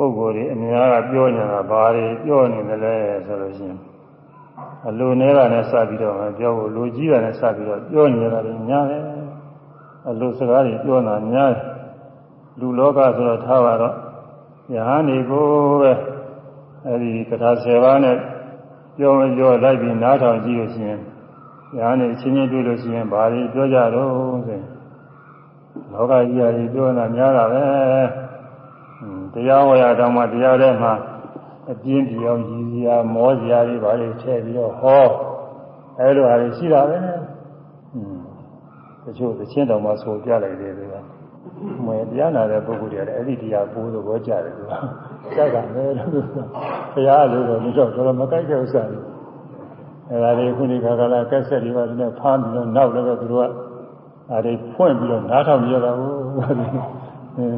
ပုဂ္ဂိုလ်တွေအများကပြောနေတာဘာတွေပြောနေတယ်လဲဆိုလို့ရှိရင်အလိုနေတာနဲ့စပြီးတော့ပြောဖို့လူကြီးတာနဲ့စပြီးတော့ပြောနေတာတွေများတယ်အလိုစကားတွေပြောတာများတယ်လူလောကဆိုတော့ထားပါတော့ယဟန်ဒီကိုပဲအဲဒီကထာ10ပါးနဲ့ပြောမပြောလိုက်ပြီးနားထောင်ကြည့်လို့ရှိရင်ယဟန်ဒီအချင်းချင်းတွေ့လို့ရှိရင်ဘာတွေပြောကြတော့ဆိုရင်လောကကြီးရာကြီးပြောတာများတာပဲ တရားဝရတော်မှာတရားထဲမှာအပြင်းပြောင်းကြီးစရာမောစရာတွေဘာတွေထည့်ပြီးတော့ဟောအဲလိုဟာတွေရှိတာပဲอืมတချို့သချင်းတော်မှာဆိုပြလိုက်တယ်ကွာမွေတရားနာတဲ့ပုဂ္ဂိုလ်တွေလည်းအဲ့ဒီတရားပိုးသဘောကြတယ်ကွာကြိုက်တာပဲလို့ဘုရားလိုတော့ဒီတော့တော်တော်မကြိုက်တဲ့ဥစ္စာတွေအဲ့ဒါတွေခုဒီခါကလာကက်ဆက်တွေပါဒီနဲ့ဖမ်းပြီးတော့နောက်လည်းသူတို့ကအဲ့ဒီဖွင့်ပြီးတော့နားထောင်ကြတာဟုတ်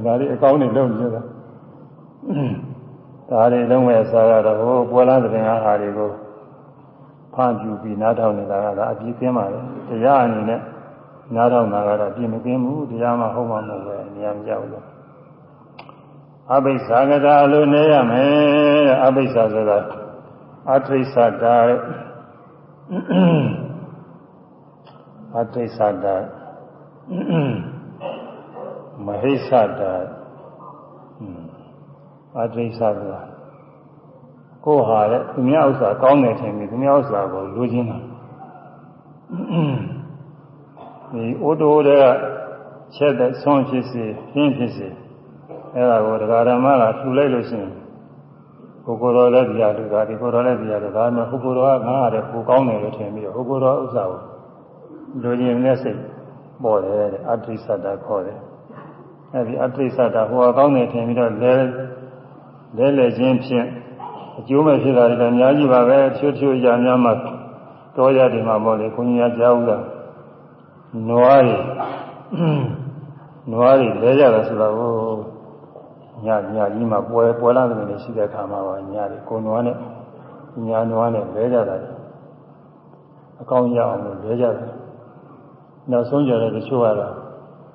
ဒါတွေအကောင်းနေလုံးကြတာ ဒါတွေလုံးမဲ့ဆာရတော့ဟိုပွဲလားတဲ့အားတွေကိုဖမ်းပြူပြီးနားထောင်နေတာကဒါအပြည့်ကင်းပါလေတရားအနေနဲ့နားထောင်တာကတော့အပြည့်မကင်းဘူးတရားမှဟုတ်မှမဟုတ်ပဲနေရာမကြောက်ဘူးအဘိဓါကတာအလိုနေရမယ်အဘိဓါဆိုတာအထိစ္ဆတာအထိစ္ဆတာမဟိစ္ဆတာ အတိစ္ဆဆိုတာကိုယ်ဟာတဲ့သူများဥစ္စာကောင်းတယ်ထင်ပြီးသူများဥစ္စာကိုလူချင်းတာဒီအိုတိုတွေကချက်တဲ့ဆွမ်းဖြစ်စေပြင်းဖြစ်စေအဲ့ဒါကိုတရားဓမ္မကထူလိုက်လို့ရှိရင်ကိုကိုတော်လည်းတရားလူကဒီကိုတော်လည်းတရားလူဒါမှဟိုကိုတော်ကငါရတဲ့ကိုကောင်းတယ်လို့ထင်ပြီးတော့ဟိုကိုတော်ဥစ္စာကိုလူချင်းနဲ့စိတ်ပေါ်တယ်တဲ့အတိစ္ဆတာခေါ်တယ်အဲဒီအတိစ္ဆတာဟိုကောင်းတယ်ထင်ပြီးတော့လဲ လဲလဲချင်းဖြင့်အကျိုးမဲ့ဖြစ်တာတွေလည်းအများကြီးပါပဲချွတ်ချွတ်ရများမှတော်ရတယ်မှာပေါ့လေခွန်ကြီးကကြားဦးတာနွားတွေနွားတွေလဲကြတာဆိုတော့ညညကြီးမှပွဲပွဲလာတယ်လည်းရှိတဲ့အခါမှာပါညတွေကိုနွားနဲ့ညာနွားနဲ့လဲကြတာအကောင်းရအောင်လို့လဲကြတယ်နောက်ဆုံးကြတဲ့တချို့ကတော့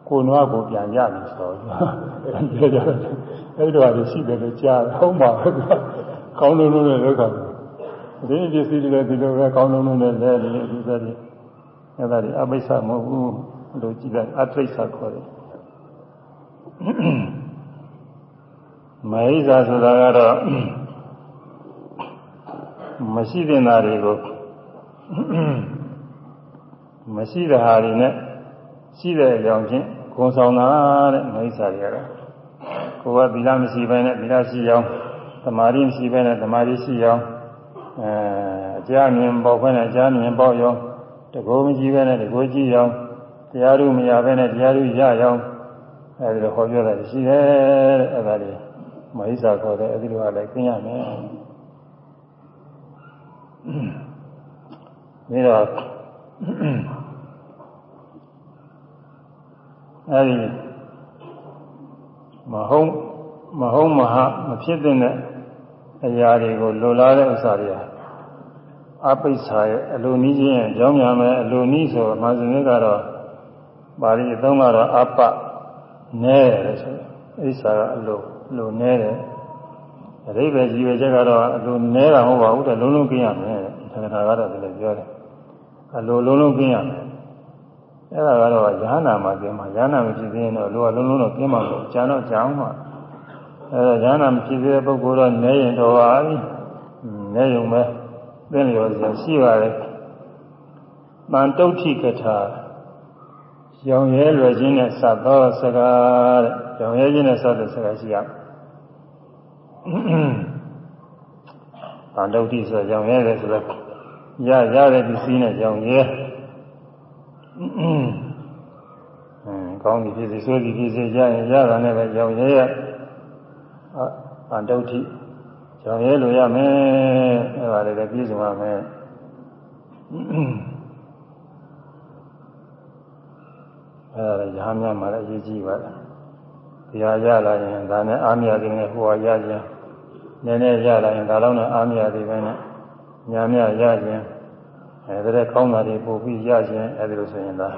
ကိုနွားကိုပြန်ရပြီဆိုတော့လဲကြတယ်အဲ့ဒီတော့လည်းရှိတယ်လို့ကြားဟုတ်ပါဘူးကောင်းလုံးလုံးနဲ့လောက်တာဒီပစ္စည်းတွေလည်းဒီလိုပဲကောင်းလုံးလုံးနဲ့လဲတယ်ဒီစသည်အဲ့ဒါဒီအပိစ္ဆမဟုတ်ဘူးလို့ကြည့်လိုက်အတိစ္ဆခေါ်တယ်မဟိဇာဆိုတာကတော့မရှိတဲ့နာတွေကိုမရှိတဲ့ဟာတွေနဲ့ ရှိတဲ့အကြောင်းချင်းခွန်ဆောင်တာတဲ့မဟိဇာတွေကတော့ကိုယ်ကသီလမရှိဘဲနဲ့သီလရှိအောင်သမာဓိမရှိဘဲနဲ့သမာဓိရှိအောင်အဲအကြမြင်ပေါက်ဘဲနဲ့အကြမြင်ပေါက်ရောတကိုယ်မရှိဘဲနဲ့တကိုယ်ကြည့်အောင်တရားဓုမရဘဲနဲ့တရားဓုရအောင်အဲဒီလိုဟောပြောတာရှိတယ်တဲ့အဲဒါလေးမဟိစာခေါ်တဲ့အဲဒီလိုအလိုက်သိရမယ်ပြီးတော့ အဲဒီမဟုတ်မဟုတ်မဟာမဖြစ်တဲ့အရာတွေကိုလွတ်လာတဲ့ဥစ္စာတွေဟာအပိစ္ဆာရဲ့အလိုနည်းချင်းကြောင်းမြန်မဲ့အလိုနည်းဆိုမှဆိုရင်ကတော့ပါဠိအသုံးကတော့အပနဲတယ်ဆိုအိစ္ဆာကအလိုလိုနဲတယ်အရိပ္ပယ်ကြီးပဲချက်ကတော့အလိုနဲတာမဟုတ်ပါဘူးတဲ့လုံးလုံးကင်းရမယ်တဲ့သက္ကတာကတော့ဒီလိုပြောတယ်အလိုလုံးလုံးကင်းရမယ် အဲ့ဒါကတော့ရဟနာမှာကျင်းမှာရဟနာမဖြစ်သေးရင်တော့လူကလုံးလုံးတော့ကျင်းမှာမဟုတ်ကျန်တော့ကြောင်းမှာအဲ့ဒါရဟနာမဖြစ်သေးတဲ့ပုဂ္ဂိုလ်တော့နေရင်တော်ပါပြီနေရုံပဲသိလျော်စရာရှိပါတယ်တန်တုဋ္ဌိကထာရောင်ရဲလွယ်ခြင်းနဲ့စသောစကားတဲ့ရောင်ရဲခြင်းနဲ့စသောစကားရှိရတန်တုဋ္ဌိဆိုရောင်ရဲတယ်ဆိုတော့ရရတဲ့ပစ္စည်းနဲ့ရောင်ရဲ အင်းကောင်းပြီဖြစ်စေဆိုသည်ဖြစ်စေရရင်ရတာနဲ့ပဲရောင်ရဲရတန်တုဋ္ဌိရောင်ရဲလို့ရမယ်အဲ့ဒါလည်းပြည့်စုံရမယ်အဲဒါရဟန်းများမှာလည်းအရေးကြီးပါတယ်တရားရလာရင်ဒါနဲ့အာမရသေးနဲ့ဟိုဟာရခြင်းနည်းနည်းရလာရင်ဒါတော့နဲ့အာမရသေးပဲနဲ့ညာမြရခြင်း အဲဒါလည်းကောင်းတာတွေပို့ပြီးရခြင်းအဲဒီလိုဆိုရင်ဒါ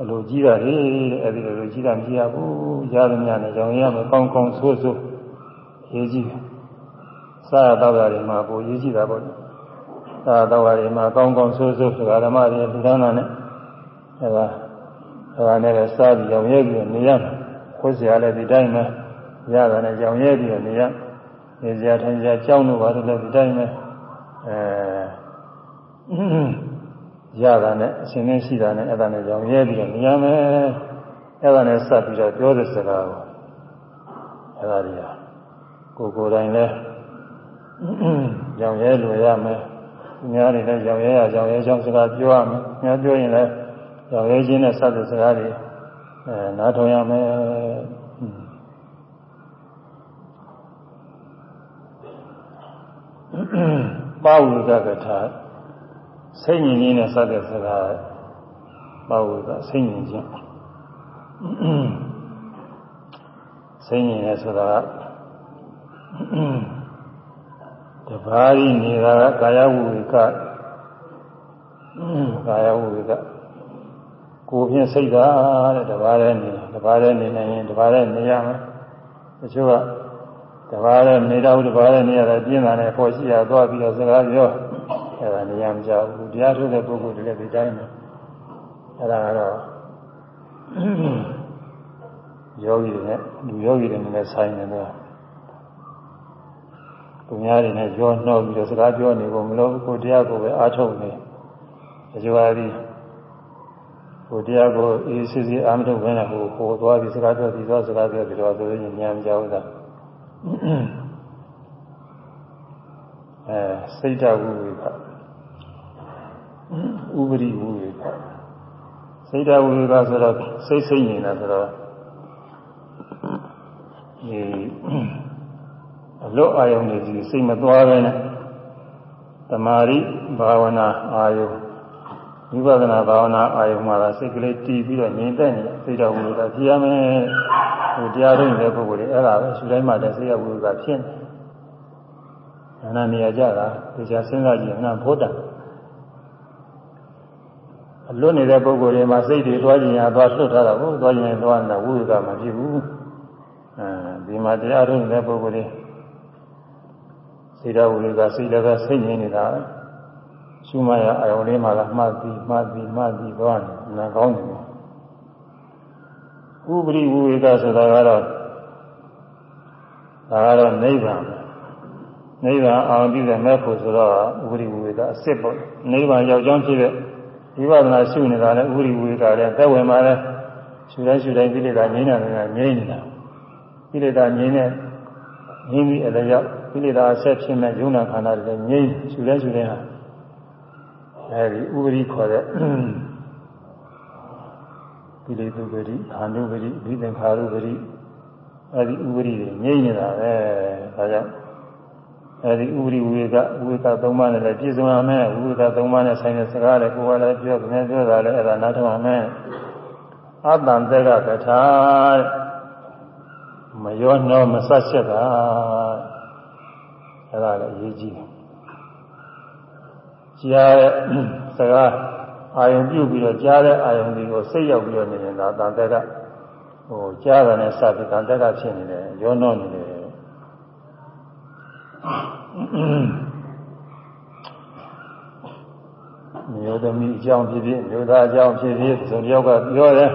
အလိုကြီးတာလေအဲဒီလိုလိုကြီးတာမကြည့်ရဘူးရသမျှနဲ့ကြောင်ရမယ်ကောင်းကောင်းဆိုးဆိုးရေးကြည့်စားရတော့ရတယ်မှာပိုရေးကြည့်တာပေါ့စားရတော့ရတယ်မှာကောင်းကောင်းဆိုးဆိုးသဓမ္မတွေလူသားနာနဲ့အဲဒါအဲဒါနဲ့လည်းစားပြီးရောင်ရဲပြီးနေရမယ်ခွင့်စရာလည်းဒီတိုင်းပဲရတာနဲ့ရောင်ရဲပြီးနေရနေစရာထိုင်စရာကြောင်းလို့ပါတယ်လည်းဒီတိုင်းပဲအဲ ရတာနဲ့အရှင်င်းရှိတာနဲ့အဲ့ဒါနဲ့ရောင်ရဲပြီးတော့နေရမယ်အဲ့ဒါနဲ့စပ်ပြီးတော့ပြောတဲ့စကားကိုအဲ့ဒါကြီးကိုကိုယ်တိုင်လဲရောင်ရဲလိုရမယ်။ညာတွေလည်းရောင်ရဲရရောင်ရဲကြောင်းစကားပြောရမယ်။ညာပြောရင်လည်းရောင်ရဲခြင်းနဲ့စတဲ့စကားတွေအဲနားထောင်ရမယ်။ပါဝိကကထာ စိတ်ညင်ခြင်းနဲ့စတဲ့စကားပါဝိကစိတ်ညင်ခြင်းစိတ်ညင်ရဲဆိုတာကတဘာရီနေတာကကာယဝိကကာယဝိကကိုဖြင့်စိတ်သာတဲ့တဘာရဲနေတဘာရဲနေနိုင်ရင်တဘာရဲနေရမယ်တချို့ကတဘာရဲနေတော့တဘာရဲနေရတယ်ပြင်းတာနဲ့ပေါ်ရှိရသွားပြီးတော့စကားပြော အဲ့ဒါနေရမကြဘူးတရားထုတ်တဲ့ပုဂ္ဂိုလ်တွေလည်းဒီတိုင်းပဲအဲ့ဒါကတော့ယောဂီတွေနဲ့လူယောဂီတွေနဲ့ဆိုင်နေတယ်သူများတွေနဲ့ကြောနှောပြီးတော့စကားပြောနေဖို့မလို့ကိုတရားကိုပဲအားထုတ်နေအကျိုးအရီကိုတရားကိုအေးစစ်စစ်အားမထုတ်ဘဲနဲ့ဟိုကိုသွားပြီးစကားပြောပြီးသွားစကားပြောပြီးတော့ဆိုရင်ညံကြောက်တာအဲစိတ်တဝိဝေက ဥပရိဝိဝေကစိတ်တဝိဝေကဆိုတော့စိတ်စိတ်နေတာဆိုတော့ဒီအလွတ်အာယုန်တွေကြီးစိတ်မသွားပဲနဲ့တမာရိဘာဝနာအာယုဝိပဿနာဘာဝနာအာယုမှာသာစိတ်ကလေးတည်ပြီးတော့ငြိမ်သက်နေစိတ်တော်ဝိကဖြစ်ရမယ်ဟိုတရားထုတ်နေတဲ့ပုဂ္ဂိုလ်တွေအဲ့ဒါပဲရှုတိုင်းမှာတည်းစိတ်ရဝိကဖြစ်နေနာနေရကြတာဒီချာစဉ်းစားကြည့်နာဖို့တန်အ လွတ်နေတဲ့ပုဂ္ဂိုလ်တွေမှာစိတ်တွေသွားခြင်းရသွားလွတ်ထားတာဟုတ်သွားခြင်းရသွားနေတာဝိကမဖြစ်ဘူးအဲဒီမှာတရားထုတ်နေတဲ့ပုဂ္ဂိုလ်တွေစေတဝိကစိတ်လည်းပဲစိတ်ငြိမ်နေတာရှုမရအယုံလေးမှာကမှတ်ပြီးမှတ်ပြီးမှတ်ပြီးသွားနေနာကောင်းတယ်ဥပရိဝိကဆိုတာကတော့ဒါကတော့နိဗ္ဗာန်နိဗ္ဗာန်အောင်ပြီးတဲ့မဲ့ဖို့ဆိုတော့ဥပရိဝိကအစစ်ပေါ့နိဗ္ဗာန်ရောက်ကြောင်းဖြစ်တဲ့ ဝိပဿနာရှုနေတာလည်းဥပရိဝိကလည်းသက်ဝင်ပါလဲရှုတိုင်းရှုတိုင်းကိလေသာငြိမ်းနေတာငြိမ်းနေတာကိလေသာငြိမ်းတဲ့ငြိမ်းပြီးအလျောက်ကိလေသာဆက်ဖြစ်မဲ့ယုံနာခန္ဓာတွေငြိမ်းရှုလဲရှုလဲဟာအဲဒီဥပရိခေါ်တဲ့ကိလေသာပရိအာနုပရိဝိသင်္ခါရုပရိအဲဒီဥပရိတွေငြိမ်းနေတာပဲဒါကြောင့် အဲဒီဥပရိဝေကဝေကသုံးပါးနဲ့လည်းပြည့်စုံရမယ်ဝေကသုံးပါးနဲ့ဆိုင်တဲ့စကားလည်းကိုယ်ကလည်းပြောခင်ပြောတာလည်းအဲ့ဒါနားထောင်ရမယ်အတ္တံတက်ကကထာမရောနှောမဆက်ချက်တာအဲ့ဒါလည်းအရေးကြီးတယ်ကြားတဲ့စကားအာယုံပြုတ်ပြီးတော့ကြားတဲ့အာယုံတွေကိုစိတ်ရောက်ပြီးတော့နေရင်ဒါတန်တက်ကဟိုကြားတာနဲ့စပြီးတန်တက်ကဖြစ်နေတယ်ရောနှောနေတယ် မျိုးသမီးအကြောင်းဖြစ်ဖြစ်မျိုးသားအကြောင်းဖြစ်ဖြစ်ဆိုတယောက်ကပြောတယ်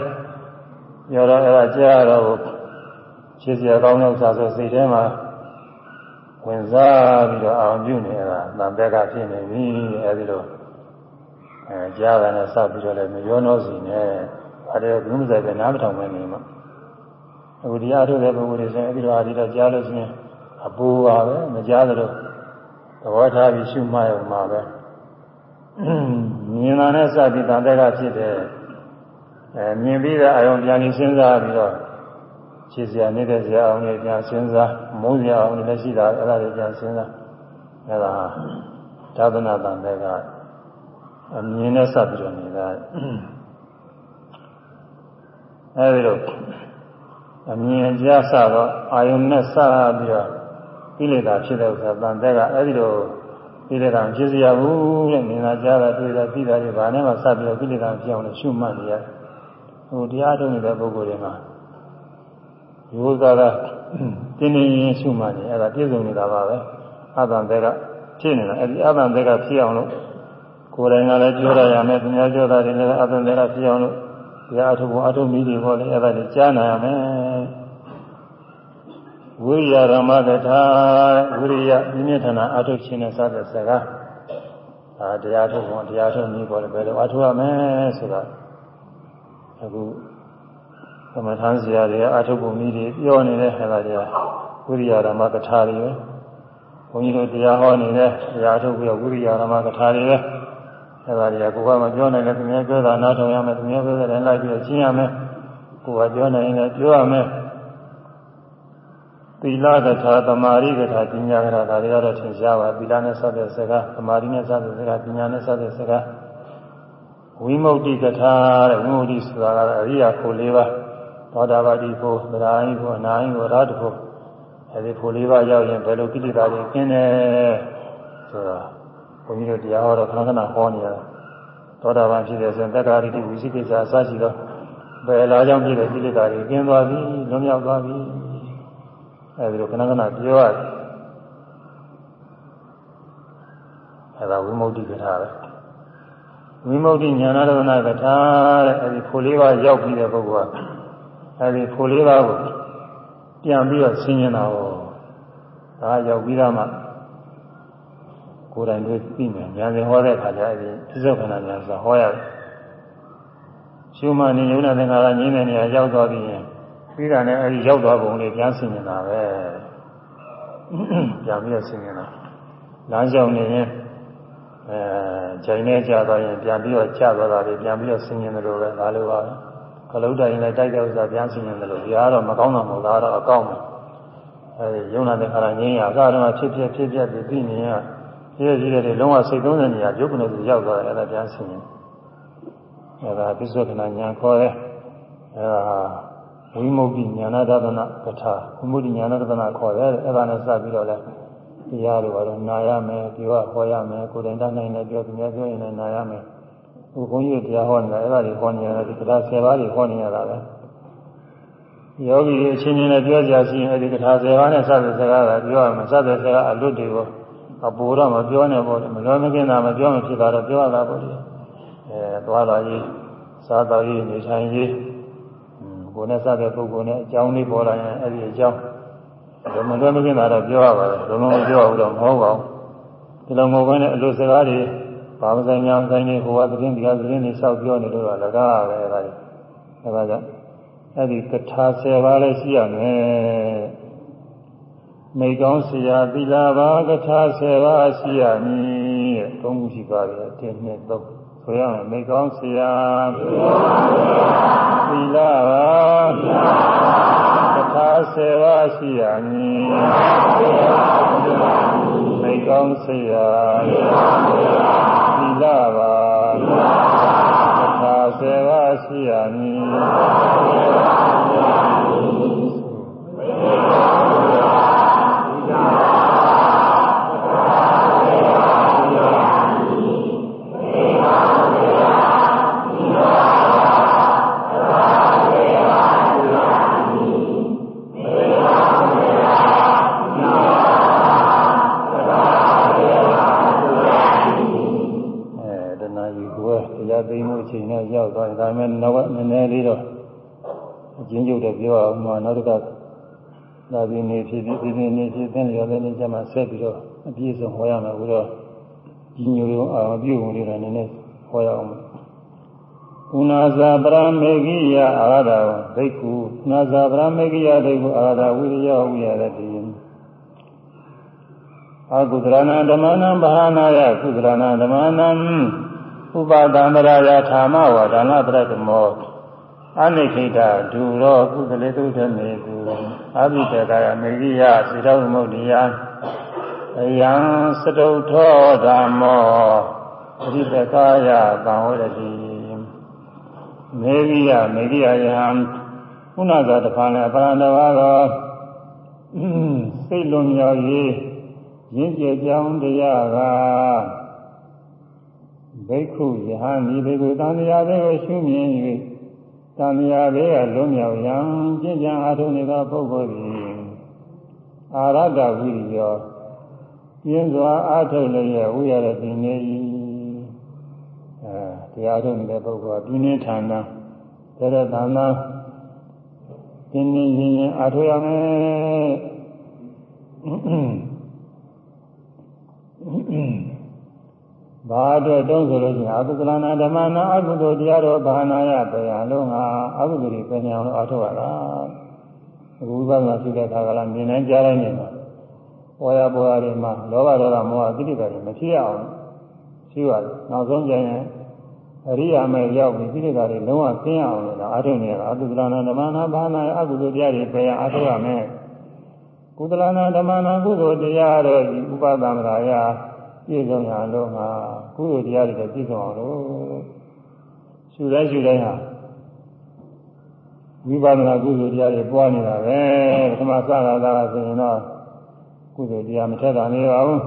ပြောတော့အဲ့ဒါကြားတော့ရှင်းစရာကောင်းတဲ့ဥစ္စာဆိုစိတ်ထဲမှာဝင်စားပြီးတော့အာရုံပြုနေတာတန်တဲ့ကဖြစ်နေပြီအဲဒီလိုအဲကြားတာနဲ့စပြီးတော့လည်းမရောနှောစီနဲ့အဲဒီကဘုမဆိုင်ပဲနားမထောင်မနေမှာအခုတရားထုတ်တဲ့ပုဂ္ဂိုလ်တွေဆိုအဲဒီလိုအားဒီတော့ကြားလို့ရှိရင် အပူပါပဲမကြားသလိုသဘောထားပြီးရှုမှတ်ရမှာပဲမြင်တာနဲ့စပြီးတန်တက်ကဖြစ်တယ်အဲမြင်ပြီးတဲ့အယုံပြန်ပြီးစဉ်းစားပြီးတော့ခြေစရာနေတဲ့စရာအောင်တွေပြန်စဉ်းစားမုန်းစရာအောင်တွေလည်းရှိတာအဲ့ဒါတွေပြန်စဉ်းစားအဲ့ဒါသာသနာတန်တဲ့ကအမြင်နဲ့စပ်ပြီးတော့နေတာအဲဒီလိုအမြင်ကြားစတော့အာယုန်နဲ့စပြီးတော့ ကိလေသာဖြစ်တဲ့ဥစ္စာတန်တဲ့ကအဲဒီလိုကိလေသာဖြစ်စရာဘူးတဲ့မြင်တာကြားတာတွေ့တာသိတာတွေဘာနဲ့မှစပြီးတော့ကိလေသာဖြစ်အောင်လို့ရှုမှတ်နေရဟိုတရားထုတ်နေတဲ့ပုဂ္ဂိုလ်တွေမှာရိုးသားတာတင်းတင်းရင်ရှုမှတ်နေအဲ့ဒါပြည့်စုံနေတာပါပဲအတန်တွေကဖြစ်နေတာအဲ့ဒီအတန်တွေကဖြစ်အောင်လို့ကိုယ်တိုင်ကလည်းပြောရရမယ်သူများပြောတာတွေလည်းအတန်တွေကဖြစ်အောင်လို့တရားအထုပ်အထုပ်မိတွေပေါ့လေအဲ့ဒါတွေကြားနာရမယ် ဝိရိယရမကထာဝိရိယပြင်းပြထန်အထုပ်ခြင်းနဲ့စတဲ့စကားအာတရားထုတ်ဖို့တရားထုတ်နည်းပေါ်တယ်ဘယ်လိုအထုတ်ရမလဲဆိုတာအခုသမထမ်းစရာတွေအထုတ်ဖို့နည်းတွေပြောနေတဲ့ခါကကြာဝိရိယဓမ္မကထာတွေပဲဘုန်းကြီးတို့တရားဟောနေတဲ့တရားထုတ်ပြီးဝိရိယဓမ္မကထာတွေပဲအဲဒါတွေကကိုယ်ကမပြောနိုင်တဲ့သူများပြောတာနားထောင်ရမယ်သူများပြောတဲ့လိုက်ပြီးရှင်းရမယ်ကိုယ်ကပြောနိုင်ရင်ပြောရမယ် သီလကထာသမာဓိကထာပညာကထာဒါတွေကတော့ထင်ရှားပါသီလနဲ့ဆက်တဲ့စကားသမာဓိနဲ့ဆက်တဲ့စကားပညာနဲ့ဆက်တဲ့စကားဝိမု ക്തി ကထာတဲ့ဝိမု ക്തി ဆိုတာကတော့အရိယာကို၄ပါးသောတာပတိဖို့သရဟိဖို့အနာဟိဖို့ရတ္တဖို့အဲဒီဖို့၄ပါးရောက်ရင်ဘယ်လိုကိလေသာတွေကျင်းတယ်ဆိုတာဘုန်းကြီးတို့တရားဟောတော့ခဏခဏဟောနေရတာသောတာပန်ဖြစ်တယ်ဆိုရင်တက္ကရာတိဝိသိကိစ္စအစရှိတော့ဘယ်လာကြောင့်ဖြစ်တဲ့ကိလေသာတွေကျင်းသွားပြီလွန်မြောက်သွားပြီ အဲဒီလိုခဏခဏပြောရတယ်အဲဒါဝိမု ക്തി ကထာပဲဝိမု ക്തി ဉာဏရဏကထာတဲ့အဲဒီဖို့လေးပါးရောက်ပြီးတဲ့ပုဂ္ဂိုလ်ကအဲဒီဖို့လေးပါးကိုပြန်ပြီးတော့ဆင်းရဲတာဟောဒါရောက်ပြီးသားမှကိုယ်တိုင်တွေ့သိမယ်ဉာဏ်စဉ်ဟောတဲ့အခါကျအဲဒီသစ္စာခဏဉာဏ်ဆိုဟောရတယ်ရှုမှနေယုံနာသင်္ခါရငြင်းတဲ့နေရာရောက်သွားပြီးရင် ပြီးတာနဲ့အဲဒီရောက်သွားပုံလေးပြန်ဆင်မြင်တာပဲပြန်ပြီးတော့ဆင်မြင်တာလမ်းကြောင်းနေရင်အဲဂျိုင်းနဲ့ကြာသွားရင်ပြန်ပြီးတော့ကြာသွားတာတွေပြန်ပြီးတော့ဆင်မြင်တယ်လို့ပဲဒါလိုပါပဲခလုတ်တိုင်းလည်းတိုက်တဲ့ဥစ္စာပြန်ဆင်မြင်တယ်လို့ဒါကတော့မကောင်းတာမဟုတ်ဒါကတော့အကောင်းပဲအဲဒီယုံနာတဲ့ခါရငင်းရအကတော့ဖြစ်ဖြစ်ဖြစ်ဖြစ်ပြီးပြီးနေရပြည့်စည်တဲ့လုံးဝစိတ်သုံးတဲ့နေရာရုပ်ကနေရောက်သွားတယ်အဲ့ဒါပြန်ဆင်မြင်အဲဒါပြစ္ဆုတ်ကနာညာခေါ်တယ်အဲဒါ ဝိမု ക്തി ဉာဏဒသနာပဋ္ဌာဝိမု ക്തി ဉာဏဒသနာခေါ်တယ်အဲ့ဒါနဲ့စပြီးတော့လဲတရားတွေကတော့နာရမယ်ပြောဟောရမယ်ကိုယ်တိုင်တတ်နိုင်တယ်ပြောသူများပြောရင်လည်းနာရမယ်ဟိုဘုန်းကြီးတရားဟောနေတာအဲ့ဒါတွေဟောနေရတယ်ဒီတရား10ပါးတွေဟောနေရတာပဲယောဂီတွေအချင်းချင်းနဲ့ပြောကြရှိရင်အဲ့ဒီတရား10ပါးနဲ့စတဲ့စကားကပြောရမယ်စတဲ့စကားအလွတ်တွေကိုအပူတော့မပြောနဲ့ပေါ့မလွယ်မကင်းတာမပြောမဖြစ်တာတော့ပြောရတာပေါ့ဒီအဲသွားလာရေးစားတော်ရေးနေထိုင်ရေး ကိုယ်နဲ့စတဲ့ပုဂ္ဂိုလ်နဲ့အကြောင်းလေးပေါ်လာရင်အဲ့ဒီအကြောင်းဘယ်မှာတော့မကင်းတာတော့ပြောရပါတယ်လုံးလုံးပြောရဘူးတော့မဟုတ်ပါဘူးဒီလိုမဟုတ်ဘဲနဲ့အလိုစကားတွေဘာမဆိုင်များဆိုင်နေဟိုကသတင်းဒီကသတင်းတွေစောက်ပြောနေလို့တော့လကားပဲအဲ့ဒါကြီးအဲ့ဒါကြောင့်အဲ့ဒီကထာ10ပါးလည်းရှိရမယ်မိကောင်းဆရာသီလာပါကထာ10ပါးရှိရမည်တဲ့သုံးခုရှိပါတယ်အတင်းနဲ့သုံး ဆိုရမယ်မိကောင်းဆရာသီလပါသထာဆေဝါရှိရမည်မိကောင်းဆရာသီလပါသထာဆေဝါရှိရမည်ချိန်နဲ့ရောက်သွားတယ်ဒါပေမဲ့နောက်ကနည်းနည်းလေးတော့အ ကျဉ်းချုပ်တော့ပြောအောင်မှာနောက်တစ်ခါလာပြီးနေဖြစ်ပြီးပြီးနေဖြစ်တဲ့ရောတဲ့နေကြမှာဆက်ပြီးတော့အပြည့်စုံဟောရမှာဘုရားကြီးညိုရောအာပြုံလေးတော့နည်းနည်းဟောရအောင်ကုဏဇာပရမေဂိယအာရဒိက္ခုကုဏဇာပရမေဂိယဒိက္ခုအာရဝိရိယဝိရတိအကုသရဏဓမ္မနံဘာနာယကုသရဏဓမ္မနံဥပါဒံမရာယထာမဝါဒါနပရတမော အနိခိတဒူရောကုသလေသုထမေကုအဘိတကာယမေဂိယစေတောမုဒ္ဒိယအယံစတုထောဓမ္မောအဘိတကာယသံဝရတိမေဂိယမေဂိယယဟံခုနကတဖန်လည်းအပရဏတဝါသောစိတ်လွန်မြောက်ရေးရင်းကျက်ကြောင်းတရားကဘိက္ခုယဟန်ဒီဘိက္ခုတန်မြာဘေကိုရှုမြင်၍ တန်မြာဘေကလွံ့မြောက်ရန်ကျင့်ကြံအားထုတ်နေသောပုဂ္ဂိုလ်သည်အာရတဝိရိယောပြင်းစွာအားထုတ်လျက်ဝိရတိနေ၏အဲတရားထုတ်နေတဲ့ပုဂ္ဂိုလ်ကပြင်းပြထန်တာတရတနာပြင်းပြင်းရင်ရင်အားထုတ်ရမယ် ဘာအတွက်တုံးဆိုလို့ရှိရင်အကုသလနာဓမ္မနာအကုသိုလ်တရားတော်ဘာနာယတရားလုံးဟာအကုသိုလ်တွေပညာလို့အားထုတ်ရတာအခုဝိပဿနာရှိတဲ့အခါကလည်းမြင်နိုင်ကြားနိုင်နေမှာပေါ်ရပေါ်ရတွေမှာလောဘဒေါသမောဟကိလေသာတွေမဖြစ်အောင်ရှိရတယ်နောက်ဆုံးကျရင်အရိယာမေရောက်ပြီးကိလေသာတွေလုံးဝဆင်းအောင်လို့အားထုတ်နေရတာအကုသလနာဓမ္မနာဘာနာယအကုသိုလ်တရားတွေပယ်ရအားထုတ်ရမယ်ကုသလနာဓမ္မနာကုသိုလ်တရားတော်ဒီဥပဒမရာယ ပြည့်စုံရလို့မှာကုသိုလ်တရားတွေပြည့်စုံအောင်လို့ရှုတိုင်းရှုတိုင်းဟာဝိပဿနာကုသိုလ်တရားတွေပွားနေတာပဲပထမစတာကဆိုရင်တော့ကုသိုလ်တရားမထက်တာနေပါဘူး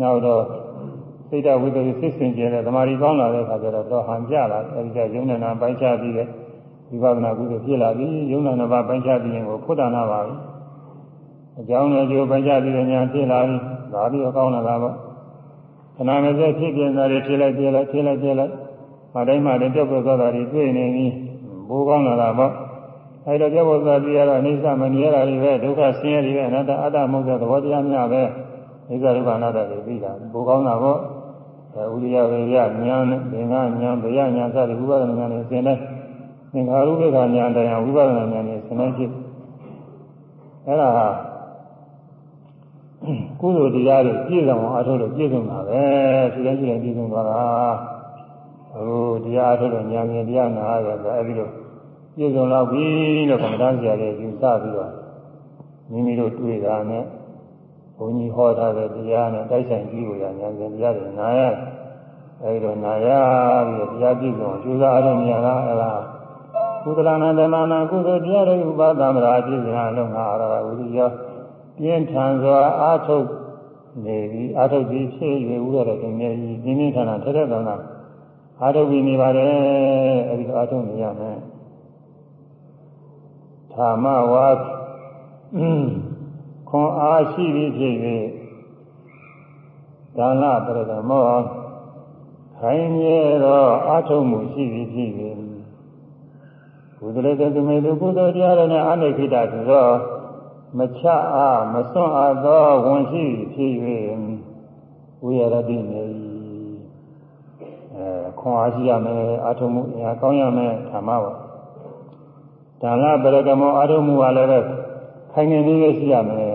နောက်တော့စိတ်ဓာတ်ဝိတ္တိစိတ်စင်ကြယ်တဲ့သမာဓိကောင်းလာတဲ့အခါကျတော့တော့ဟန်ကြလာအဲဒီကယုံနာပိုင်းခြားပြီးတဲ့ဝိပဿနာကုသိုလ်ဖြစ်လာပြီယုံနာနှစ်ပါးပိုင်းခြားပြီးရင်ကိုဖုဒ္ဒနာပါပြီအကြောင်းနဲ့ကျိုးပိုင်းခြားပြီးတဲ့ညာဖြစ်လာပြီဒါပြီးတော့ကောင်းလာတာပေါ့ ခဏမစက်ဖြစ်ပြန်တာတွေဖြစ်လိုက်ပြလိုက်ဖြစ်လိုက်ပြလိုက်မတိုင်းမှလည်းပြောက်ပြောက်သွားတာတွေတွေ့နေပြီဘိုးကောင်းလာတာပေါ့အဲဒါပြောက်ပြောက်သွားပြီးရတော့အိဋ္ဌမမြဲတာတွေပဲဒုက္ခဆင်းရဲတွေပဲအနတ္တအတ္တမဟုတ်တဲ့သဘောတရားများပဲအိဋ္ဌဒုက္ခအနတ္တတွေပြီးတာဘိုးကောင်းတာပေါ့အဲဥရိယဝေရဉာဏ်နဲ့ဉာဏ်ဉာဏ်ဗျာဉာဏ်စသည်ဝိပဿနာဉာဏ်နဲ့သင်တဲ့သင်္ခါရုပ္ပခဉာဏ်တရားဝိပဿနာဉာဏ်နဲ့သင်တဲ့ဖြစ်အဲဒါဟာ ကုသိုလ်တရားတွေပြည့်စုံအောင်အထောက်လို့ပြည့်စုံတာပဲဒီတိုင်းဒီတိုင်းပြည့်စုံသွားတာဟိုတရားအထောက်လို့ဉာဏ်မြင်တရားနာရတယ်ဆိုအဲဒီလိုပြည့်စုံတော့ပြီလို့ကမ္ဘာတရားတွေယူဆပြီးတော့မိမိတို့တွေ့တာနဲ့ဘုန်းကြီးဟောထားတဲ့တရားနဲ့တိုက်ဆိုင်ကြည့်လို့ရဉာဏ်မြင်တရားတွေနာရအဲဒီတော့နာရပြီးတရားပြည့်စုံကျူးစားအထောက်မြင်တာအဲလားကုသလနာဓမ္မနာကုသိုလ်တရားတွေဥပသမရာပြည့်စုံအောင်လို့ငါရတာဝိရိယ ပြင်းထန်စွာအာထုတ်နေပြီးအာထုတ်ပြီးဖြစ်ရဥရတဲ့တည်းကြီးပြင်းပြင်းထန်ထန်ထက်ထက်သန်သန်အာထုတ်ပြီးနေပါတယ်အဲဒီအာထုတ်နေရမယ်ဓမ္မဝါခွန်အားရှိပြီးဖြစ်၍ဒါနပရဒမောခိုင်းမြဲသောအာထုတ်မှုရှိပြီးဖြစ်၍ဘုဒ္ဓလေတမေသူကုသိုလ်တရားတော်နဲ့အာနိခိတဆိုသော မချအားမစွန့်အားသောဝန်ရှိဖြစ်၍ဝိရဒတိနေအဲခွန်အားရှိရမယ်အာထုမှုအရာကောင်းရမယ်ဓမ္မပါဒါနပရကမောအာထုမှုကလည်းပဲခိုင်နေနေလေးရှိရမယ်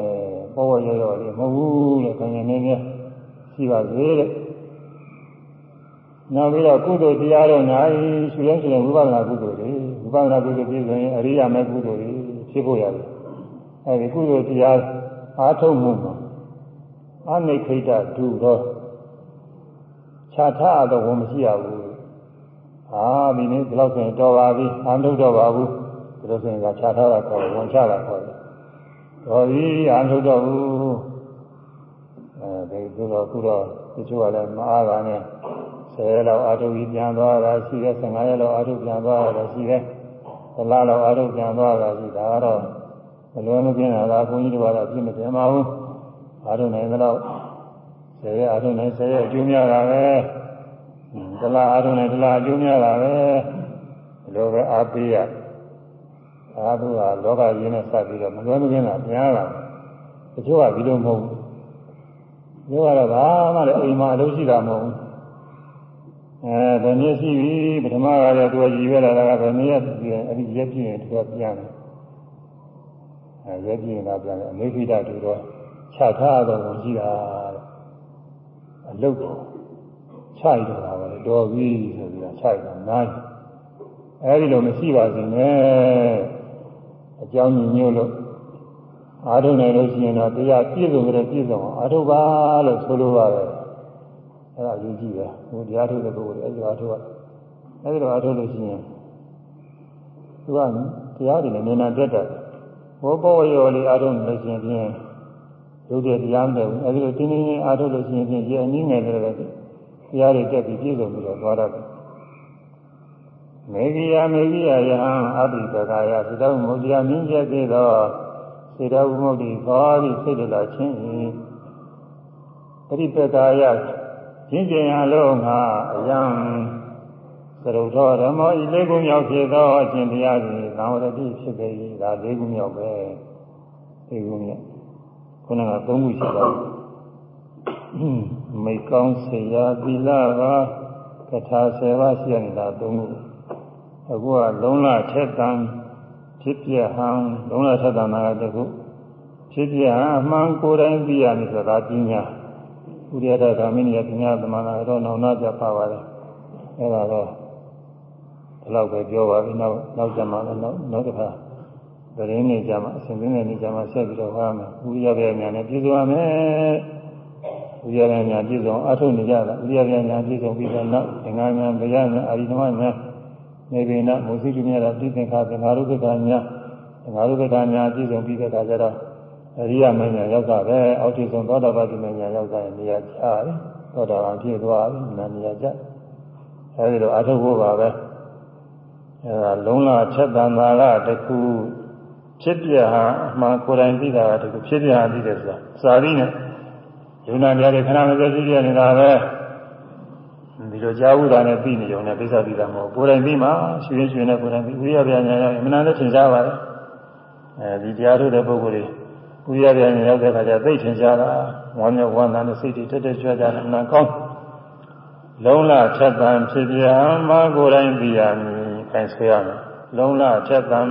ပေါ်ပေါ်ရောရောလေးမဟုတ်ဘူးလေခိုင်နေနေလေးရှိပါသေးတယ်နောက်ပြီးတော့ကုသိုလ်တရားတော်၌ရှင်ရင်ရှင်ဝိပဿနာကုသိုလ်တွေဝိပဿနာကုသိုလ်ပြည့်စုံရင်အရိယာမေကုသိုလ်တွေဖြစ်ဖို့ရတယ် အဲဒီကုသိုလ်တရားအားထုတ်မှုမှာအနိခိတဒုတော့ခြားထားတော့ဝန်မရှိရဘူးအာဒီနေ့ဒီလောက်ဆိုရင်တော်ပါပြီအာထုတ်တော့ပါဘူးဒီလိုဆိုရင်ကခြားထားတာခေါ်ဝန်ချတာခေါ်တယ်တော်ပြီအာထုတ်တော့ဘူးအဲဒီသူတော့ခုတော့တချို့ကလည်းမအားတာနဲ့10ရက်လောက်အာထုတ်ပြီးပြန်သွားတာရှိတယ်15ရက်လောက်အာထုတ်ပြန်သွားတာရှိတယ်သလားလောက်အာထုတ်ပြန်သွားတာရှိဒါကတော့ မလွယ်မကင်းတာကဘုန်းကြီးတို့ကတော့ပြည့်မတင်ပါဘူးအားထုတ်နိုင်တော့ဆယ်ရက်အားထုတ်နိုင်ဆယ်ရက်အကျိုးများတာပဲဒလားအားထုတ်နိုင်ဒလားအကျိုးများတာပဲဒီလိုပဲအားပေးရအားသူကလောကကြီးနဲ့စပ်ပြီးတော့မလွယ်မကင်းတာပြန်လာတချို့ကဒီလိုမဟုတ်ဘူးပြောရတော့ဘာမှလည်းအိမ်မှာအလုပ်ရှိတာမဟုတ်ဘူးအဲဘယ်နည်းရှိပြီပထမကလည်းသူကရည်ရွယ်လာတာကဘယ်နည်းရပြင်အဲ့ဒီရက်ပြည့်ရင်သူကပြန်တယ် အဲရဲကြည့်နေတာပြန်တယ်အမေခိတတူတော့ခြထားတော့ဝင်ကြည့်တာအလုတ်တော့ခြရတော့တာပဲတော်ပြီဆိုပြီးတော့ခြရတော့နိုင်အဲဒီလိုမရှိပါစေနဲ့အကြောင်းညညို့လို့အားထုတ်နိုင်လို့ရှိရင်တော့တရားပြည့်စုံကြတဲ့ပြည့်စုံအောင်အားထုတ်ပါလို့ဆိုလိုပါတယ်အဲဒါယူကြည့်ပဲဟိုတရားထုတ်တဲ့ပုဂ္ဂိုလ်အဲဒီအားထုတ်ရအဲဒီတော့အားထုတ်လို့ရှိရင်သူကတရားတွေနဲ့နေနာတက်တယ် ဘောပေါ်ရော်လေးအားထုတ်လို့ရှိရင်ဖြင့်ဒုတိယတရားမတည့်ဘူးအဲဒီလိုတင်းတင်းချင်းအားထုတ်လို့ရှိရင်ဖြင့်ဒီအနည်းငယ်တွေပဲတရားတွေတက်ပြီးပြည့်စုံပြီးတော့သွားတတ်တယ်မေဂိယမေဂိယယဟံအဘိပကာယသတ္တမုဒ္ဒရာမြင့်ကျက်သေးသောစေတဝိမု ക്തി သွားပြီးစိတ်တလာချင်းပရိပက္ခာယရင်းကျင်အလုံးငါအယံ သရုပ်တော်ဓမ္မဤလေးခုမြောက်ဖြစ်သောအရှင်တရားသည်သံဝရတိဖြစ်ပေ၏ဒါလေးခုမြောက်ပဲလေးခုမြောက်ခုနကသုံးခုရှိပါဘူးမိကောင်းစေရာသီလကကထာဆယ်ပါးရှိနေတာသုံးခုအခုကလုံးလထက်တန်ဖြစ်ပြဟံလုံးလထက်တန်တာကတခုဖြစ်ပြဟံအမှန်ကိုယ်တိုင်သိရမည်ဆိုတာပညာဥရိယတဂာမိနိယပညာသမဏတော့နောင်နာပြပါပါတယ်အဲဒါတော့ ဒီလောက်ပဲပြောပါပြီနောက်နောက်ကြမှာလည်းနောက်နောက်တစ်ခါသတင်းနေကြမှာအစဉ်သတင်းနေကြမှာဆက်ပြီးတော့ဟောမယ်ဥရိယဘေညာနဲ့ပြည့်စုံရမယ်ဥရိယဘေညာပြည့်စုံအထုနေကြတာဥရိယဘေညာပြည့်စုံပြီးတော့နောက်သင်္ဃာညာဗျာညာအာရိနမညာနေဗေနမုသိတုမြတ်တာပြည့်သင်္ခါသင်္ဃာရုပ္ပကညာသင်္ဃာရုပ္ပကညာပြည့်စုံပြီးတဲ့အခါကျတော့အရိယမညာရောက်တာပဲအောက်ထိဆုံးသောတာပတိမညာရောက်တာနေရာချတယ်သောတာပန်ပြည့်သွားပြီနာနေရာကျအဲဒီတော့အထုဖို့ပါပဲ အဲဒါလုံးလာချက်တန်သာကတခုဖြစ်ပြဟာအမှန်ကိုယ်တိုင်သိတာကတခုဖြစ်ပြဟာသိတယ်ဆိုတာစာရင်းနဲ့ယုံနာပြတဲ့ခဏမစက်ရှိပြနေတာပဲဒီလိုကြားဥဒါနဲ့သိနေုံနဲ့သိစာသိတာမဟုတ်ကိုယ်တိုင်သိမှရွှင်ရွှင်နဲ့ကိုယ်တိုင်သိဝိရိယပြညာရောက်အမှန်တမ်းထင်ရှားပါတယ်အဲဒီတရားထုတ်တဲ့ပုဂ္ဂိုလ်တွေဝိရိယပြညာရောက်တဲ့အခါကျသိထင်ရှားတာဝမ်းမြောက်ဝမ်းသာနဲ့စိတ်တွေတက်တက်ကြွကြတယ်အမှန်ကောင်းလုံးလချက်တန်ဖြစ်ပြမှာကိုယ်တိုင်သိရမည် ခိုင်ဆွေးရမယ်လုံးလချက်တံ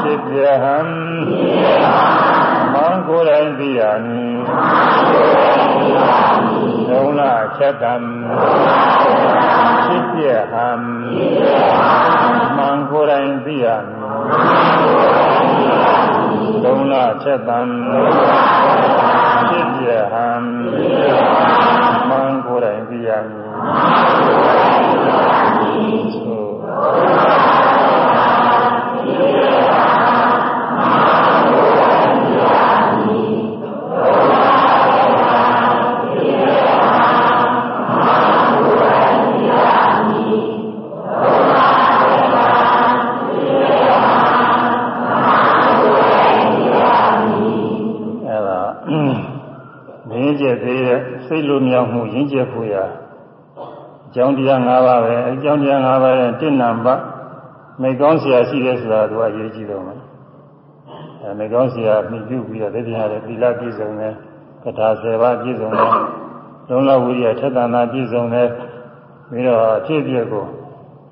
ဖြစ်ပြဟံမံကိုယ်တိုင်သိရမည်လုံးလချက်တံဖြစ်ပြဟံမံကိုယ်တိုင်သိရမည်လုံးလချက်တံဖြစ်ပြဟံမံကိုယ်တိုင်သိရမည် စိတ်လိုမြောက်မှုရင့်ကျက်ဖို့ရာအကြောင်းတရား၅ပါးပဲအဲအကြောင်းတရား၅ပါးရဲ့တင့်နံပါတ်မိကောင်းဆရာရှိတယ်ဆိုတာသူကအရေးကြီးဆုံးပဲအဲမိကောင်းဆရာမြှုပ်ပြုပြီးတော့တည်ပြရတယ်သီလပြည့်စုံတယ်ကထာ၁၀ပါးပြည့်စုံတယ်လုံလဝိရိယထက်သန်တာပြည့်စုံတယ်ပြီးတော့အဖြစ်အပျက်ကို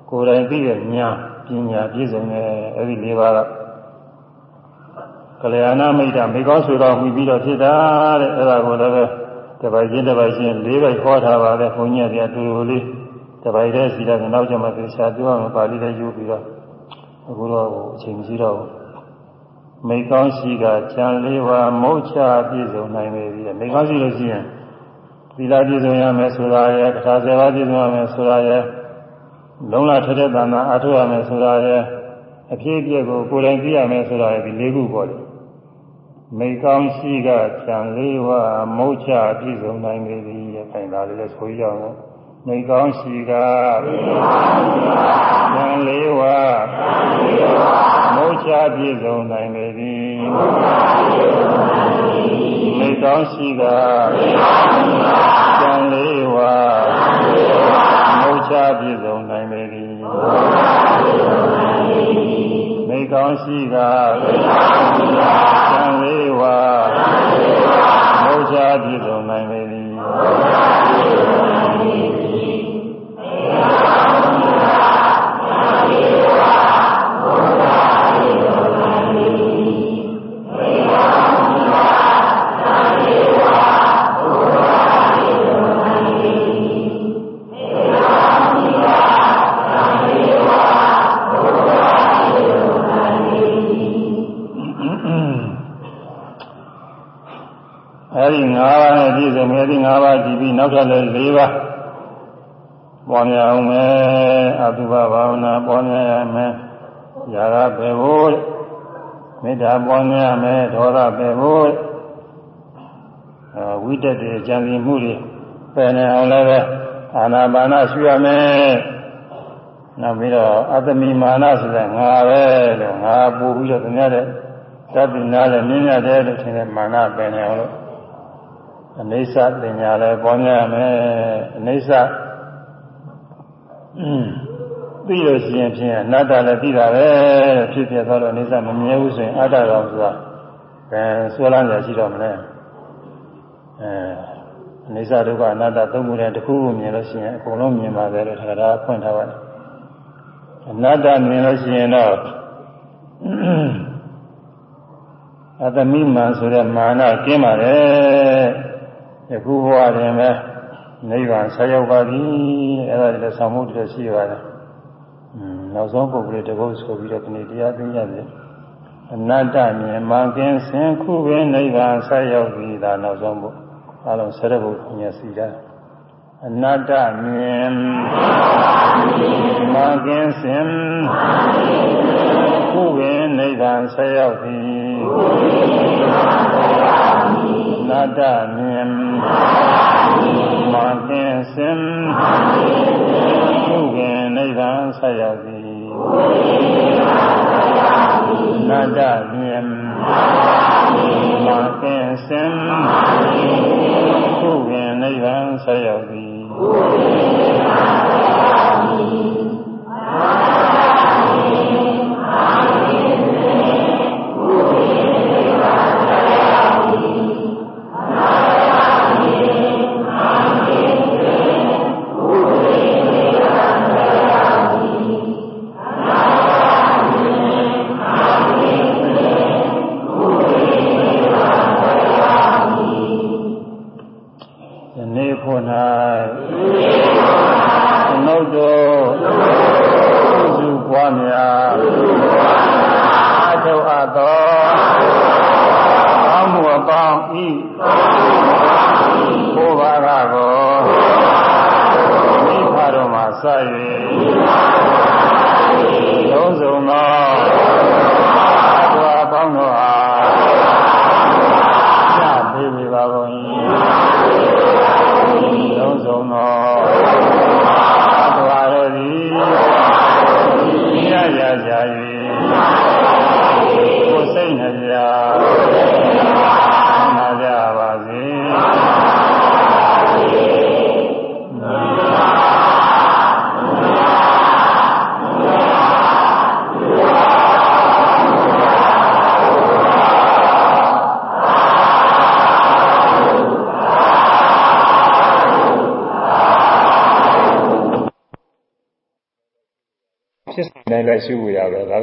ကိုယ်တိုင်သိရဉာဏ်ပညာပြည့်စုံတယ်အဲဒီ၄ပါးကကလျာဏမိတ်တာမိကောင်းဆွေတော်မှီပြီးတော့ဖြစ်တာတဲ့အဲဒါကိုလည်း တပိုက်ချင်းတပိုက်ချင်း၄ပိုက်ခေါ်ထားပါလေဘုန်းကြီးကတူတူလေးတပိုက်တည်းစီတော့နောက်ကျမှသေချာပြောအောင်ပါဠိလည်းယူပြီးတော့အခုတော့အချိန်ကြီးတော့မိကောင်းရှိကချမ်းလေးပါမုတ်ချပြည့်စုံနိုင်ပြီမိကောင်းရှိလို့ရှိရင်သီလပြည့်စုံရမယ်ဆိုတာရယ်တရားစေဝါပြည့်စုံရမယ်ဆိုတာရယ်လုံးလထက်တဲ့တဏ္ဍာအထုရမယ်ဆိုတာရယ်အဖြစ်အပျက်ကိုကိုယ်တိုင်သိရမယ်ဆိုတာရယ်ဒီ၄ခုပေါ့လေ မိကောင်းရှိကခြံလေးဝမုတ်ချပြည့်စုံနိုင်ပေသည်ရဲ့ခိုင်တာလေးလည်းဆိုရအောင်မိကောင်းရှိကခြံလေးဝမုတ်ချပြည့်စုံနိုင်ပေသည်မိကောင်းရှိကခြံလေးဝမုတ်ချပြည့်စုံနိုင်ပေသည်မိ ကောင်းရှိကသံလေးဝါမုတ်ချပြည့်စုံနိုင်ပေသည် နဲ့ပြည့်စုံမယ်ဒီ၅ပါးကြည့်ပြီးနောက်ထပ်လည်း၄ပါးပွားများအောင်မယ်အတုပဘာဝနာပွားများရမယ်ຢာကပေဖို့မေတ္တာပွားများမယ်ဒေါသပေဖို့ဝိတက်တွေကြံစည်မှုတွေပယ်နေအောင်လည်းပဲအာနာပါနရှုရမယ်နောက်ပြီးတော့အတ္တမိမာနဆိုတဲ့ငါပဲလို့ငါပို့ပြီးတော့သူများတဲ့သတ္တိနာလည်းမြင်ရတယ်လို့ထင်တယ်မာနပင်နေအောင်လို့ အနေဆပညာလည်းပေါ်များမယ်အနေဆသိလို့ရှိရင်ဖြင့်အနတ္တလည်းသိတာပဲဖြစ်ဖြစ်သွားတော့အနေဆမမြဲဘူးဆိုရင်အတ္တတော်ဆိုတာဘယ်ဆွဲလန်းရရှိတော့မလဲအဲအနေဆဒုက္ခအနတ္တသုံးခုနဲ့တစ်ခုခုမြင်လို့ရှိရင်အကုန်လုံးမြင်ပါတယ်လို့ထာတာဖွင့်ထားပါတယ်အနတ္တမြင်လို့ရှိရင်တော့အတမိမန်ဆိုတဲ့မာနကင်းပါတယ် ယခုဘဝတွင်ပဲနိဗ္ဗာန်ဆက်ရောက်ပါပြီအဲ့ဒါလည်းဆောင်မှုတည်းရှိပါတယ်อืมနောက်ဆုံးပုဂ္ဂိုလ်တပုတ်ဆိုပြီးတော့ဒီနေ့တရားသိရတယ်အနတ္တမြင်မှကင်းစင်ခုပင်နိဗ္ဗာန်ဆက်ရောက်ပြီဒါနောက်ဆုံးပုအလုံးဆရဘုညစီတာအနတ္တမြင်မှကင်းစင်ခုပင်နိဗ္ဗာန်ဆက်ရောက်ပြီနတ္တမြင် မှကင်းစင်ခုပင်နိဗ္ဗာန်ဆက်ရောက်ပြီနတ္တမြင်မှကင်းစင်ခုပင်နိဗ္ဗာန်ဆက်ရောက်ပြီလည်း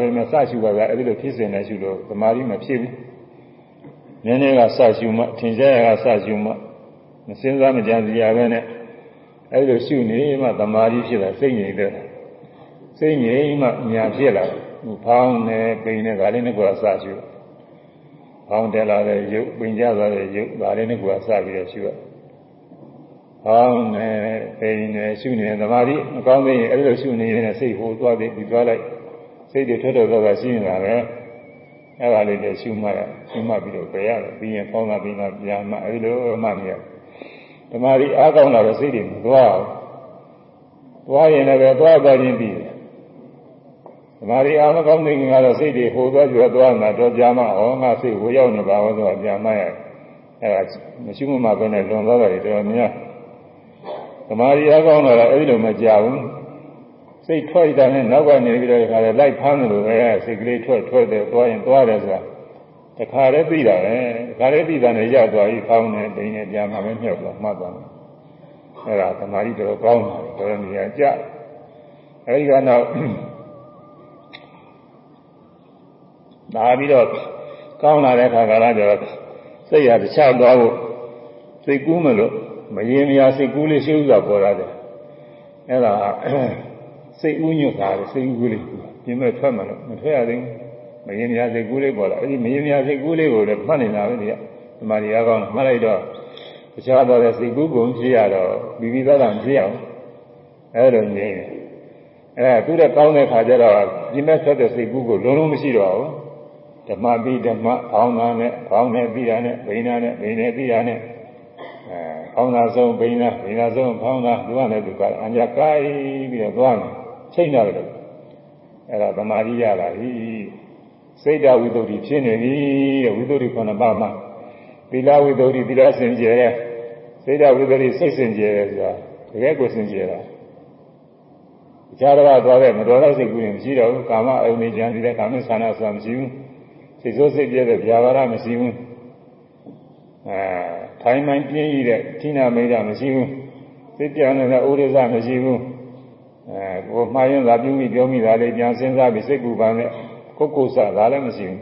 ပဲဒါပေမဲ့စရှုပါကအဲ့ဒီလိုဖြစ်စဉ်နဲ့ရှုလို့သမာဓိမဖြစ်ဘူးနည်းနည်းကစရှုမှထင်ရှားရကစရှုမှမစင်းစားမကြံစရာပဲနဲ့အဲ့ဒီလိုရှုနေမှသမာဓိဖြစ်တာစိတ်ငြိမ်တဲ့စိတ်ငြိမ်မှညာဖြစ်လာဖောင်းနေပိန်နေဒါလေးနဲ့ကိုယ်ကစရှုဖောင်းတယ်လာတဲ့ရုပ်ပိန်ကြသွားတဲ့ရုပ်ဒါလေးနဲ့ကိုယ်ကစပြီးတော့ရှုရဟောင်းနေပိန်နေရှုနေသမာဓိမကောင်းသေးရင်အဲ့လိုရှုနေရင်စိတ်ဟိုသွားပြီးပြီးသွားလိုက် စိတ်တွေထွက်တော့တော့ရှိနေတာပဲအဲ့ဒါလေးတွေရှုမှတ်ရရှုမှတ်ပြီးတော့ပြရတယ်ပြီးရင်ပေါင်းတာပြီးမှပြန်မှအဲ့လိုမှမရဓမ္မရီအားကောင်းလာတော့စိတ်တွေမသွားဘူးသွားရင်လည်းသွားသွားချင်းပြီးဓမ္မရီအားမကောင်းတဲ့ခင်ကတော့စိတ်တွေဟိုသွားကြွသွားနေတာတော့ကြာမှဩငါစိတ်ဟိုရောက်နေပါဘောဆိုတော့ပြန်မှရအဲ့ဒါမရှိမှမပဲနဲ့လွန်သွားတယ်တော်များဓမ္မရီအားကောင်းလာတော့အဲ့ဒီလိုမကြဘူး စိတ်ထွက်တာနဲ့နောက်ကနေပြီးတော့ခါလဲလိုက်ဖမ်းတယ်လို့ပဲစိတ်ကလေးထွက်ထွက်တယ်သွားရင်သွားတယ်ဆိုတာတခါလဲသိတာပဲတခါလဲသိတာနဲ့ရသွားပြီဖောင်းနေပိန်နေပြန်မှပဲမြုပ်သွားမှတ်သွားတယ်အဲ့ဒါသမာဓိတော်ကောင်းတယ်တော်နေရာကြအဲဒီကတော့ဒါပြီးတော့ကောင်းလာတဲ့ခါကလာကျတော့စိတ်ရတခြားသွားဖို့စိတ်ကူးမလို့မရင်မရစိတ်ကူးလေးရှိဥစွာပေါ်လာတယ်အဲ့ဒါ စိတ်ဥညွတ်တာလေစိတ်ဥကူးလေးပြင်မဲ့ထွက်မှလို့မထွက်ရသေးဘူးမရင်များစိတ်ကူးလေးပေါ်လာအဲ့ဒီမရင်များစိတ်ကူးလေးကိုလည်းမှတ်နေတာပဲဒီကဒီမှာဒီအကောင်းမှတ်လိုက်တော့တခြားတော့စိတ်ကူးကုန်ဖြစ်ရတော့ပြီးပြီးသားသားမဖြစ်အောင်အဲ့လိုနေတယ်အဲသူတဲ့ကောင်းတဲ့ခါကျတော့ပြင်မဲ့ထွက်တဲ့စိတ်ကူးကိုလုံးလုံးမရှိတော့ဘူးဓမ္မပြီးဓမ္မအောင်းတာနဲ့အောင်းနဲ့ပြီးတာနဲ့ဘိန်းတာနဲ့ဘိန်းနဲ့ပြီးတာနဲ့အဲအောင်းတာဆုံးဘိန်းတာဘိန်းတာဆုံးဖောင်းတာသူကလည်းသူကအံကြကိုင်းပြီးတော့သွားတယ် ချိန်ရတယ်အဲ့ဒါသမာဓိရလာပြီစိတ်ဓာဝိသုဒ္ဓိဖြစ်နေပြီတဲ့ဝိသုဒ္ဓိခုနှစ်ပါးမှာသီလဝိသုဒ္ဓိသီလစင်ကြယ်တဲ့စိတ်ဓာဝိသုဒ္ဓိစိတ်စင်ကြယ်တဲ့ဆိုတာတကယ်ကိုစင်ကြယ်တာအခြားတစ်ပါးသွားတဲ့မတော်တဲ့စိတ်ကူးရင်မရှိတော့ဘူးကာမအယုန်နဲ့ကြံစီတဲ့ကာမဆန္ဒဆိုတာမရှိဘူးစိတ်ဆိုးစိတ်ပြည့်တဲ့ဗျာပါဒမရှိဘူးအဲထိုင်းမှန်ပြင်းရတဲ့ဌိနာမိတ်မရှိဘူးစိတ်ပြောင်းနေတဲ့ဥရိသမရှိဘူး အဲကိုမှားရင်သာပြုမိပြောမိတာလေးပြန်စဉ်းစားပြီးစိတ်ကူပါနဲ့ကိုယ်ကိုယ်စားဒါလည်းမရှိဘူး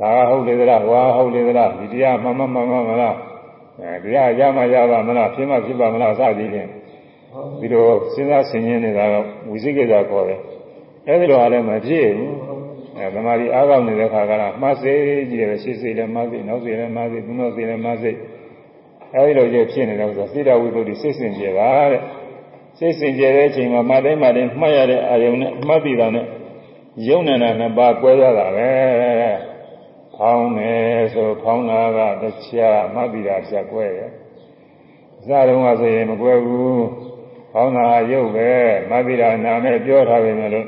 ဒါဟုတ်လေသလားဟွာဟုတ်လေသလားဒီတရားမှန်မှန်မှန်မှန်မလားအဲတရားရမှရပါမလားဖြစ်မှဖြစ်ပါမလားစသည်ဖြင့်ဒီလိုစဉ်းစားဆင်ခြင်နေတာကဝိသိကိစ္စခေါ်တယ်အဲဒီလိုအားလည်းမဖြစ်ဘူးအဲသမာဓိအားကောင်းနေတဲ့ခါကလာမှတ်စေကြည့်တယ်ရှေ့စိတ်လည်းမှတ်စေနောက်စိတ်လည်းမှတ်စေသူနောက်စိတ်လည်းမှတ်စေအဲဒီလိုကျဖြစ်နေတော့ဆိုစိတ္တဝိသုဒ္ဓိစိတ်စင်ကြပါတဲ့ စိတ်စင်ကြတဲ့အချိန်မှာမတိုင်းမတိုင်းမှတ်ရတဲ့အာယုံနဲ့မှတ်ပြီးတာနဲ့ယုံနေတာနှစ်ပါးကွဲရတာပဲဖောင်းတယ်ဆိုဖောင်းတာကတခြားမှတ်ပြီးတာဆက်ကွဲရဲ့အစတုန်းကဆိုရင်မကွဲဘူးဖောင်းတာရုပ်ပဲမှတ်ပြီးတာနာနဲ့ပြောထားပေမဲ့လို့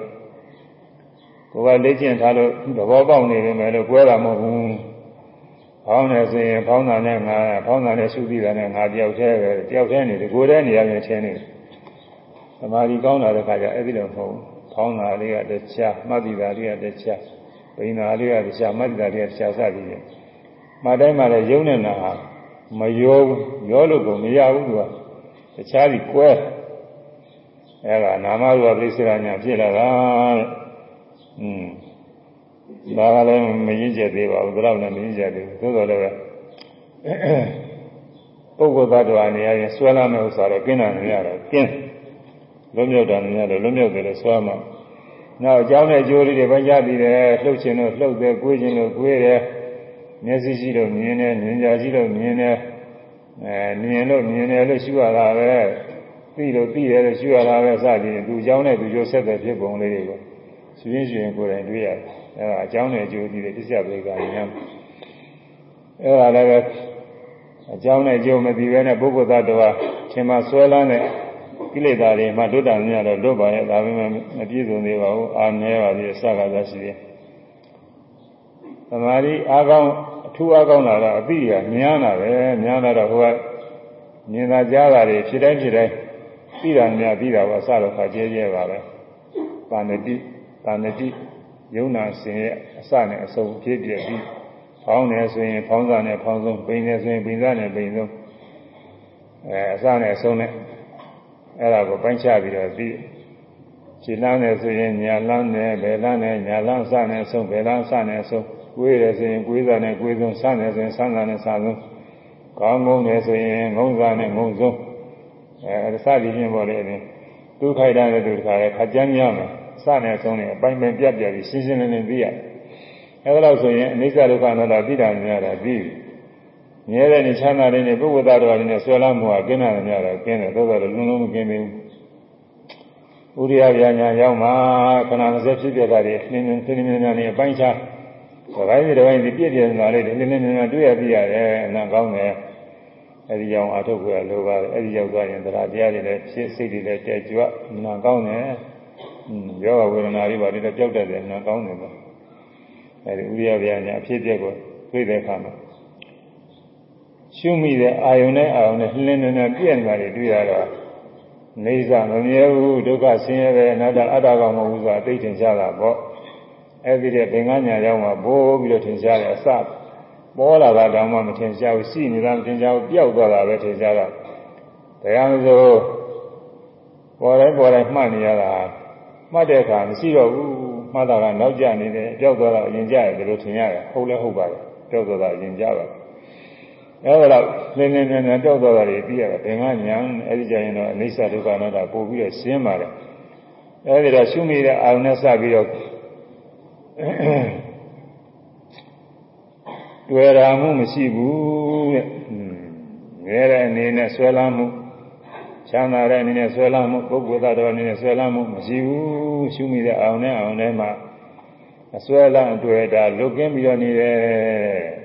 ကိုယ်ကလေ့ကျင့်ထားလို့သဘောပေါက်နေပေမဲ့လို့ကွဲတာမဟုတ်ဘူးဖောင်းတယ်ဆိုရင်ဖောင်းတာနဲ့ငါဖောင်းတာနဲ့ရှုပြီးတာနဲ့ငါတယောက်တည်းပဲတယောက်တည်းနေတယ်ကိုယ်တည်းနေရရင်ချင်းနေ သမာဓိကောင်းလာတဲ့ခါကျအဲ့ဒီလိုမဟုတ်ဘူးဖောင်းတာလေးကတခြားမှတ်ပြီးတာလေးကတခြားဘိညာလေးကတခြားမှတ်ပြီးတာလေးကတခြားစသည်ဖြင့်မှတ်တိုင်းမှလည်းယုံနေတာဟာမရောဘူးရောလို့ကိုမရဘူးသူကတခြားစီကွဲအဲ့ဒါနာမရူပပြိစ္ဆရာညာဖြစ်လာတာတဲ့อืมဒါကလည်းမရင်းကျက်သေးပါဘူးဒါတော့လည်းမရင်းကျက်သေးဘူးသို့တော်လည်းပုဂ္ဂိုလ်သတ္တဝါနေရာရင်ဆွဲလာမယ့်ဥစ္စာတော့ကျင်းတာနေရတယ်ကျင်း လွတ်မြောက်တာနေရတယ်လွတ်မြောက်တယ်လို့ဆွဲမှာနောက်အကြောင်းနဲ့အကျိုးလေးတွေပိုင်းခြားပြီးတယ်လှုပ်ခြင်းလို့လှုပ်တယ်ကိုယ်ခြင်းလို့ကိုယ်တယ်မျက်စိရှိလို့မြင်တယ်မြင်ကြရှိလို့မြင်တယ်အဲမြင်လို့မြင်တယ်လို့ရှုရတာပဲသိလို့သိတယ်လို့ရှုရတာပဲစသည်သူအကြောင်းနဲ့သူကျိုးဆက်တဲ့ဖြစ်ပုံလေးတွေကိုရှင်ရှင်ရှင်ကိုယ်တိုင်တွေ့ရတယ်အဲဒါအကြောင်းနဲ့အကျိုးဒီတဲ့ပြစ္ဆပရိက္ခာဉာဏ်အဲဒါလည်းပဲအကြောင်းနဲ့အကျိုးမသိဘဲနဲ့ပုဂ္ဂိုလ်သတ္တဝါသင်္မာဆွဲလန်းတဲ့ ကိလေသာတွေမှလွတ်တာမြင်ရတော့လွတ်ပါရဲ့ဒါပေမဲ့မပြည့်စုံသေးပါဘူးအာနဲပါသေးတယ်စကားသာရှိတယ်သမာဓိအားကောင်းအထူးအားကောင်းလာတော့အသိရများလာတယ်များလာတော့ဟိုကမြင်သာကြားတာတွေဖြစ်တိုင်းဖြစ်တိုင်းသိတာများသိတာကအစတော့ခါကျဲကျဲပါပဲပါဏတိပါဏတိယုံနာရှင်ရဲ့အစနဲ့အဆုံးဖြစ်ပြပြီးဖောင်းတယ်ဆိုရင်ဖောင်းစားနဲ့ဖောင်းဆုံးပိန်တယ်ဆိုရင်ပိန်စားနဲ့ပိန်ဆုံးအဲအစနဲ့အဆုံးနဲ့ အဲ့ဒါကိုပိုင်းခြားပြီးတော့ပြီးခြေလမ်းနဲ့ဆိုရင်ညာလမ်းနဲ့ဘယ်လမ်းနဲ့ညာလမ်းစနဲ့ဆုံးဘယ်လမ်းစနဲ့ဆုံးကိုယ်ရယ်ဆိုရင်ကိုယ်စားနဲ့ကိုယ်ဆုံးစနဲ့ဆိုရင်စမ်းစားနဲ့စဆုံးကောင်းငုံတယ်ဆိုရင်ငုံစားနဲ့ငုံဆုံးအဲစသည်ဖြင့်ပေါ်လေသူခိုက်တဲ့သူတခါလေခကြမ်းများမယ်စနဲ့ဆုံးနေအပိုင်းပိုင်းပြတ်ပြတ်ပြီးရှင်းရှင်းလင်းလင်းသိရတယ်အဲဒါလို့ဆိုရင်အနိစ္စဒုက္ခအနတ္တသိတာများတာပြီးပြီ မြဲတဲ့နေချမ်းသာတဲ့နေပုဂ္ဂိုလ်သားတော်တွေနဲ့ဆွဲလာမှုကကင်းတာများတာကင်းတယ်သို့တော်လည်းလုံးလုံးမကင်းသေးဘူးဥရိယဗျာညာရောက်မှခဏ20ဖြစ်ပြတာတွေနင်းနင်းနင်းနင်းနင်းအပိုင်းခြားသခိုင်းတွေတစ်ပိုင်းဒီပြည့်ပြည့်နေတာလေးနင်းနင်းနင်းနင်းတွေ့ရပြရတယ်အနံကောင်းတယ်အဲဒီကြောင့်အထုတ်ကြလိုပါတယ်အဲဒီရောက်သွားရင်တရားတရားတွေလည်းဖြစ်စိတ်တွေလည်းတက်ကြွအနံကောင်းတယ်อืมယောဂဝေဒနာတွေပါလည်းကြောက်တတ်တယ်အနံကောင်းတယ်ပေါ့အဲဒီဥရိယဗျာညာအဖြစ်အပျက်ကိုတွေ့တဲ့အခါမှာ ရှုမိတဲ့အာယုန်နဲ့အာယုန်နဲ့လှင်းနေနေပြည့်နေတာတွေတွေ့ရတော့နေစာမမြဲဘူးဒုက္ခဆင်းရဲတယ်အနတ္တအတ္တကောင်မဟုတ်ဘူးဆိုတာသိထင်ရှားတာပေါ့အဲ့ဒီတဲ့ဘင်္ဂညာရောက်မှဘိုးပြီးတော့ထင်ရှားတယ်အစပေါ်လာတာတောင်မှမထင်ရှားဘူးရှိနေတာမထင်ရှားဘူးပျောက်သွားတာပဲထင်ရှားတာတရားမဆိုပေါ်တိုင်းပေါ်တိုင်းမှတ်နေရတာမှတ်တဲ့အခါမရှိတော့ဘူးမှတ်တာကနောက်ကျနေတယ်ပျောက်သွားတာအရင်ကျရတယ်လို့ထင်ရတယ်ဟုတ်လဲဟုတ်ပါတယ်ပျောက်သွားတာအရင်ကျပါတယ် အဲဒါတော့နင်းနေနေနေတောက်သွားတာတွေပြီးရတယ်ဘင်္ဂညာအဲဒီကြရင်တော့အနိစ္စဒုက္ခအနတ္တပို့ပြီးတော့ရှင်းပါတယ်အဲဒီတော့ရှုမိတဲ့အာရုံနဲ့စပြီးတော့တွေ့ရာမှုမရှိဘူးတဲ့ငဲတဲ့အနေနဲ့ဆွဲလမ်းမှုချမ်းသာတဲ့အနေနဲ့ဆွဲလမ်းမှုပုဂ္ဂိုလ်သားတော်အနေနဲ့ဆွဲလမ်းမှုမရှိဘူးရှုမိတဲ့အာရုံနဲ့အာရုံထဲမှာအဆွဲလမ်းအတွေ့အတာလွတ်ကင်းပြီးတော့နေတယ်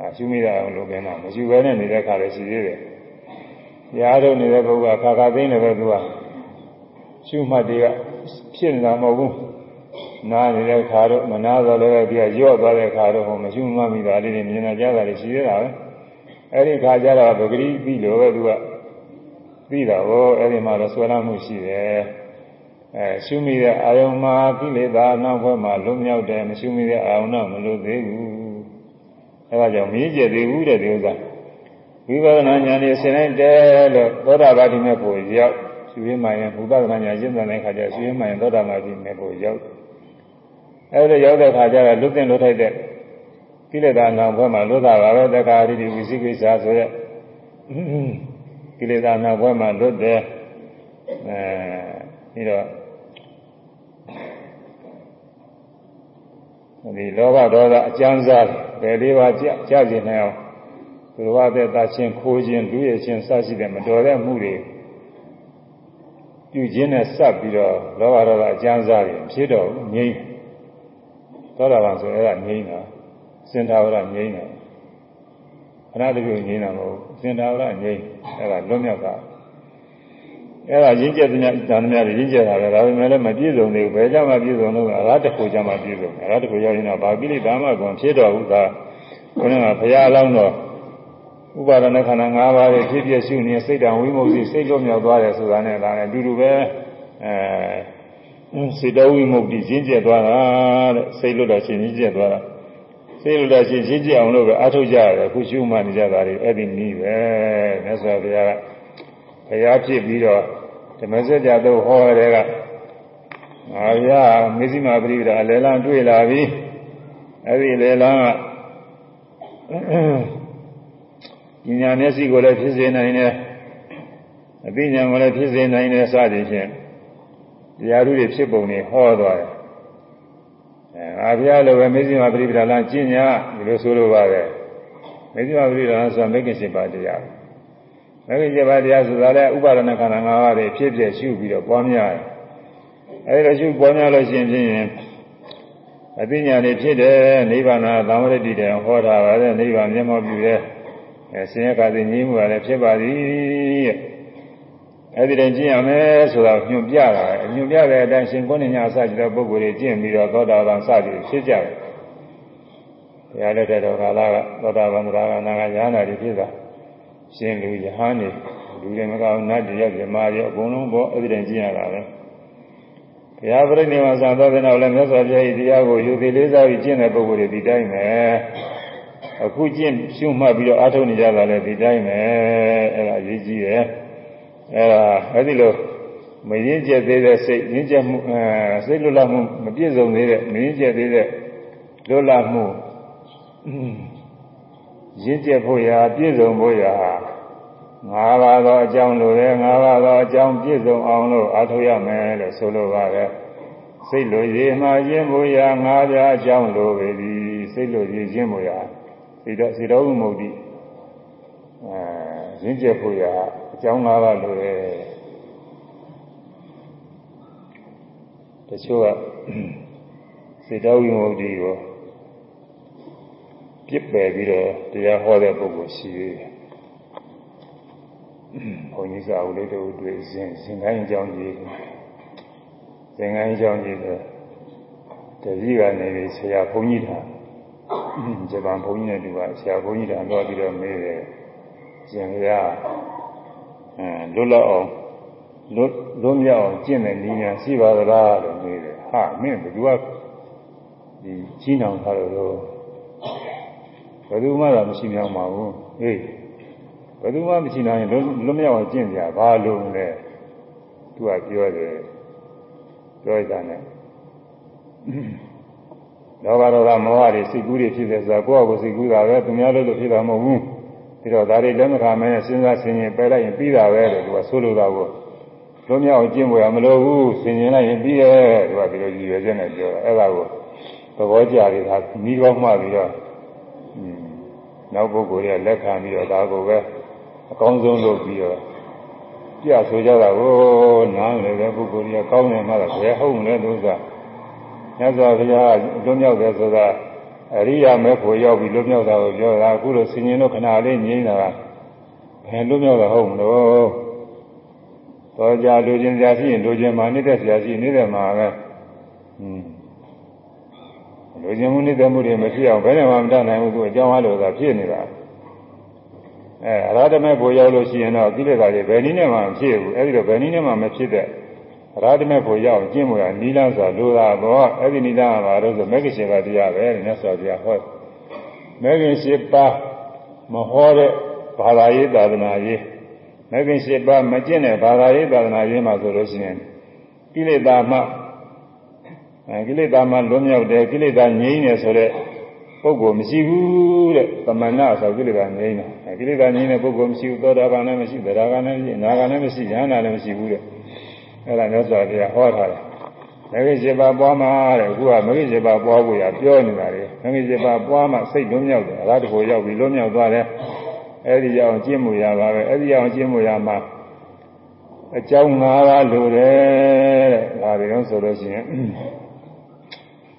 အာရှုမိတာအောင်လုပ်နေတာမရှိဘဲနဲ့နေတဲ့ခါလည်းရှိသေးတယ်။ရားတို့နေတဲ့ပုဂ္ဂိုလ်ကခါခါသိနေပဲသူကရှုမှတ်တွေကဖြစ်နေတာမဟုတ်ဘူး။နားနေတဲ့ခါတော့မနာတော့လည်းဒီကရော့သွားတဲ့ခါတော့ဟိုမရှိမှမိတာလေးတွေမြင်နေကြတာတွေရှိသေးတာပဲအဲ့ဒီခါကျတော့ပဂရိပြီးလို့ပဲသူကပြီးတာဟောအဲ့ဒီမှာတော့ဆွဲလမ်းမှုရှိတယ်အဲရှုမိတဲ့အာယုံမှာကိလေသာနောက်ဘက်မှာလွတ်မြောက်တယ်မရှုမိတဲ့အာယုံတော့မလွတ်သေးဘူး အဲဒါကြောင့်မင်းကျက်သေးဘူးတဲ့ဒီဥစ္စာဝိပဿနာဉာဏ်နဲ့ဆင်လိုက်တယ်လို့သောတာပတိမေဖို့ရောက်ရှုရင်းမှရင်ဝိပဿနာဉာဏ်ရှင်းတဲ့ခါကျရှုရင်းမှရင်သောတာပတိမေဖို့ရောက်အဲဒီရောက်တဲ့ခါကျတော့လွတ်တဲ့လွတ်ထိုက်တဲ့ကိလေသာနောက်ဘက်မှာလွတ်တာပါပဲတက္ကရာတိဝိသိကိစ္စဆိုရက်ကိလေသာနောက်ဘက်မှာလွတ်တယ်အဲပြီးတော့ဒီလောဘဒေါသအကျဉ်းစားဘယ် လေးပါးကြာကြာကျင်နေအောင်သူတော်ဘာတဲ့တာချင်းခိုးခြင်းလူရဲ့ချင်းစရှိတဲ့မတော်တဲ့မှုတွေပြုခြင်းနဲ့စပ်ပြီးတော့လောဘဒေါသအကျဉ်းစားတွေဖြစ်တော့ငြိမ့်သောတာပန်ဆိုအဲ့ဒါငြိမ့်တာစင်သာဝရငြိမ့်တာခဏတပြုတ်ငြိမ့်တာမဟုတ်စင်သာဝရငြိမ့်အဲ့ဒါလွတ်မြောက်တာ အဲ့ဒါရင်းကျက်တဲ့ဒါနများရင်းကျက်တာပဲဒါပေမဲ့လည်းမပြည့်စုံသေးဘူးဘယ်ကြောင့်မှပြည့်စုံလို့အလားတစ်ခုကြောင့်မှပြည့်စုံအလားတစ်ခုရောက်ရင်တော့ဘာကိလေသာမှကွန်ဖြစ်တော်ဘူးသာခொနကဘုရားအလောင်းတော်ဥပါဒณะခန္ဓာ၅ပါးရဲ့ဖြစ်ဖြစ်ရှုနေစိတ်တံဝိမု ക്തി စိတ်လွတ်မြောက်သွားတယ်ဆိုတာနဲ့ဒါနဲ့အတူတူပဲအဲစိတ်တော်ဝိမု ക്തി ရင်းကျက်သွားတာတဲ့စိတ်လွတ်တော်ချင်းရင်းကျက်သွားတာစိတ်လွတ်တော်ချင်းရင်းကျက်အောင်လို့ပဲအထုတ်ကြရတယ်အခုရှုမှနေကြတာတွေအဲ့ဒီနည်းပဲမြတ်စွာဘုရားကဘုရားဖြစ်ပြီးတော့ ဓမ္မစကြာတို့ဟောတဲ့ကငါရမေဇိမာပရိဒါအလေလံတွေ့လာပြီအဲ့ဒီလေလံကဉာဏ်မျက်စိကိုလည်းဖြစ်စေနိုင်တယ်အသိဉာဏ်ကိုလည်းဖြစ်စေနိုင်တယ်စသည်ဖြင့်တရားဓုတွေဖြစ်ပုံတွေဟောသွားတယ်အဲငါဘုရားလိုပဲမေဇိမာပရိဒါလံကျင့်ညာဒီလိုဆိုလိုပါတယ်မေဇိမာပရိဒါလံဆိုတာမေခင်ရှင်ပါတရား မဂ္ဂင်7ပါးတရားဆိုတာလည်းဥပါဒနာခန္ဓာ၅ပါးတွေဖြစ်ဖြစ်ရှုပြီးတော့ပွားများတယ်။အဲဒီလိုရှုပွားများလို့ရှိရင်ဖြင့်အသိဉာဏ်တွေဖြစ်တယ်နိဗ္ဗာန်သံဝရတိတဲ့ဟောတာပါတဲ့နိဗ္ဗာန်မျက်မှောက်ပြုတဲ့အဲဆင်းရဲခါသိငြိမ်းမှုကလည်းဖြစ်ပါသည်တဲ့။အဲဒီတည်းကျင့်ရမယ်ဆိုတာညွှန်ပြတာညွှန်ပြတဲ့အတိုင်းရှင်ကိုယ်ညအစကြတဲ့ပုဂ္ဂိုလ်တွေကျင့်ပြီးတော့သောတာပန်စသည်ဖြစ်ကြတယ်။ဘုရားလက်ထက်တော်ကာလကသောတာပန်သရဂနာကညာနာတွေဖြစ်တာ။ ရှင်လူယဟန်နေလူတွေမကောင်းနတ်တွေရပြမာတွေအကုန်လုံးပေါ့အဲ့ဒီတိုင်ကျင့်ရတာပဲဘုရားပြိဋိဝါစာသောတဲ့နောက်လည်းမြတ်စွာဘုရားဤတရားကိုယူသေးလေးစားပြီးကျင့်တဲ့ပုဂ္ဂိုလ်တွေဒီတိုင်းပဲအခုကျင့်ရှုမှတ်ပြီးတော့အားထုတ်နေကြတာလည်းဒီတိုင်းပဲအဲ့ဒါအရေးကြီးတယ်အဲ့ဒါအဲ့ဒီလိုမရင်းကျက်သေးတဲ့စိတ်ရင်းကျက်မှုအဲစိတ်လွတ်လပ်မှုမပြည့်စုံသေးတဲ့မရင်းကျက်သေးတဲ့လွတ်လပ်မှု ရင့်ကျက်ဖို့ရာပြည့်စုံဖို့ရာငါးပါးသောအကြောင်းလိုတယ်ငါးပါးသောအကြောင်းပြည့်စုံအောင်လို့အားထုတ်ရမယ်လို့ဆိုလိုပါတယ်စိတ်လိုရည်မှခြင်းဖို့ရာငါးပြားအကြောင်းလိုပေသည်စိတ်လိုရည်ခြင်းဖို့ရာစိတော်စိတော်ဥမုတ်တိအဲရင့်ကျက်ဖို့ရာအကြောင်းငါးပါးလိုတယ်တချို့ကစိတော်ဝိမုတ်တိကို ပြစ်ပယ်ပြီးတော့တရားဟောတဲ့ပုဂ္ဂိုလ်ရှိသေးတယ်။ဘုန်းကြီးစာအုပ်လေးတို့တွေ့စဉ်စဉ်ကိုင်းအကြောင်းကြီးစဉ်ကိုင်းအကြောင်းကြီးဆိုတတိကနေပြီးဆရာဘုန်းကြီးထားဂျပန်ဘုန်းကြီးနဲ့တူပါဆရာဘုန်းကြီးထားတော့ပြီးတော့မေးတယ်ရှင်ရအဲလွတ်လပ်အောင်လွတ်လွတ်မြောက်အောင်ကျင့်တဲ့နည်းများရှိပါသလားလို့မေးတယ်ဟာမင်းဘယ်သူကဒီကြီးနောင်ထားလို့ ဘယ်သူမှတော့မရှိမြောင်ပါဘူးဟေးဘယ်သူမှမရှိနိုင်ရင်လွတ်မြောက်အောင်ကျင့်ကြဘာလို့လဲသူကပြောတယ်ပြောရတာနဲ့လောဘဒေါသမောဟတွေစိတ်ကူးတွေဖြစ်တယ်ဆိုတာကိုယ့်အကိုစိတ်ကူးတာပဲသူများလို့လို့ဖြစ်တာမဟုတ်ဘူးပြီးတော့ဒါတွေလက်မခံမဲစဉ်းစားဆင်ခြင်ပယ်လိုက်ရင်ပြီးတာပဲလို့သူကဆိုလိုတာကိုလွတ်မြောက်အောင်ကျင့်ဖို့ရမလိုဘူးဆင်ခြင်လိုက်ရင်ပြီးရဲ့သူကဒီလိုကြည့်ရတဲ့နဲ့ပြောတာအဲ့ဒါကိုသဘောကျတယ်ဒါမိကောင်းမှပြီးတော့ နောက်ပုဂ္ဂိုလ်ရဲ့လက်ခံပြီးတော့ဒါကိုပဲအကောင်းဆုံးလုပ်ပြီးတော့ကြဆိုကြတာကိုနားလေတဲ့ပုဂ္ဂိုလ်ကြီးကောင်းနေမှတော့ဘယ်ဟုတ်မလဲသူကမြတ်စွာဘုရားလွတ်မြောက်တယ်ဆိုတာအရိယာမေဖို့ရောက်ပြီးလွတ်မြောက်တာကိုပြောတာအခုလိုဆင်ញင်လို့ခဏလေးငြိမ်းတာကဘယ်လွတ်မြောက်တာဟုတ်မလို့တော့ကြာလူချင်းကြာရှိရင်လူချင်းမှနေတဲ့ဆရာရှိနေတဲ့မှာပဲอืม လူချင်းမှုနေတဲ့မှုတွေမဖြစ်အောင်ဘယ်နဲ့မှမတတ်နိုင်ဘူးသူအကြောင်းအားလို့သာဖြစ်နေတာအဲအရဟတမေကိုရောက်လို့ရှိရင်တော့ကိလေသာတွေဘယ်နည်းနဲ့မှမဖြစ်ဘူးအဲဒီတော့ဘယ်နည်းနဲ့မှမဖြစ်တဲ့အရဟတမေကိုရောက်ကျင့်မှုရနီလန်းဆိုတာလိုတာတော့အဲ့ဒီနီလန်းကဘာလို့ဆိုမဂ္ဂင်၈ပါးတရားပဲတဲ့မြတ်စွာဘုရားဟောမဂ္ဂင်၈ပါးမဟောတဲ့ဘာသာရေးသာသနာရေးမဂ္ဂင်၈ပါးမကျင့်တဲ့ဘာသာရေးသာသနာရေးမှာဆိုလို့ရှိရင်ကိလေသာမှ အဲကိလေသာမှလွတ်မြောက်တယ်ကိလေသာငြိမ်းတယ်ဆိုတော့ပုဂ္ဂိုလ်မရှိဘူးတဲ့သမဏဆိုကိလေသာငြိမ်းတယ်အဲကိလေသာငြိမ်းတဲ့ပုဂ္ဂိုလ်မရှိဘူးသောတာပန်လည်းမရှိသရဂန်လည်းမရှိနာဂန်လည်းမရှိယန္တာလည်းမရှိဘူးတဲ့အဲ့ဒါမျိုးဆိုပြဟောထားတယ်မဂ္ဂင်7ပါးပွားမှာတဲ့အခုကမဂ္ဂင်7ပါးပွားဖို့ရပြောနေတာလေမဂ္ဂင်7ပါးပွားမှစိတ်လွတ်မြောက်တယ်အလားတကိုရောက်ပြီးလွတ်မြောက်သွားတယ်အဲ့ဒီကြောင့်ကျင့်မှုရပါပဲအဲ့ဒီကြောင့်ကျင့်မှုရမှာအကြောင်း၅ပါးလိုတယ်တဲ့ဒါတွေတော့ဆိုလို့ရှိရင်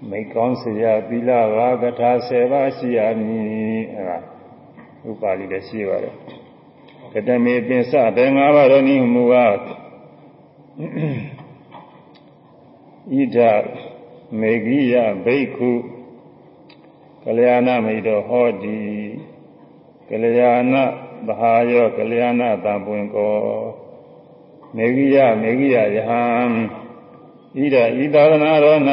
မိကောင်းစရာသီလဘာကထာ10ပါးရှိရမည်အဲဒါဥပါလိလည်းရှိပါတယ်ကတမေပင်စဘယ်၅ပါးတော့နိမူကဣဒမေဂိယဘိက္ခုကလျာဏမိတောဟောတိကလျာဏဘဟာယောကလျာဏတံပွင်ကောမေဂိယမေဂိယယဟံဣဒဤသာသနာတော်၌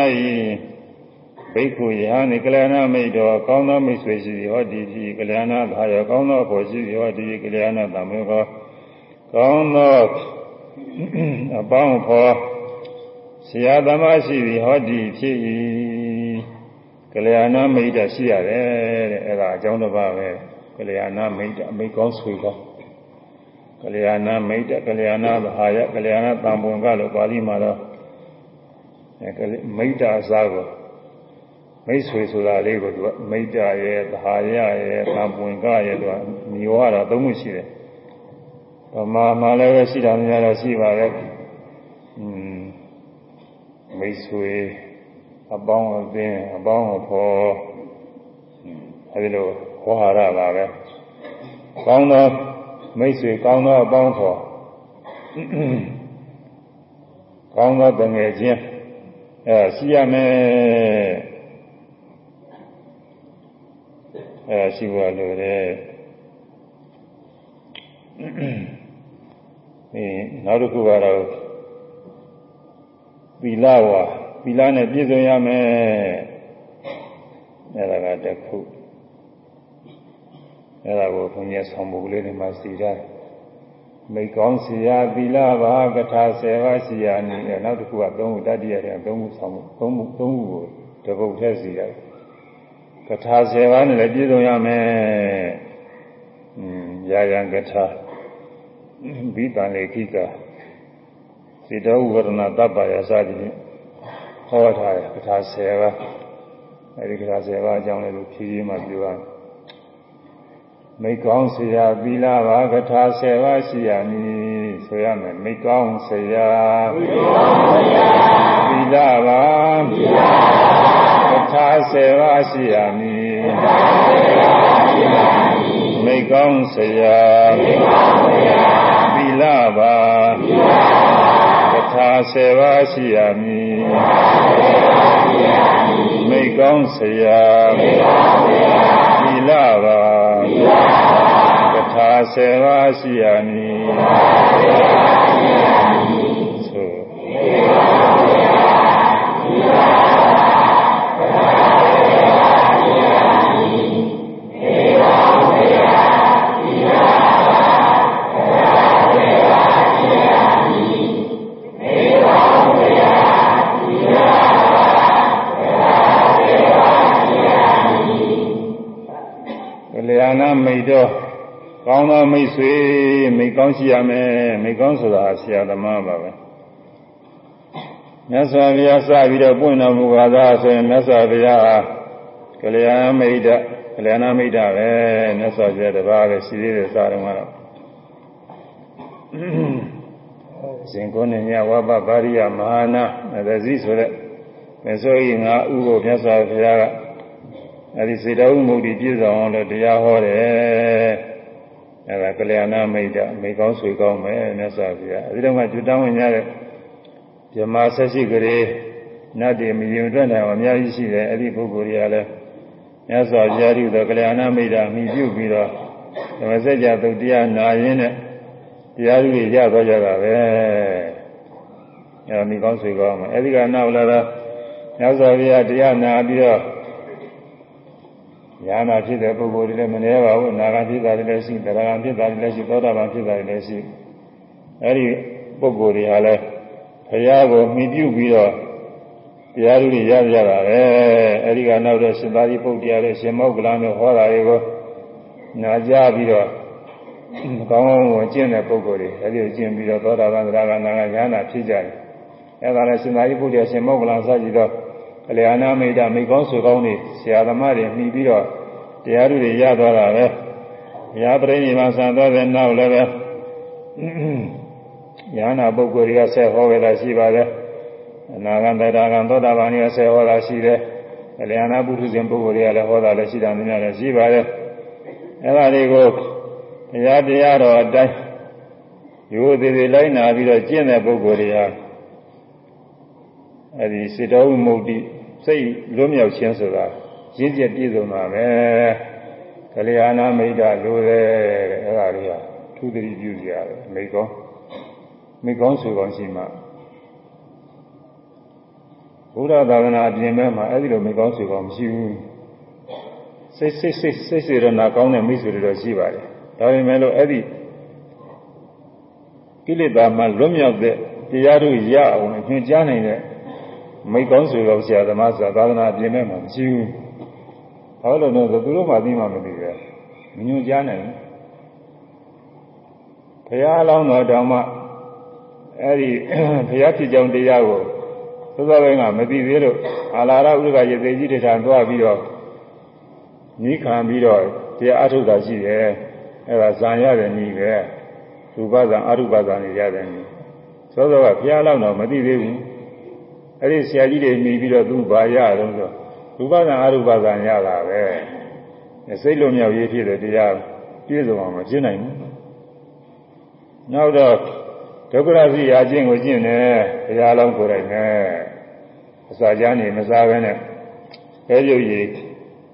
ဘိက္ခုယဟန်ကလျာဏမိတောကောင်းသောမိတ်ဆွေရှိသည်ဟောတိဖြစ်ကလျာဏဘဟာယောကောင်းသောအဖို့ရှိသည်ဟောတိကလျာဏတံပွင်ကောကောင်းသောအပေါင်းဖော်ဆရာသမားရှိသည်ဟောဒီဖြစ်၏ကလျာဏမိတ်တရှိရတယ်တဲ့အဲ့ဒါအကြောင်းတစ်ပါးပဲကလျာဏမိတ်တမိတ်ကောင်းဆွေကောင်းကလျာဏမိတ်တကလျာဏဗဟာယကလျာဏတံပွန်ကလို့ပါဠိမှာတော့အဲမိတ်တာအစားကို မိတ်ဆွေဆိုတာလေးကိုသူကမိတ်တာရဲ့ဗဟာယရဲ့တံပွန်ကရဲ့သူကမျိုးရတာသုံးခုရှိတယ်ဗမာမှာလည်းပဲရှိတာများတော့ရှိပါရဲ့อืมမိတ်ဆွေအပေါင်းအသင်းအပေါင်းအဖော်အဲဒီလိုဝါဟာရပါပဲကောင်းသောမိတ်ဆွေကောင်းသောအပေါင်းဖော်ကောင်းသောတငယ်ချင်းအဲရှိရမယ် အဲရှိပါလို့တဲ့အဲနောက်တစ်ခုကတော့သီလဝါသီလနဲ့ပြည့်စုံရမယ်အဲဒါကတခုအဲဒါကိုဘုန်းကြီးဆောင်းဖို့လေးတွေမှာစီရတယ်မိကောင်းစီယာသီလဘာကထာ10ပါးစီယာနေတယ်နောက်တစ်ခုက3ခုတတိယတဲ့3ခုဆောင်းဖို့3ခု3ခုကိုတပုတ်ထည့်စီရတယ် ကထာ10ပါးနဲ့လည်းပြည့်စုံရမယ်อืมရာယံကထာဘိတံလေခိကစေတောဝရဏတပ္ပယစသည်ဟောထားတယ်ကထာ10ပါးအဲဒီကထာ10ပါးအကြောင်းလေးကိုဖြည်းဖြည်းမှပြောရမယ်မိကောင်းဆရာသီလပါကထာ10ပါးရှိရမည်ဆိုရမယ်မိကောင်းဆရာသီလပါက ထာ10ပါးရှိရမည်မိကောင်းဆရာသီလပါကထာ10ပါးရှိရမည်မိကောင်းဆရာသီလပါကထာ10ပါးရှိရမည်သို့မိတ်တော့ကော င်းသောမိတ်ဆွေမိတ်ကောင်းရှိရမယ်မိတ်ကောင်းဆိုတာဆရာသမားပါပဲမြတ်စွာဘုရားစပြီးတော့ပွင့်တော်မူပါသာဆိုရင်မြတ်စွာဘုရားကလျာဏမိတ်တကလျာဏမိတ်တပဲမြတ်စွာဘုရားတပါးပဲရှိသေးတယ်စားတော့ကတော့ရှင်ကုန်းညဝဘပါရိယမဟာနာသတိဆိုတဲ့မဆိုရင်ငါဥကိုမြတ်စွာဘုရားကအဲဒီစေတဝုမုတ်တိပြည့်စုံအောင်လို့တရားဟောတယ် အဲဒါကလျာဏမိတ်တမိကောင်းဆွေကောင်းမယ်မြတ်စွာဘုရားအဲဒီတော့မှကျွတန်းဝင်ရတဲ့ဓမ္မဆက်ရှိကလေးနတ်တွေမယုံတွက်နိုင်အောင်အများကြီးရှိတယ်အဲ့ဒီပုဂ္ဂိုလ်တွေကလည်းမြတ်စွာဘုရားပြုသောကလျာဏမိတ်တာမိပြုပြီးတော့ဓမ္မစကြာသုတ်တရားနာရင်းနဲ့တရားတွေရသွားကြတာပဲအဲမိကောင်းဆွေကောင်းမှာအဲ့ဒီကနောက်လာတော့မြတ်စွာဘုရားတရားနာပြီးတော့ ညာနာဖြစ်တဲ့ပုဂ္ဂိုလ်တွေလည်းမနှဲပါဘူးနာဂံဖြစ်တာတွေလည်းရှိသရဂံဖြစ်တာတွေလည်းရှိသောတာပန်ဖြစ်တာတွေလည်းရှိအဲ့ဒီပုဂ္ဂိုလ်တွေဟာလည်းဘုရားကိုမှီပြုပြီးတော့တရားတွေရကြတာပဲအဲ့ဒီကနောက်တော့ရှင်သာရိပုတ္တရာတို့ရှင်မောက္ကလန်တို့ဟောတာတွေကိုနာကြားပြီးတော့ကောင်းကောင်းကိုကျင့်တဲ့ပုဂ္ဂိုလ်တွေအဲ့ဒီကိုကျင့်ပြီးတော့သောတာပန်သရဂံနာဂံညာနာဖြစ်ကြတယ်အဲ့ဒါလည်းရှင်သာရိပုတ္တရာရှင်မောက္ကလန်စကြည့်တော့ ကလျာဏမိတ်တမိကောင်းဆွေကောင်းတွေဆရာသမားတွေမှီပြီးတော့တရားတွေရသွားတာပဲဘုရားပြိဋိမာဆံသွားတဲ့နောက်လည်းပဲညာနာပုဂ္ဂိုလ်တွေကဆက်ဟောခဲ့တာရှိပါတယ်အနာဂံတရားကံသောတာပန်တွေကဆက်ဟောတာရှိတယ်ကလျာဏပုထုဇဉ်ပုဂ္ဂိုလ်တွေကလည်းဟောတာလည်းရှိတာများလည်းရှိပါတယ်အဲဒါတွေကိုဘုရားတရားတော်အတိုင်းရိုးသေးသေးလိုက်နာပြီးတော့ကျင့်တဲ့ပုဂ္ဂိုလ်တွေဟာအဲဒီစေတောဝိမု ക്തി စိတ်လွတ်မြောက်ခြင်းဆိုတာရင့်ကျက်ပြည့်စုံတာပဲကလျာဏမိတ်တာလိုတယ်တဲ့အဲဒါလေးကထူးသတိပြုကြရတယ်မိကောင်းမိကောင်းဆိုကောင်းရှိမှဘုရားသာသနာအပြင်ဘက်မှာအဲ့ဒီလိုမိကောင်းဆိုကောင်းမရှိဘူးစိတ်စိတ်စိတ်စိတ်စေရနာကောင်းတဲ့မိတ်ဆွေတွေတော့ရှိပါတယ်ဒါပေမဲ့လို့အဲ့ဒီကိလေသာမှလွတ်မြောက်တဲ့တရားတို့ရအောင်ညွှန်ကြားနိုင်တဲ့ မိကောင်းဆိုကောင်းဆရာသမားဆိုတာသာသနာအပြင်ဘက်မှာမရှိဘူးဘာလို့လဲဆိုသူတို့မှသိမှမသိပဲမညွှန်ကြားနိုင်ဘူးဘုရားအလောင်းတော်တောင်မှအဲ့ဒီဘုရားဖြစ်ကြောင်းတရားကိုသုသောဘင်းကမသိသေးလို့အာလာရဥဒကရေသေးကြီးတထံသွားပြီးတော့ညီခံပြီးတော့တရားအထုတ်တာရှိတယ်အဲ့ဒါဇံရတယ်ညီပဲရူပဇံအရူပဇံနေရတယ်ညီသောသောကဘုရားလောက်တော့မသိသေးဘူး အဲ့ဒီဆရာကြီးတွေမြည်ပြီးတော့သူဘာရတော့ဆိုရူပဇံအရူပဇံရတာပဲစိတ်လုံးမြောက်ရေးဖြစ်တဲ့တရားပြည့်စုံအောင်မဖြစ်နိုင်ဘူးနောက်တော့ဒုက္ခရစီရာခြင်းကိုကျင့်တယ်ဘုရားလောင်းကိုယ်တိုင်နဲ့အစာကြမ်းနေမစားဘဲနဲ့အဲရုပ်ရည်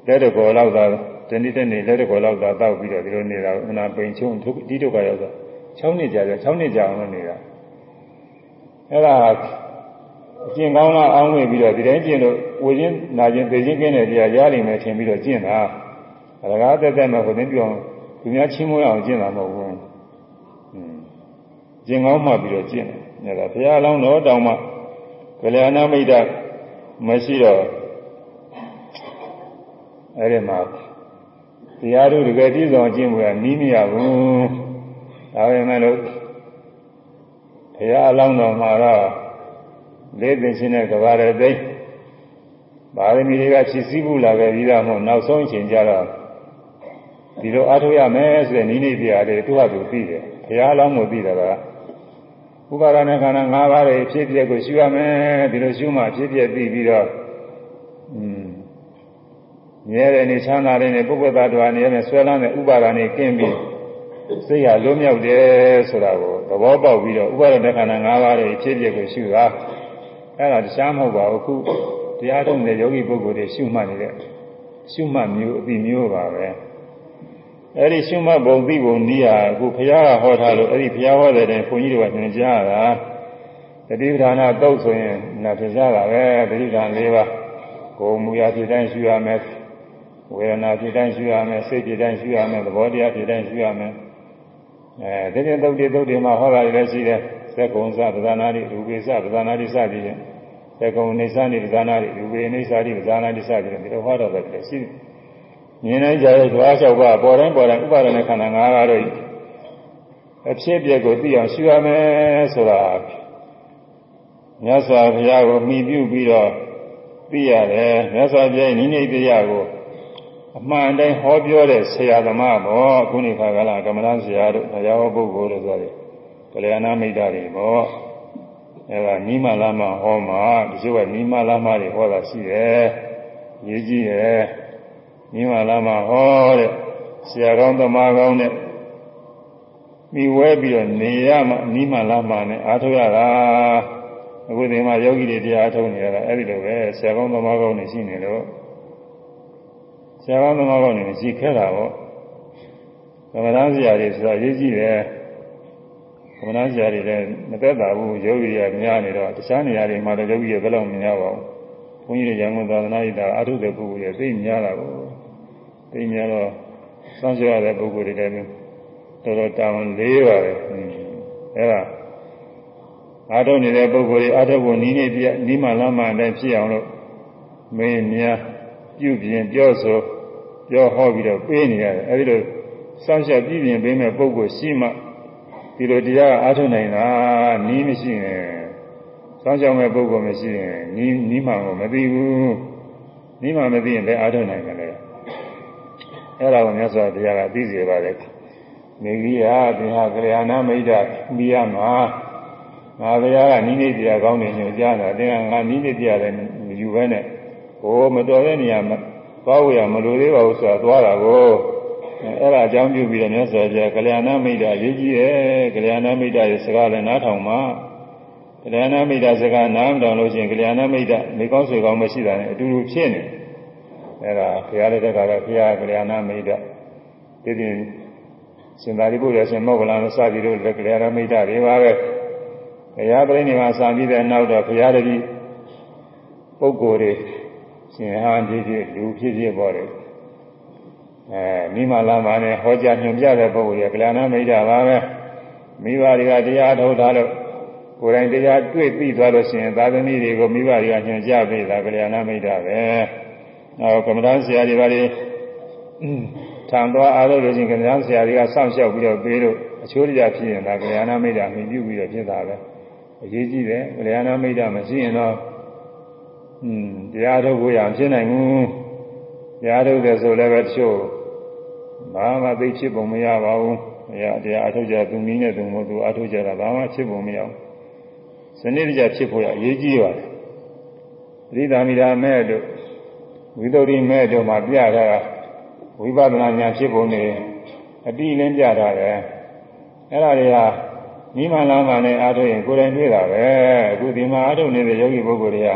လက်တကောလောက်သာတနေ့တနေ့လက်တကောလောက်သာတောက်ပြီးတော့ဒီလိုနေတာအနာပိန်ချုံဒီဒုက္ခရောက်တော့6နှစ်ကြာကြာ6နှစ်ကြာအောင်လုပ်နေတာအဲ့ဒါ အကျင့်ကောင်းလားအောင်းဝင်ပြီးတော့ဒီတိုင်းကျင့်လို့ဝေချင်းနာချင်းသိချင်းကင်းတဲ့တရားရလိမ့်မယ်ထင်ပြီးတော့ကျင့်တာအလကားတက်တက်မဲ့ဟိုသိပြောင်းသူများချင်းမွေးအောင်ကျင့်တာမဟုတ်ဘူးကျင့်ကောင်းမှပြီးတော့ကျင့်တယ်။ဒါဘုရားအလောင်းတော်တောင်မှကလျာဏမိတ်တမရှိတော့အဲ့ဒီမှာတရားတို့တကယ်ပြည့်စုံကျင့်ဖို့ကနီးမရဘူး။ဒါပေမဲ့လို့ဘုရားအလောင်းတော်မှာတော့ လေးသိချင်းတဲ့ကဘာရသိပါရမီတွေကဖြစ်စည်းမှုလာခဲ့ပြီးတော့မို့နောက်ဆုံးအချိန်ကျတော့ဒီလိုအားထုတ်ရမယ်ဆိုတဲ့နိမိတ်တရားတွေသူ့ဟာသူသိတယ်။ဘုရားအလောင်းကိုသိတယ်ကဥပါဒနာခန္ဓာ၅ပါးရဲ့ဖြစ်ပျက်ကိုရှုရမယ်ဒီလိုရှုမှဖြစ်ပျက်သိပြီးတော့อืมမြဲတဲ့နေချမ်းသာတဲ့နေပုဂ္ဂိုလ်သားတော်နေနဲ့ဆွဲလန်းတဲ့ဥပါဒာနေကင်းပြီးစိတ်ဟာလွတ်မြောက်တယ်ဆိုတာကိုသဘောပေါက်ပြီးတော့ဥပါဒနာခန္ဓာ၅ပါးရဲ့ဖြစ်ပျက်ကိုရှုတာ အဲ့ဒါတရားမဟုတ်ပါဘူးခုတရားထုတ်တဲ့ယောဂီပုဂ္ဂိုလ်တွေရှုမှတ်နေတဲ့ရှုမှတ်မျိုးအပြီးမျိုးပါပဲအဲ့ဒီရှုမှတ်ပုံသိပုံနည်းဟာအခုဘုရားကဟောထားလို့အဲ့ဒီဘုရားဟောတဲ့တိုင်ဘုန်းကြီးတွေကညွှန်ကြားတာတတိပဌာနာတုတ်ဆိုရင်နာပြကြတာပဲတတိပဌာန်၄ပါးကိုယ်မူရာဖြစ်တိုင်းရှုရမယ်ဝေဒနာဖြစ်တိုင်းရှုရမယ်စိတ်ဖြစ်တိုင်းရှုရမယ်သဘောတရားဖြစ်တိုင်းရှုရမယ်အဲဒီကျတုတ်တိတုတ်တိမှာဟောတာလည်းရှိတယ် သက္ကုံစပဇာနာတိရူပိစပဇာနာတိစသည်ဖြင့်သက္ကုံနေသနိပဇာနာတိရူပိနေသတိပဇာနာတိစသည်ဖြင့်ဒီလိုဟောတော့တယ်ရှိတယ်မြင်နိုင်ကြတဲ့ဓဝါ၆ပါးပေါ်တိုင်းပေါ်တိုင်းဥပါဒณะခန္ဓာ၅ပါးတို့အဖြစ်အပျက်ကိုသိအောင်ရှုရမယ်ဆိုတာမြတ်စွာဘုရားကိုမှီပြုပြီးတော့သိရတယ်မြတ်စွာဘုရားနိမိတ်တရားကိုအမှန်တိုင်းဟောပြောတဲ့ဆရာသမားပေါ့ခုနိခါကလာကမ္မဋ္ဌာန်းဆရာတို့တရားဟောပုဂ္ဂိုလ်တို့ဆိုတယ် ကလျာဏမိတ်တာတွေပေါ့အဲဒါနိမလာမဟောမှာဒီလိုကနိမလာမတွေဟောတာရှိတယ်ရေးကြည့်ရဲ့မိမလာမဟောတဲ့ဆရာကောင်းသမားကောင်းနဲ့မိဝဲပြီးတော့နေရမှမိမလာမနဲ့အားထုတ်ရတာအခုဒီမှာယောဂီတွေတရားထုတ်နေရတာအဲ့ဒီလိုပဲဆရာကောင်းသမားကောင်းတွေရှိနေလို့ဆရာကောင်းသမားကောင်းတွေရှိခဲ့တာပေါ့သမဏဆရာတွေဆိုတာရေးကြည့်တယ်သ မဏဆရာတွေလည်းမသက်သာဘူးယောဂီတွေကများနေတော့တခြားနေရာတွေမှာလည်းယောဂီတွေဘယ်လောက်မများပါဘူးဘုန်းကြီးတွေရန်ကုန်သာသနာ့ဤတာအထုတဲ့ပုဂ္ဂိုလ်တွေသိများတာကိုသိများတော့စောင့်ကြရတဲ့ပုဂ္ဂိုလ်တွေလည်းတော်တော်တာဝန်လေးပါတယ်အဲ့ဒါအာထုနေတဲ့ပုဂ္ဂိုလ်တွေအာထုဖို့နီးနေပြနီးမှလမ်းမှအတိုင်းဖြစ်အောင်လို့မင်းများပြုပြင်ပြောဆိုပြောဟောပြီးတော့ပေးနေရတယ်အဲဒီလိုစောင့်ရှောက်ပြည်ပြင်ပေးမဲ့ပုဂ္ဂိုလ်ရှိမှ ဒီလိုတရားအာထုနိုင်တာနီးမရှိရင်စောင့်ရှောက်မဲ့ပုဂ္ဂိုလ်မရှိရင်နီးနီးမှကိုမသိဘူးနီးမှမသိရင်ဘယ်အာထုနိုင်မလဲအဲ့ဒါကိုမြတ်စွာဘုရားကသိစေပါတယ်နေကြီးဟာဒီဟာကလျာဏမိတ်တာပြီးရမှာငါဘုရားကနိမိတ်တရားကောင်းနေညွှန်ကြားတာတင်ကငါနိမိတ်တရားလည်းမယူဘဲနဲ့ဟိုမတော်တဲ့နေရာမှာသွားဝရမလိုသေးပါဘူးဆိုတာသွားတာကို အဲ့ဒါအကြောင်းပြုပြီးတော့မြတ်စွာဘုရားကလျာဏမိတ်တာရေးကြည့်ရဲ့ကလျာဏမိတ်တာရဲ့စကားလည်းနားထောင်ပါကလျာဏမိတ်တာစကားနားမထောင်လို့ရှိရင်ကလျာဏမိတ်တာမိကောင်းဆွေကောင်းမရှိတာနဲ့အတူတူဖြစ်နေအဲ့ဒါဘုရားလက်ထက်ကလည်းဘုရားကလျာဏမိတ်တာဒီ दिन ရှင်သာရိပုတ္တရာရှင်မောဂလန်စသည်တို့လက်ကလျာဏမိတ်တာတွေပါပဲဘုရားပြိဋိဘာစာပြီးတဲ့နောက်တော့ဘုရားတတိပုဂ္ဂိုလ်တွေရှင်ဟန်ဖြစ်ဖြစ်လူဖြစ်ဖြစ်ပေါ်တယ် အဲမိမလာမာနဲ့ဟောကြားညွှန်ပြတဲ့ပုဂ္ဂိုလ်တွေကလဏမိတ်တာပါပဲမိဘတွေကတရားထုတ်ထားလို့ကိုယ်တိုင်တရားတွေ့ပြီးသွားလို့ရှိရင်သာသမီတွေကိုမိဘတွေကညွှန်ကြားပေးတာကလျာဏမိတ်တာပဲနောက်ကမ္မဋ္ဌာန်းဆရာတွေပါလေထံသွားအားလို့လို့ချင်းကမ္မဋ္ဌာန်းဆရာတွေကစောင့်ရှောက်ပြီးတော့ပေးလို့အချိုးတရားဖြစ်ရင်ဒါကလျာဏမိတ်တာမြင်ပြုပြီးတော့ဖြစ်တာပဲအရေးကြီးတယ်ကလျာဏမိတ်တာမရှိရင်တော့อืมတရားထုတ်ဖို့ရဖြစ်နိုင်ဘူးတရားထုတ်တယ်ဆိုလည်းပဲတချို့ ဘာမှသိဖြစ်ပုံမရပါဘူးတရားတရားအထုတ်ကြသူနည်းနဲ့သူမဟုတ်သူအထုတ်ကြတာဘာမှဖြစ်ပုံမရဘူးစနစ်တကျဖြစ်ဖို့ရအရေးကြီးပါတယ်ပရိသာမိတာမဲ့တို့ဝိသုဒ္ဓိမဲ့တို့မှာပြထားတာဝိပဿနာဉာဏ်ဖြစ်ပုံနေအတိလင်းပြထားတယ်အဲ့ဒါတွေကနိမလာမှနဲ့အားထုတ်ရင်ကိုယ်တိုင်တွေ့တာပဲအခုဒီမှာအားထုတ်နေတဲ့ယောဂီပုဂ္ဂိုလ်တွေက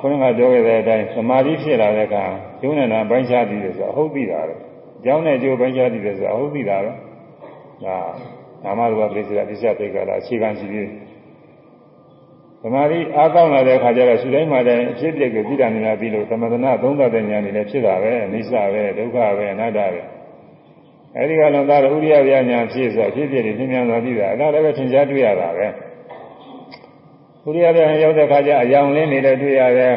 ခေါင်းကပြောခဲ့တဲ့အတိုင်းသမာဓိဖြစ်လာတဲ့အခါကျုံးနေတာပိုင်းခြားပြီးတယ်ဆိုအဟုတ်ပြီးတာပဲအ ကြောင်းနဲ့အကျိုးပိုင်းခြားပြီးတယ်ဆိုအဟုတ်ပြီးတာပဲဒါနာမရူပပိစ္ဆရာပိစ္ဆပိက္ခလာအခြေခံရှိပြီးသမာဓိအားကောင်းလာတဲ့အခါကျတော့ရှုတိုင်းမှာတိုင်းအဖြစ်ပြက်ကိုပြည်တာနေတာပြီးလို့သမထနာသုံးသပ်တဲ့ဉာဏ်တွေလည်းဖြစ်တာပဲအနိစ္စပဲဒုက္ခပဲအနတ္တပဲအဲဒီကလုံးသားဥရိယဗျာညာဖြစ်ဆိုအဖြစ်ပြည့်တွေပြင်းပြသွားပြီတာအဲ့ဒါလည်းပဲသင်ကြားတွေ့ရတာပဲဥရိယဗျာရောက်တဲ့ခါကျအယောင်လင်းနေတဲ့တွေ့ရတယ်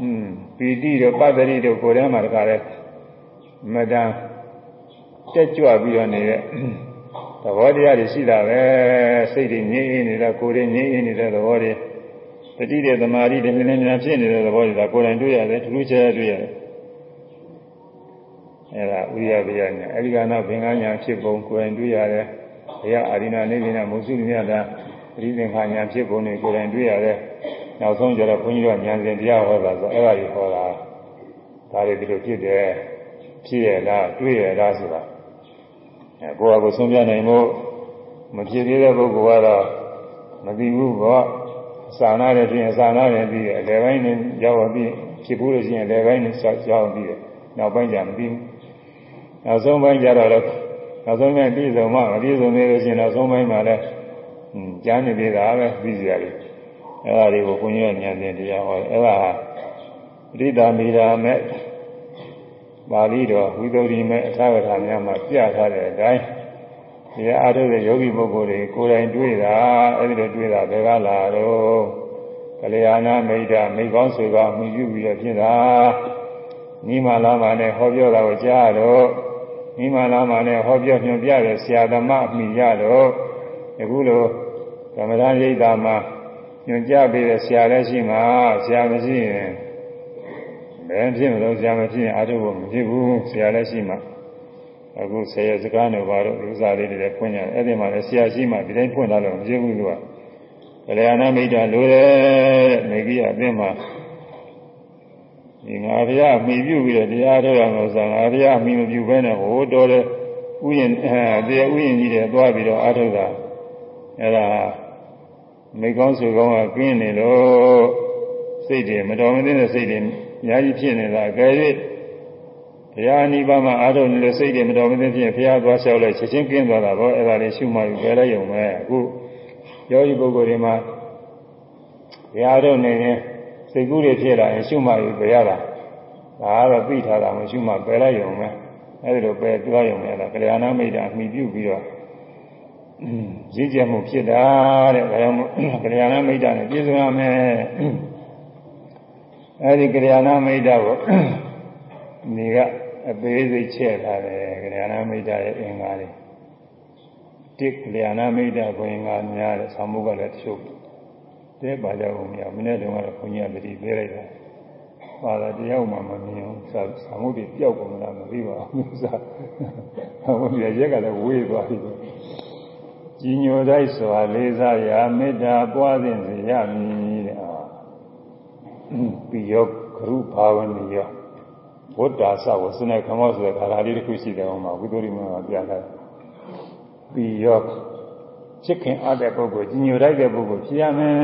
อืมပီတိတို့ပတ္တိတို့ကိုယ်ထဲမှာတခါလဲ မတန်တက်ကြွပြီးတော့နေတဲ့သဘောတရားတွေရှိတာပဲစိတ်တွေငြိမ့်နေတဲ့ကိုယ်တွေငြိမ့်နေတဲ့သဘောတွေတတိတဲ့သမာဓိတွေနည်းနည်းများဖြစ်နေတဲ့သဘောတွေကကိုယ်တိုင်တွေ့ရတယ်ထူးထူးခြားခြားတွေ့ရတယ်အဲဒါဥရိယဗျာညာအဲဒီကနောက်ဘင်္ဂညာဖြစ်ပုံကိုယ်တိုင်တွေ့ရတယ်ဘုရားအာရိနာနေနေမုစုမြတ်တာပရိသင်္ခာညာဖြစ်ပုံတွေကိုယ်တိုင်တွေ့ရတယ်နောက်ဆုံးကျတော့ဘုန်းကြီးတို့ဉာဏ်စဉ်တရားဟောတာဆိုအဲ့ဒါကြီးဟောတာဒါတွေဒီလိုဖြစ်တယ် ဖြစ်ရလားတွေ့ရလားဆိုတာအဲကိုယ့်အကိုဆုံးပြနိုင်ဖို့မဖြစ်သေးတဲ့ပုဂ္ဂိုလ်ကတော့မသိဘူးပေါ့စာနာတယ်ပြင်စာနာတယ်ပြီးတယ်အလယ်ပိုင်းနဲ့ရောက်ပြီးဖြစ်ဘူးလို့ရှိရင်အလယ်ပိုင်းနဲ့ရောက်ပြီးတယ်နောက်ပိုင်းကျမသိဘူးနောက်ဆုံးပိုင်းကျတော့လည်းနောက်ဆုံးပိုင်းပြည့်စုံမှမပြည့်စုံသေးလို့ရှိရင်နောက်ဆုံးပိုင်းမှာလည်းကြားနေသေးတာပဲပြီးစရာတွေအဲ့ဒါတွေကိုဘုန်းကြီးကဉာဏ်သင်တရားဟောတယ်အဲ့ဒါဟာပရိဒါမိရာမဲ့ ပါဠိတော်ဝိသုဒ္ဓိမဲ့အထာဝထာများမှာပြထားတဲ့အတိုင်းဒီအားထုတ်တဲ့ယောဂီပုဂ္ဂိုလ်တွေကိုယ်တိုင်တွေ့တာအဲ့ဒီလိုတွေ့တာဘယ်ကလာတော့ကလျာဏမိတ်တာမိကောင်းဆွေကောင်းမြည်ပြုပြီးတော့ဖြစ်တာနိမလာမနဲ့ဟောပြောတာကိုကြားတော့နိမလာမနဲ့ဟောပြောညွှန်ပြတဲ့ဆရာသမားအမိရတော့အခုလိုကမ္မဋ္ဌာန်းရိပ်သာမှာညွှန်ကြားပေးတဲ့ဆရာလည်းရှိမှာဆရာမရှိရင် ဘယ်ဖြစ်မလို့ဆရာမဖြစ်ရင်အားထုတ်ဖို့မဖြစ်ဘူးဆရာလည်းရှိမှာအခုဆရာစကားနဲ့ပါတော့ဥစားလေးတွေလည်းဖွင့်ရတယ်အဲ့ဒီမှာလည်းဆရာရှိမှဒီတိုင်းဖွင့်လာလို့မဖြစ်ဘူးလို့ကကလျာဏမိတ်တာလိုတယ်မေကြီးအသိမှာဒီငါဘုရားမိပြုပြီးတော့တရားထုတ်ရမယ်ဆိုငါဘုရားမိမပြုဘဲနဲ့ဟိုတော်တဲ့ဥယျာဉ်အဲတရားဥယျာဉ်ကြီးတွေသွားပြီးတော့အားထုတ်တာအဲ့ဒါမိကောင်းဆွေကောင်းကကင်းနေလို့စိတ်တွေမတော်မသင့်တဲ့စိတ်တွေ အများကြီးဖြစ်နေတာအကယ်၍ဘုရားအနိဗ္ဗာန်မှာအားထုတ်နေလို့စိတ်တွေမတော်မသင့်ဖြစ်ဘုရားသွားလျှောက်လိုက်ချက်ချင်းကင်းသွားတာပေါ့အဲ့ဒါလေးရှုမှယူကြလိုက်ရုံပဲအခုယောဂီပုဂ္ဂိုလ်တွေမှာဘုရားထုတ်နေရင်စိတ်ကူးတွေဖြစ်လာရင်ရှုမှယူကြရတာဒါကတော့သိထားတာမရှုမှပယ်လိုက်ရုံပဲအဲ့ဒီလိုပယ်သွားရုံပဲလားကလျာဏမိတ်တာအမိပြုပြီးတော့ရည်ကြမှုဖြစ်တာတဲ့ဒါကြောင့်ကလျာဏမိတ်တာနဲ့ပြည့်စုံရမယ် အဲဒီကလျာဏမိတ်တာကိုနေကအသေးစိတ်ချဲ့ထားတယ်ကလျာဏမိတ်တာရဲ့အင်္ဂါတွေတိကလျာဏမိတ်တာကိုအင်္ဂါများတဲ့သံမှုကလည်းတချို့တဲ့ပါကြအောင်မရမနေ့တုန်းကတော့ခွန်ကြီးကတတိပေးလိုက်တာပါတာတယောက်မှမမြင်ဘူးသာသံမှုတွေပျောက်ကုန်လားမသိပါဘူးသာသံမှုတွေရက်ကလည်းဝေးသွားပြီကြီးညိုတိုက်စွာလေးစားရာမေတ္တာပွားစဉ်စီရမည်တဲ့ ပြီးရောကရုဘာဝနိယဘုဒ္ဓဆဝစနေခမောဆိုတဲ့ခါလာလေးတစ်ခုရှိတယ်ဟောမှာဝိသုရိမကပြတာပြီးရောချစ်ခင်အားတဲ့ပုဂ္ဂိုလ်ကြီးညိုတိုက်တဲ့ပုဂ္ဂိုလ်ဖြစ်ရမယ်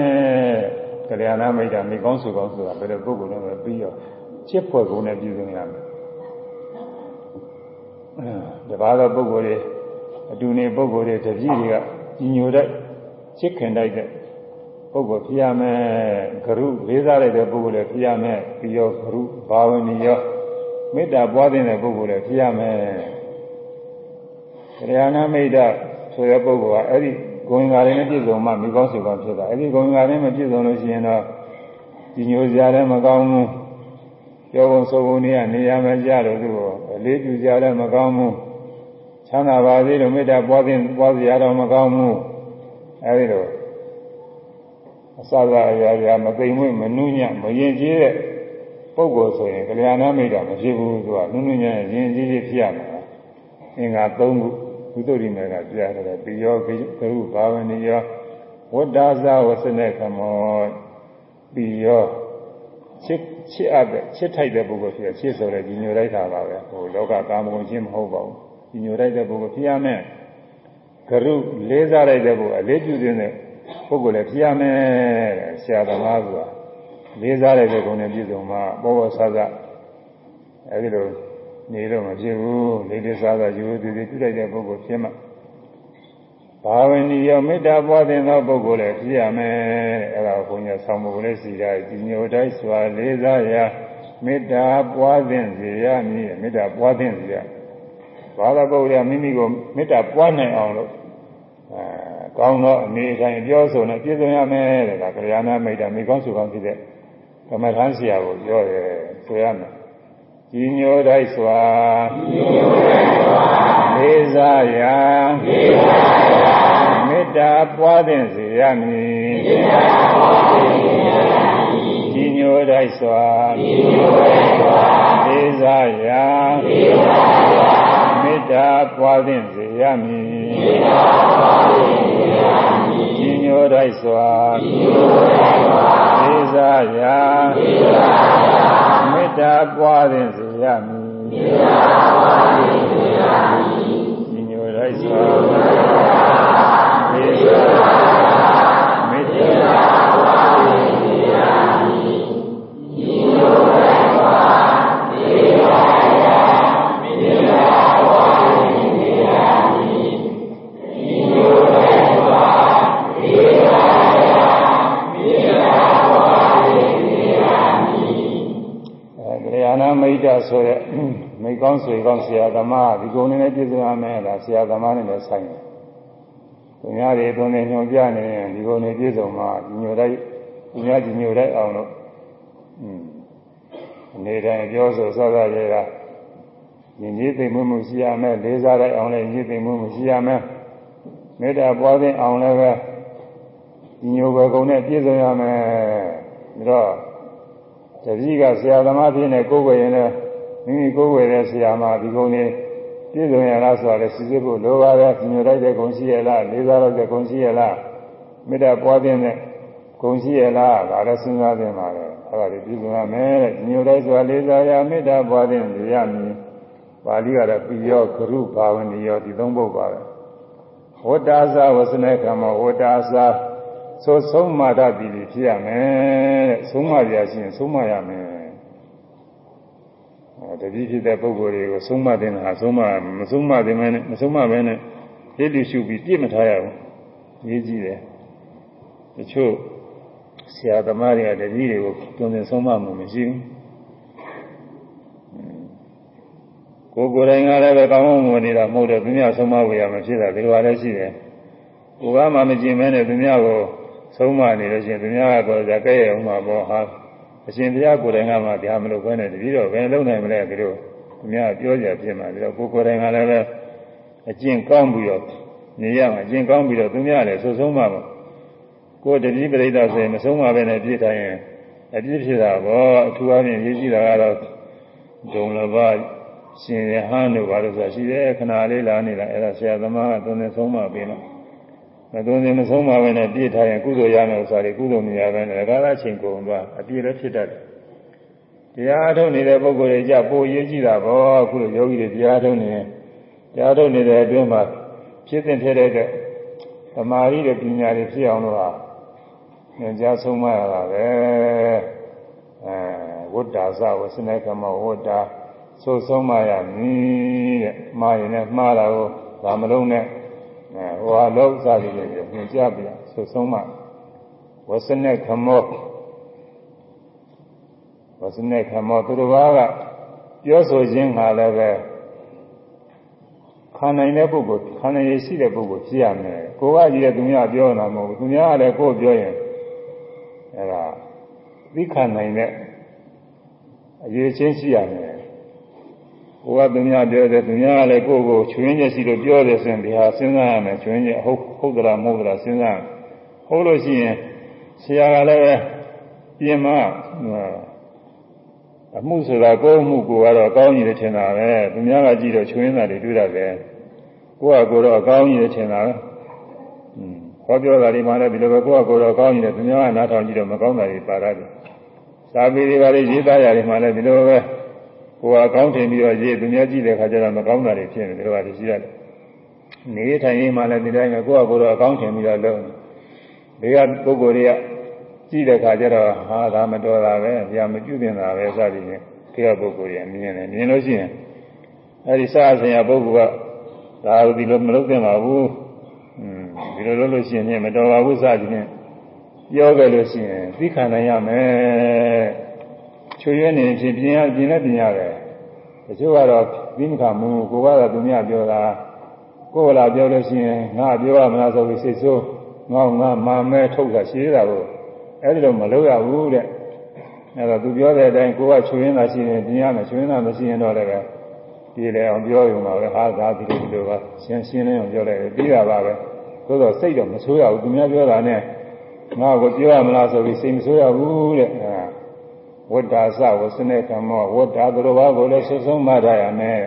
ကလျာဏမိတ်တာမိကောင်းစုကောင်းဆိုတာဘယ်လိုပုဂ္ဂိုလ်လဲပြီးရောချစ်ဖွဲ့ကုန်နဲ့ပြည့်စုံရမယ်အဲတပါးသောပုဂ္ဂိုလ်တွေအတူနေပုဂ္ဂိုလ်တွေတပည့်တွေကကြီးညိုတဲ့ချစ်ခင်တိုက်တဲ့ ပုဂ္ဂိုလ်ဖြစ်ရမယ်ဂရုလေးစားလိုက်တဲ့ပုဂ္ဂိုလ်လည်းဖြစ်ရမယ်ပြီးရောဂရုဘာဝနီရောမေတ္တာပွားတဲ့ပုဂ္ဂိုလ်လည်းဖြစ်ရမယ်။တရားနာမိတ်တာဆိုတဲ့ပုဂ္ဂိုလ်ကအဲ့ဒီဂုဏ်ငါးတွေနဲ့ပြည့်စုံမှမိကောင်းစုကောင်းဖြစ်တာ။အဲ့ဒီဂုဏ်ငါးတွေမပြည့်စုံလို့ရှိရင်တော့ဒီညိုစရာလည်းမကောင်းဘူး။ပြောဖို့ဆိုဖို့နေရနေရမကြလို့သူ့ကိုအလေးပြုစရာလည်းမကောင်းဘူး။ချမ်းသာပါစေလို့မေတ္တာပွားတဲ့ပွားစရာတော့မကောင်းဘူး။အဲဒီလို အစသာအရာရာမသိမ့်မွေ့မနှူးညံ့မရင်ကျေးတဲ့ပုဂ္ဂိုလ်ဆိုရင်ကလျာဏမိတ်တာမရှိဘူးသူကနှူးနှူးညံ့ရင်ကျေးကျေးဖြစ်ရမှာအင်္ဂါ၃ခုဘုသုရိမေကပြရတယ်ပိယောဂရုဘာဝနိယောဝတ္တာဇဝစနေကမောပိယောချစ်ချစ်အပ်တဲ့ချစ်ထိုက်တဲ့ပုဂ္ဂိုလ်ဖြစ်ချစ်ဆိုတဲ့ဒီညိုလိုက်တာပါပဲဟိုလောကကာမဂုဏ်ချင်းမဟုတ်ပါဘူးဒီညိုလိုက်တဲ့ပုဂ္ဂိုလ်ဖြစ်ရမယ်ဂရုလေးစားလိုက်တဲ့ပုဂ္ဂိုလ်အလေးပြုတဲ့ ပုဂ္ဂိုလ်လည်းဖြစ်ရမယ်တဲ့ဆရာသမားဆိုတာလေးစားတဲ့ကုံနဲ့ပြည့်စုံမှပေါ်ပေါ်ဆဆအဲဒီလိုနေတော့မဖြစ်ဘူးလေးလေးစားစားယူသူသူပြုလိုက်တဲ့ပုဂ္ဂိုလ်ဖြစ်မှဘာဝဏီယောမေတ္တာပွားတဲ့သောပုဂ္ဂိုလ်လည်းဖြစ်ရမယ်အဲဒါကိုဘုန်းကြီးဆောင်းဖို့လည်းစီတာဒီညိုတိုင်းစွာလေးစားရာမေတ္တာပွားသင့်စေရမည်မေတ္တာပွားသင့်စေရဘာသာပုဂ္ဂိုလ်ကမိမိကိုမေတ္တာပွားနိုင်အောင်လို့အဲ ကောင်းသောအနေတိုင်းပြောဆိုနဲ့ပြည့်စုံရမယ်တဲ့ကကလျာဏမိတ်တာမိကောင်းစုကောင်းဖြစ်တဲ့ကမ္မထမ်းဆရာကိုပြောတယ်ဆိုရမယ်ကြီးညိုတိုက်စွာလေးစားရာမေတ္တာပွားသင့်စေရမည်ကြီးညိုတိုက်စွာလေးစားရာမေတ္တာပွားသင့်စေရမည်ကြီးညိုတိုက်စွာသေစာရာမေတ္တာပွားသင်စေရမည်ကြီးညိုတိုက်စွာသေစာမေတ္တာမိတ်တဆိုတဲ့မိကောင်းဆွေကောင်းဆရာသမားဒီကု န်းနဲ့ပြည့်စုံရမယ်ဒါဆရာသမားနဲ့လည်းဆိုင်တယ်။သူများတွေသွန်နေညွန်ပြနေရင်ဒီကုန်းနဲ့ပြည့်စုံမှညိုတိုက်သူများကြီးညိုတိုက်အောင်လို့อืมအနေတိုင်းပြောဆိုစောစောရဲကညီကြီးသိမှုမှုရှိရမယ်လေးစားတိုက်အောင်လည်းညီသိမှုမှုရှိရမယ်မေတ္တာပွားခြင်းအောင်လည်းပဲညိုပဲကုန်းနဲ့ပြည့်စုံရမယ်ဒါတော့တတိကဆရာသမားဖြစ်နေကိုယ်ွယ်ရင်လည်းမိမိကိုယ်ွယ်တဲ့ဆရာမဒီကုန်းလေး ပြည့်စုံရလားဆိုတော့စီစစ်ဖို့လိုပါတယ်ညိုလိုက်တဲ့ဂုဏ်ရှိရလားလေးစားလိုက်တဲ့ဂုဏ်ရှိရလားမေတ္တာပွားခြင်းနဲ့ဂုဏ်ရှိရလားဒါလည်းစဉ်းစားသင့်ပါတယ်အဲ့ဒါဒီပြည့်စုံရမယ်တဲ့ညိုလိုက်ဆိုတာလေးစားရမေတ္တာပွားခြင်းရမည်ပါဠိကတော့ပိယောဂရုဘာဝနိယောဒီသုံးပုဒ်ပါပဲဝတ္တာသဝစနေကမဝတ္တာသဆိုဆုံးမတတ်ပြီဖြစ်ရမယ်တဲ့ဆုံးမရရှိရင်ဆုံးမရမယ်အဲ တတိဖြစ်တဲ့ပုဂ္ဂိုလ်တွေကိုဆုံးမတဲ့ဟာဆုံးမမဆုံးမတဲ့မဲနဲ့မဆုံးမဘဲနဲ့ပြည့်လူရှုပြီးပြည့်မထားရဘူးရေးကြည့်တယ်တချို့ဆရာသမားတွေကတတိတွေကိုတွင်တွင်ဆုံးမမှုမရှိဘူးကိုယ်ကိုယ်တိုင်ကလည်းပဲကောင်းကောင်းမွန်နေတာမဟုတ်တယ်သူများဆုံးမဝေရမဖြစ်တာဒီလိုအားလည်းရှိတယ်ကိုယ်ကမှမကျင်မဲနဲ့သူများကိုဆုံးမနေလို့ရှိရင်သူများကတော့ကြကဲ့ရအောင်မှာပေါ့ဟာ အရှင်ဘုရားကိုယ်တိုင်ကမှတရားမလုပ်ဘဲနဲ့တတိတော့ဘယ်လုံးနိုင်မလဲဒီလိုသူများပြောကြဖြစ်မှာဒီတော့ကိုယ်ကိုယ်တိုင်ကလည်းပဲအကျင့်ကောင်းပြီးတော့နေရမှာအကျင့်ကောင်းပြီးတော့သူများလည်းဆိုဆုံးမှာပေါ့ကိုယ်တတိပရိသတ်ဆိုရင်မဆုံးမပဲနဲ့ပြည့်တိုင်းရင်အပြည့်ဖြစ်တာပေါ့အထူးအဖြင့်ရေးကြည့်တာကတော့ဒုံလဘရှင်ရဟန်းတို့ဘာလို့ဆိုရှိတယ်ခဏလေးလာနေလားအဲ့ဒါဆရာသမားကသွန်သင်ဆုံးမပေးမှာ မသွန်သင်မဆုံးမပဲနဲ့ပြည့်ထားရင်ကုသိုလ်ရမယ်ဆိုတာဒီကုသိုလ်မြင်ရပဲနဲ့ဒါကလည်းချိန်ကုန်သွားအပြည့်လည်းဖြစ်တတ်တယ်တရားအထုတ်နေတဲ့ပုဂ္ဂိုလ်တွေကြပိုရေးကြည့်တာပေါ့အခုလိုယောဂီတွေတရားထုတ်နေတရားထုတ်နေတဲ့အတွင်းမှာဖြစ်တဲ့ဖြစ်တဲ့သမာဓိတွေပညာတွေဖြစ်အောင်လို့ဟာဉာဏ်ကြားဆုံးမရတာပဲအဲဝတ္တာသဝစနေကမဝတ္တာဆိုဆုံးမရမည်တဲ့မှားရင်လည်းမှားတာကိုဒါမလုံးနဲ့ အဲဟိုဟာလုံးစသည်တွေညွှန်ကြားပြဆိုဆုံးမဝစနေကမောဝစနေကမောသူတော်ဘာကပြောဆိုခြင်းဟာလည်းပဲခံနိုင်တဲ့ပုဂ္ဂိုလ်ခံနိုင်ရရှိတဲ့ပုဂ္ဂိုလ်ဖြစ်ရမယ်ကိုကကြီးတဲ့သူများပြောတာမဟုတ်ဘူးသူများကလည်းကိုယ်ပြောရင်အဲဒါသိခံနိုင်တဲ့အရေးချင်းရှိရမယ် ကိုကသူများပြောတယ်သူများကလည်းကိုယ့်ကိုချွင်းချက်ရှိလို့ပြောတယ်ဆိုရင်ဒီဟာစဉ်းစားရမယ်ချွင်းချက်ဟုတ်ဟုတ်သလားမဟုတ်သလားစဉ်းစားဟုတ်လို့ရှိရင်ဆရာကလည်းပြင်မအမှုဆိုတာကိုယ်မှုကိုကတော့ကောင်းကြီးတယ်ထင်တာပဲသူများကကြည့်တော့ချွင်းတာတွေတွေ့ရတယ်ကိုယ့်ဟာကိုယ်တော့အကောင်းကြီးတယ်ထင်တာပဲอืมဟောပြောတာဒီမှာလည်းဒီလိုပဲကိုယ့်ဟာကိုယ်တော့ကောင်းကြီးတယ်သူများကနားထောင်ကြည့်တော့မကောင်းတာတွေပါရတယ်စာပေတွေကလည်းရေးသားရတယ်မှာလည်းဒီလိုပဲ ကိုယ်ကကောင်းထင်ပြီးတော့ရေးသူများကြည့်တဲ့ခါကျတော့မကောင်းတာတွေဖြစ်နေတယ်တော့ဒီရှိရတယ်နေထိုင်ရေးမှလည်းဒီတိုင်းပဲကိုယ့်ဟာကိုယ်တော့အကောင်းထင်ပြီးတော့လုပ်နေဒီကပုဂ္ဂိုလ်တွေကကြည့်တဲ့ခါကျတော့ဟာဒါမတော်တာပဲဗျာမပြုတင်တာပဲစသည်ဖြင့်ခေယပုဂ္ဂိုလ်တွေမြင်တယ်မြင်လို့ရှိရင်အဲဒီစအစဉ်ရပုဂ္ဂိုလ်ကဒါဒီလိုမလုပ်သင့်ပါဘူးอืมဒီလိုလုပ်လို့ရှိရင်မတော်ပါဘူးစသည်ဖြင့်ပြောကြလို့ရှိရင်သိခံနိုင်ရမယ် ချွေရနေဖြစ်ပြင်ရပြင်လည်းပြင်ရတယ်တချို့ကတော့သိမခမှုကိုကတော့သူများပြောတာကိုယ်လာပြောလို့ရှိရင်ငါပြောရမလားဆိုပြီးစိတ်ဆိုးငေါငါမာမဲထုတ်တာရှိတာကိုအဲ့ဒီလိုမလုပ်ရဘူးတဲ့အဲ့တော့သူပြောတဲ့အတိုင်းကိုကချွေရင်းတာရှိရင်ပြင်ရမယ်ချွေရင်းတာမရှိရင်တော့လည်းပြေလေအောင်ပြောရုံပါပဲဟာသာဒီလိုဒီလိုပါရှင်းရှင်းလင်းအောင်ပြောလိုက်တယ်ပြီးတာပါပဲသို့တော့စိတ်တော့မဆိုးရဘူးသူများပြောတာနဲ့ငါ့ကိုပြောရမလားဆိုပြီးစိတ်မဆိုးရဘူးတဲ့ ဝတ္တာသဝစနေကမောဝတ္တာသူတော်ဘာကိုလည်းဆွဆုံးမထားရမယ်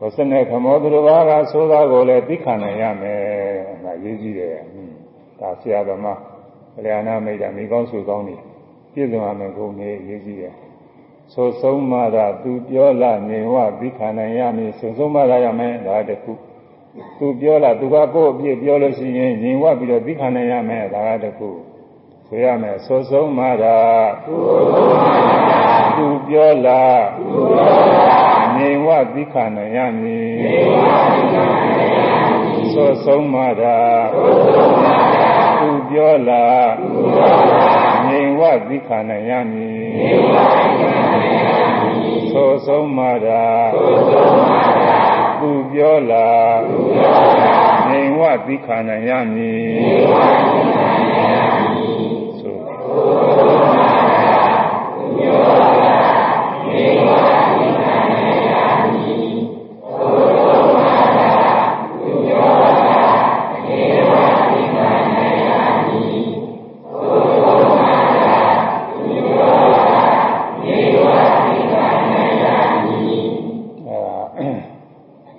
ဝစနေကမောသူတော်ဘာကဆိုသားကိုလည်းသိခံနိုင်ရမယ်ဒါရေးကြည့်တယ်ဒါဆရာသမားလျာနာမိတ်တာမိကောင်းဆွေကောင်းနေပြည့်စုံရမယ်ကိုနေရေးကြည့်တယ်ဆိုဆုံးမတာသူပြောလာနေဝသိခံနိုင်ရမည်ဆိုဆုံးမတာရမယ်ဒါတခုသူပြောလာသူကကိုယ့်အပြည့်ပြောလို့ရှိရင်ညီဝပြီးတော့သိခံနိုင်ရမယ်ဒါကတခု ဆိုရမယ်ဆိုဆုံးမတာသူပြောလာညီဝသိခံနိုင်ရမည်ဆိုဆုံးမတာသူပြောလာညီဝသိခံနိုင်ရမည်ဆိုဆုံးမတာသူပြောလာနေဝသိခဏ ရ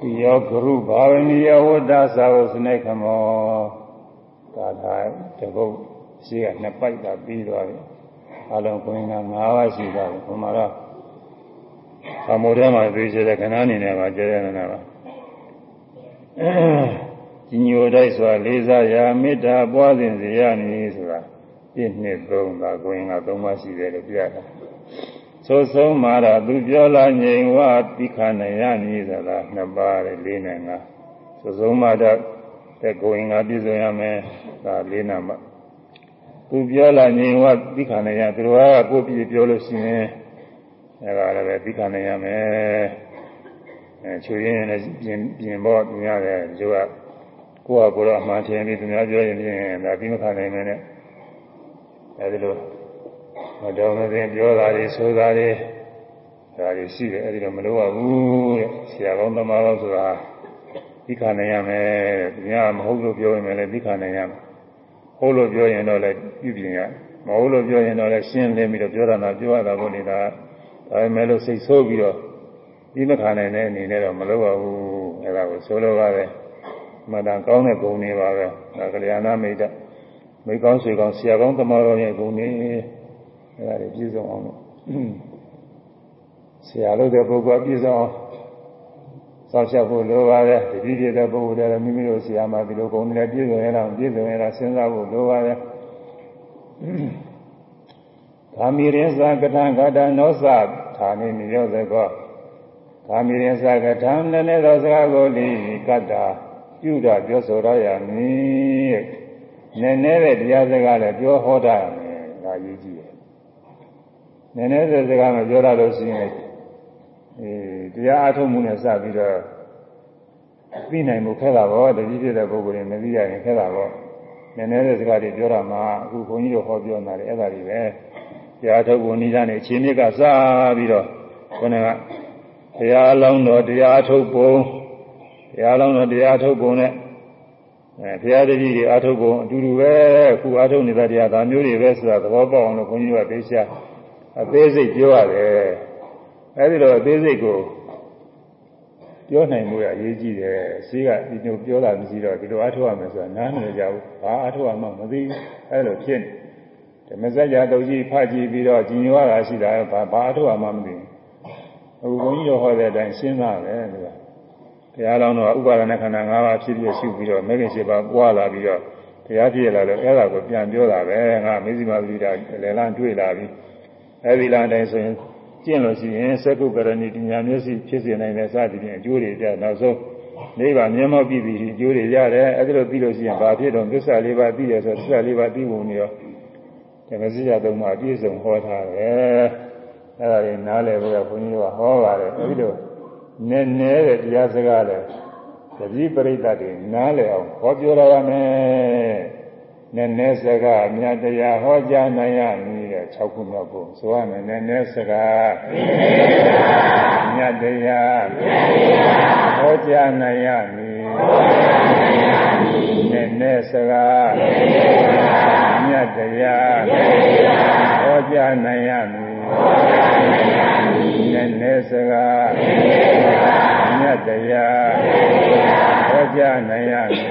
မည်ယောဂရုဘာဝနိယဝတ္တသာဝစနေခမောဒါသာတပုတ် ရှိကနှစ်ပိုက်တာပြီးသွားပြီအလုံးကိုင်းက၅ပါးရှိသွားပြီဘုမာတော့အမိုးထဲမှာသိချတဲ့ခဏအနေနဲ့ပါကျဲရနေတာပါကြီးညိုတိုက်စွာလေးစားရာမေတ္တာပွားစဉ်စေရမည်ဆိုတာပြည့်နှစ်သုံးသာကိုရင်ကသုံးပါးရှိတယ်လို့ပြရတယ်သို့ဆုံးမှာတော့သူပြောလာငြိမ်ဝတိခဏရမည်သလားနှစ်ပါးလေးလေးနဲ့ငါသို့ဆုံးမှာတော့တဲ့ကိုရင်ကပြည့်စုံရမယ်ဒါလေးနာမှာ သူပြောလာငြိမ်ဝတိခဏရသူတော်ကကိုပြည့်ပြောလို့ရှိရင်အဲဒါလည်းပဲတိခဏရမယ်အဲချွေရင်းနဲ့ပြင်ပြင်ပေါ့သူများတယ်သူကကိုယ့်ဟာကိုယ်တော့အမှန်ထင်ပြီးသူများပြောရင်ဖြင့်ဒါပြီးမခံနိုင်မနဲ့အဲဒီလိုမတော်မသိပြောတာတွေဆိုတာတွေဒါတွေရှိတယ်အဲဒီတော့မလိုပါဘူးတဲ့ဆရာကောင်းသမားကောင်းဆိုတာသိခနိုင်ရမယ်တဲ့သူများမဟုတ်လို့ပြောရင်လည်းသိခနိုင်ရမယ် ဟုတ်လို့ပြောရင်တော့လည်းပြုပြင်ရမဟုတ်လို့ပြောရင်တော့လည်းရှင်းလင်းပြီးတော့ပြောတာတော့ပြောရတာပေါ့နေတာဒါပေမဲ့လို့စိတ်ဆိုးပြီးတော့ဒီမခနိုင်တဲ့အနေနဲ့တော့မလုပ်ပါဘူးအဲဒါကိုဆိုလိုပါတယ်မှန်တန်ကောင်းတဲ့ဂုဏ်တွေပါပဲဒါကလျာဏမိတ်တမိကောင်းဆွေကောင်းဆရာကောင်းတမတော်ရဲ့ဂုဏ်တွေအဲဒါတွေပြည့်စုံအောင်လို့ဆရာလို့တဲ့ပုဂ္ဂိုလ်ပြည့်စုံအောင် စောင့်ရှောက်ဖို့လိုပါတယ်တတိပြတဲ့ပုဂ္ဂိုလ်တွေမိမိတို့ဆရာမှာဒီလိုဂုဏ်တွေပြည့်စုံရအောင်ပြည့်စုံရတာစဉ်းစားဖို့လိုပါတယ်ကာမိရင်သာကထံကတနောသဌာနေနိရောဓကောကာမိရင်သာကထံလည်းသောစကားကိုလိကတ္တာပြုတာပြောဆိုရရမည်နည်းနည်းတဲ့တရားစကားလည်းပြောဟောတာမယ်ဒါရေးကြည့်တယ်နည်းနည်းတဲ့စကားမပြောရလို့ရှိရင် အဲတရားအထုတ်မှုနဲ့စပြီးတော့သိနိုင်မှုခဲတာပေါ့တတိဖြစ်တဲ့ပုဂ္ဂိုလ်တွေမသိရရင်ခဲတာပေါ့နည်းနည်းတဲ့စကားတွေပြောတာမှအခုခွန်ကြီးတို့ဟောပြောနေတာလေအဲ့ဒါတွေပဲတရားထုတ်ဖို့နိဒာနဲ့အချင်းမြစ်ကစပြီးတော့ခေါင်းကတရားအလောင်းတော်တရားထုတ်ပုံတရားလုံးတော်တရားထုတ်ပုံနဲ့အဲဘုရားတပည့်တွေအာထုတ်ပုံအတူတူပဲအခုအာထုတ်နေတဲ့တရားဒါမျိုးတွေပဲဆိုတာသဘောပေါက်အောင်လို့ခွန်ကြီးတို့ကသိချာအသေးစိတ်ပြောရတယ် အဲဒီတော့အသေးစိတ်ကိုပြောနိုင်မှုကအရေးကြီးတယ်ရှိကဒီလိုပြောတာမရှိတော့ဒီလိုအာထုတ်ရမယ်ဆိုတာနားမလည်ကြဘူးဘာအာထုတ်ရမှမသိအဲလိုဖြစ်နေဓမ္မစကြာတုတ်ကြီးဖတ်ကြည့်ပြီးတော့ကြည်ညိုရတာရှိတာဘာဘာအာထုတ်ရမှမသိဘူးအခုခွန်ကြီးတို့ဟောတဲ့အတိုင်းရှင်းသားပဲဒီကဘုရားလောင်းတော့ဥပါဒณะခန္ဓာ၅ပါးဖြစ်ဖြစ်ရှုပြီးတော့မဂ္ဂင်၈ပါးပွားလာပြီးတော့ဘုရားပြည့်လာလို့အဲ့ဒါကိုပြန်ပြောတာပဲငါမေဇိမာပိဋကလေလန်းတွေ့လာပြီအဲ့ဒီလမ်းတိုင်းဆိုရင် ကျင့်လို့ရှိရင်သက္ကုကရဏီပညာမျက်စိဖြစ်စေနိုင်တဲ့စသည်ဖြင့်အကျိုးတွေကြနောက်ဆုံးနိဗ္ဗာန်မျက်မှောက်ပြီးပြီးအကျိုးတွေရတယ်အဲ့ဒါလိုပြီးလို့ရှိရင်ဘာဖြစ်တော့သစ္စာလေးပါးသိရဆိုသစ္စာလေးပါးသိဖို့နေရောဓမ္မစကြာသုံးပါးအပြည့်စုံဟောထားတယ်အဲ့ဒါတွေနားလည်ဖို့ကဘုန်းကြီးကဟောပါတယ်အဲ့ဒီလိုနည်းနည်းတဲ့တရားစကားလဲတတိပရိသတ်တွေနားလည်အောင်ဟောပြောရမယ် နည်းနည်းစကားမြတ်တရားဟောကြားနိုင်ရမည်တဲ့6ခုမြောက်ဖို့ဆိုရမယ်နည်းနည်းစကားမြတ်တရားဟောကြားနိုင်ရမည်နည်းနည်းစကားမြတ်တရားဟောကြားနိုင်ရမည်နည်းနည်းစကားမြတ်တရားဟောကြားနိုင်ရမည်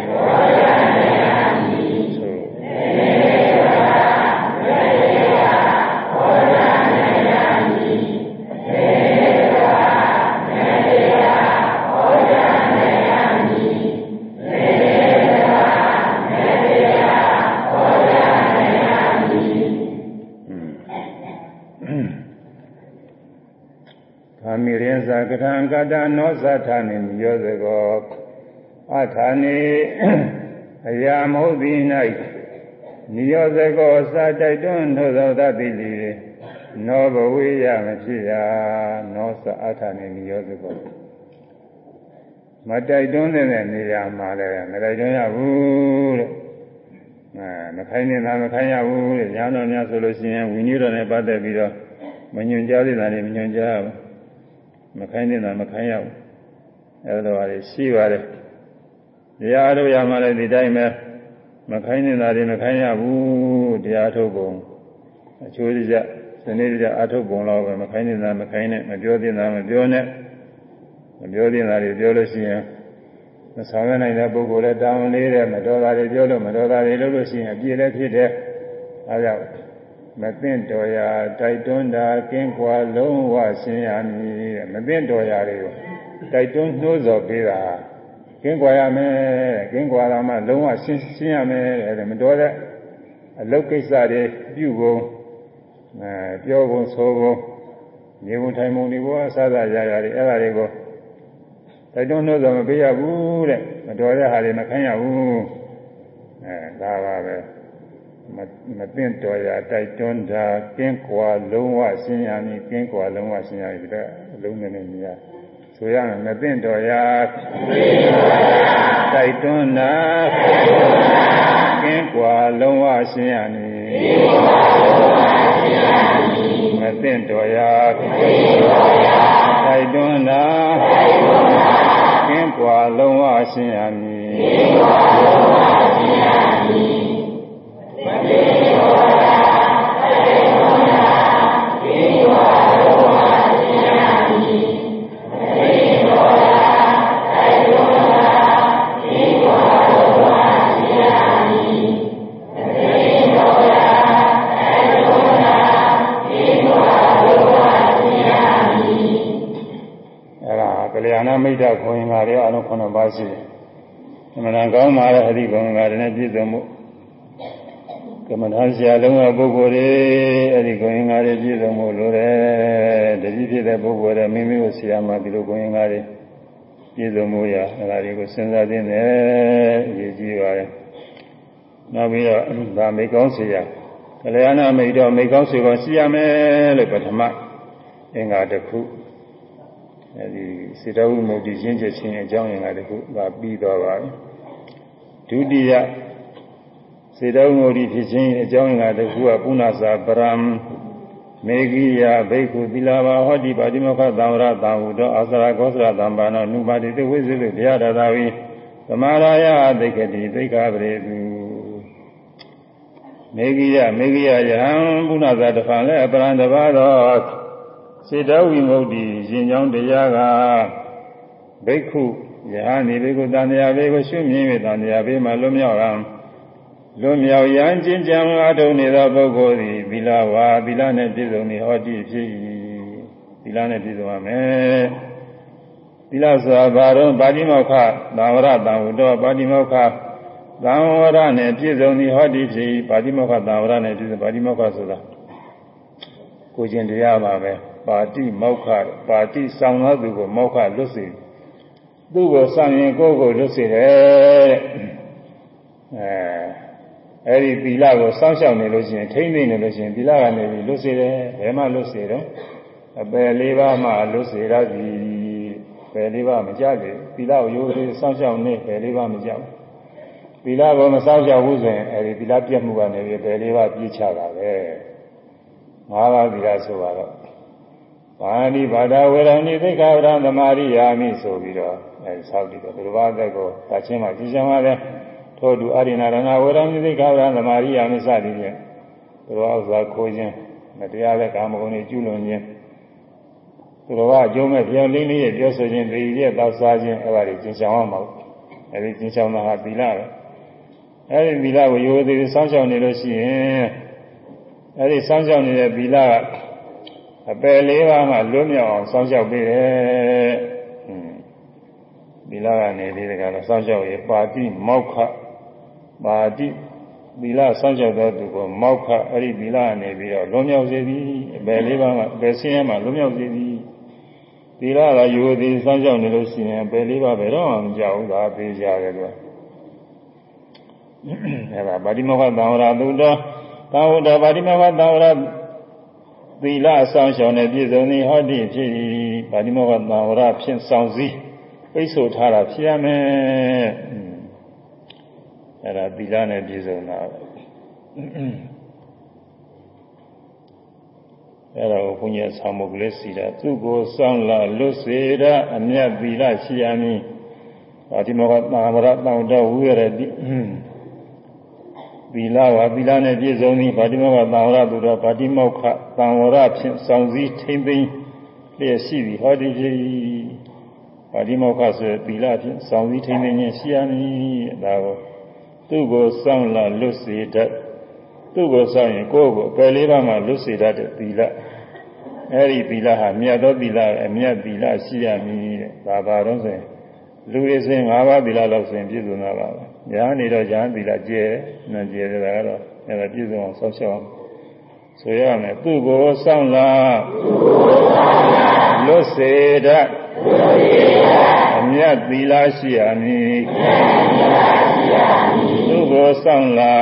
ကထံကတနောသထာနေယောဇကောအထာနေအရာမဟုတ်သည်၌နိယောဇကောစာတိုက်တွန်းထိုသောသတိလီနောဘဝေယမဖြစ်ရာနောသအထာနေနိယောဇကောမတိုက်တွန်းတဲ့နေရာမှာလည်းမတိုက်တွန်းရဘူးတဲ့အဲမခိုင်းနေတာမခိုင်းရဘူးတဲ့ညာတော်များဆိုလို့ရှိရင်ဝိနည်းတော်နဲ့ပတ်သက်ပြီးတော့မညွန်ကြားသေးတာလည်းမညွန်ကြားဘူး မခိုင်းနေတာမခိုင်းရဘူးအဲလိုပါလေရှိပါတယ်တရားထုတ်ရမှလည်းဒီတိုင်းပဲမခိုင်းနေတာတွေမခိုင်းရဘူးတရားထုတ်ပုံအချိုးကြစနေကြအထုတ်ပုံတော့ပဲမခိုင်းနေတာမခိုင်းနဲ့မပြောတင်တာမပြောနဲ့မပြောတင်တာတွေပြောလို့ရှိရင်မဆောင်ရနိုင်တဲ့ပုဂ္ဂိုလ်လည်းတောင်းလေးတယ်မတော်တာတွေပြောလို့မတော်တာတွေလုပ်လို့ရှိရင်အပြည့်လည်းဖြစ်တယ်အဲဒါ မသိတော်ရာတိုက်တွန်းတာကင်းကွာလုံးဝရှင်းရမည်တဲ့မသိတော်ရာတွေကိုတိုက်တွန်းနှိုးဆော်ပေးတာကင်းကွာရမယ်ကင်းကွာလာမှလုံးဝရှင်းရှင်းရမယ်တဲ့မတော်တဲ့အလုတ်ကိစ္စတွေပြုဖို့အဲပြောဖို့ဆိုဖို့နေဖို့ထိုင်ဖို့နေဖို့အစသာရရတွေအဲ့ဒါတွေကိုတိုက်တွန်းလို့ဆိုမပေးရဘူးတဲ့မတော်တဲ့ဟာတွေမခံရဘူးအဲဒါပါပဲ မသိတော်ရာတိုက်တွန်းတာကင်းကွာလုံးဝရှင်းရမည်ကင်းကွာလုံးဝရှင်းရမည်ဒါအလုံးနဲ့နေရဆိုရမယ်မသိတော်ရာတိုက်တွန်းတာကင်းကွာလုံးဝရှင်းရမည်မသိတော်ရာတိုက်တွန်းတာကင်းကွာလုံးဝရှင်းရမည်မိတ်တခွန် ရင်္ဂါတွေအလုံး9ပါးရှိတယ်။အမှန်တန်ကောင်းပါတဲ့အသည့်ခွန်ရင်္ဂါတွေနဲ့ပြည့်စုံမှု ကမ္မထာဆရာလုံးဝပုဂ္ဂိုလ်တွေအဲ့ဒီခွန်ရင်္ဂါတွေပြည့်စုံမှုလိုတယ်။တတိဖြစ်တဲ့ပုဂ္ဂိုလ်တွေမိမိတို့ဆရာမှဒီလိုခွန်ရင်္ဂါတွေပြည့်စုံမှုရအဲ့ဒါတွေကိုစဉ်းစားသင့်တယ်အရေးကြီးပါတယ်။နောက်ပြီးတော့ဗာမိကောင်းဆရာကလျာဏမိတ်တော်မိကောင်းဆရာရှိရမယ်လို့ပထမအင်္ဂါတစ်ခုအဲဒီစေတဝိမုတ်တိရင်းချက်ချင်းအကြောင်းအရာတခုကပြီးသွားပါပြီဒုတိယ စေတဝိမုတ်တိဖြစ်ခြင်းအကြောင်းအရာတခုကပုဏ္ဏစာပရံမေဂိယဘိက္ခုသီလဘာဟောတိပါတိမောခသံဝရသံဟုသောအာသရကောသရသံပါဏနုပါတိသေဝိသေဘုရားတော်သာဝိသမာရာယသိက္ခတိသိက္ခာပရေသူမေဂိယမေဂိယယဟံပုဏ္ဏစာတဖန်လည်းအပရံတပါသောစေတဝိမု ക്തി ရှင်ကြောင်းတရားကဘိက္ခုယဟန်ဒီဘိက္ခုတန်တရားဘေကိုရှုမြင်၍တန်တရားဘေမှာလွတ်မြောက်အောင် လွတ်မြောက်ရန်ကျင့်ကြံအားထုတ်နေသောပုဂ္ဂိုလ်သည်သီလဝါသီလနှင့်ပြည့်စုံနေဟောတိဖြစ်၏သီလနှင့်ပြည့်စုံရမယ်သီလဆိုတာဘာတော့ပါဠိမောက္ခသံဝရတံဝတ္တပါဠိမောက္ခသံဝရနဲ့ပြည့်စုံနေဟောတိဖြစ်၏ပါဠိမောက္ခသံဝရနဲ့ပြည့်စုံပါဠိမောက္ခဆိုတာကိုကျင်တရားပါပဲပါတိမောက္ခပါတိဆောင်သောသူကိုမောက္ခလွတ်စေသူ့ကိုဆောင်ရင်ကိုယ်ကိုလွတ်စေတယ်အဲ အဲ့ဒီသီလကိုစောင့်ရှောက်နေလို့ရှိရင်ထိမ့်သိနေလို့ရှိရင်သီလကနေပြီးလွတ်စေတယ်ဘယ်မှလွတ်စေတော့အပယ်လေးပါးမှလွတ်စေရသည်ပယ်လေးပါးမကြသေးသီလကိုရိုးသေးစောင့်ရှောက်နေပယ်လေးပါးမကြောက်သီလကိုမစောင့်ရှောက်ဘူးဆိုရင်အဲဒီသီလပြတ်မှုကနေပြီးပယ်လေးပါးပြည့်ချတာပဲငါးပါးသီလဆိုတော့ပါဏိဘာဒဝေရဏိသိက္ခာပဒသမာရိယာမိဆိုပြီးတော့အဲဆောက်တည်တယ်ဘုရားသက်ကိုသချင်းမှာကြည်ချမ်းပါလေ ထို့တူအရိနာရဏဝေရဏိသိက္ခာပဒသမာရိယာမိစသည်ဖြင့်ဘုရားဥစ္စာခိုးခြင်းမတရားတဲ့ကာမဂုဏ်တွေကျူးလွန်ခြင်းသူတော်ကအကျိုးမဲ့ပြောင်းလင်းလေးရဲ့ပြောဆိုခြင်းသိရဲ့တောက်စားခြင်းအဲ့ဒါတွေကျင်ဆောင်အောင်မဟုတ်အဲဒီကျင်ဆောင်တာဟာသီလပဲအဲဒီသီလကိုရိုးသေးစောင့်ရှောက်နေလို့ရှိရင်အဲဒီစောင့်ရှောက်နေတဲ့သီလကအပယ်လေးပါးမှလွတ်မြောက်အောင်စောင့်ရှောက်ပေးတယ်။ဒီလာကနေဒီတကတော့စောင့်ရှောက်ရေးပါတိမောက္ခ ပါတိသီလစောင့်ရှောက်သောသူကိုမောက္ခအဲ့ဒီသီလကနေပြီးတော့လွတ်မြောက်စေသည်အပယ်လေးပါးမှအပယ်ဆင်းရဲမှလွတ်မြောက်စေသည်သီလကယူသည်စောင့်ရှောက်နေလို့ရှိရင်အပယ်လေးပါးဘယ်တော့မှမကြောက်ဘူးဒါပေးကြတယ်ကွာအဲ့ဒါပါတိမောက္ခသံဝရသုတ္တသံဝတ္တပါတိမောက္ခသံဝရသီလအဆောင်ရှောင်တဲ့ပြည့်စုံသည်ဟောတိဖြစ်၏ဗာတိမောကသံဝရဖြင့်ဆောင်စည်းပိတ်ဆို့ထားတာဖြစ်ရမယ် အဲ့ဒါသီလနဲ့ပြည့်စုံတာပဲအဲ့ဒါကိုဘုန်းကြီးဆောင်းမုတ်ကလေးစီတာသူကိုစောင့်လာလွတ်စေတာအမြတ်သီလရှိရမည်ဗာတိမောကသံဝရတောင်းတော်ဝိရတိသီလဝါသီလနဲ့ပြည့်စုံသည်ဗာတိမောကသံဝရသူတော်ဗာတိမောခသံဝရဖြင့်စောင့်စည်းထိမ့်သိမ်းလျက်ရှိသည်ဟောဒီဖြစ်၏ဗာတိမောခဆိုသီလဖြင့်စောင့်စည်းထိမ့်သိမ်းခြင်းရှိရမည်ဒါကို သူ့ကိုစောင့်လာလွတ်စေတတ်သူ့ကိုစောင့်ရင်ကိုယ့်ကိုအပယ်လေးပါးမှလွတ်စေတတ်တဲ့သီလအဲဒီသီလဟာမြတ်သောသီလအမြတ်သီလရှိရမည်တဲ့ဒါပါတော့ဆိုရင်လူတွေစဉ်၅ပါးသီလလောက်ဆိုရင်ပြည့်စုံတာပါပဲ။ညာနေတော့ညာသီလကျဲနံကျဲတယ်ကတော့အဲဒါပြည့်စုံအောင်ဆောက်ရှောက်အောင်ဆိုရမယ်သူ့ကိုစောင့်လာလွတ်စေတတ်အမြတ်သီလရှိရမည်သူ့ ကိုစောင့်လာ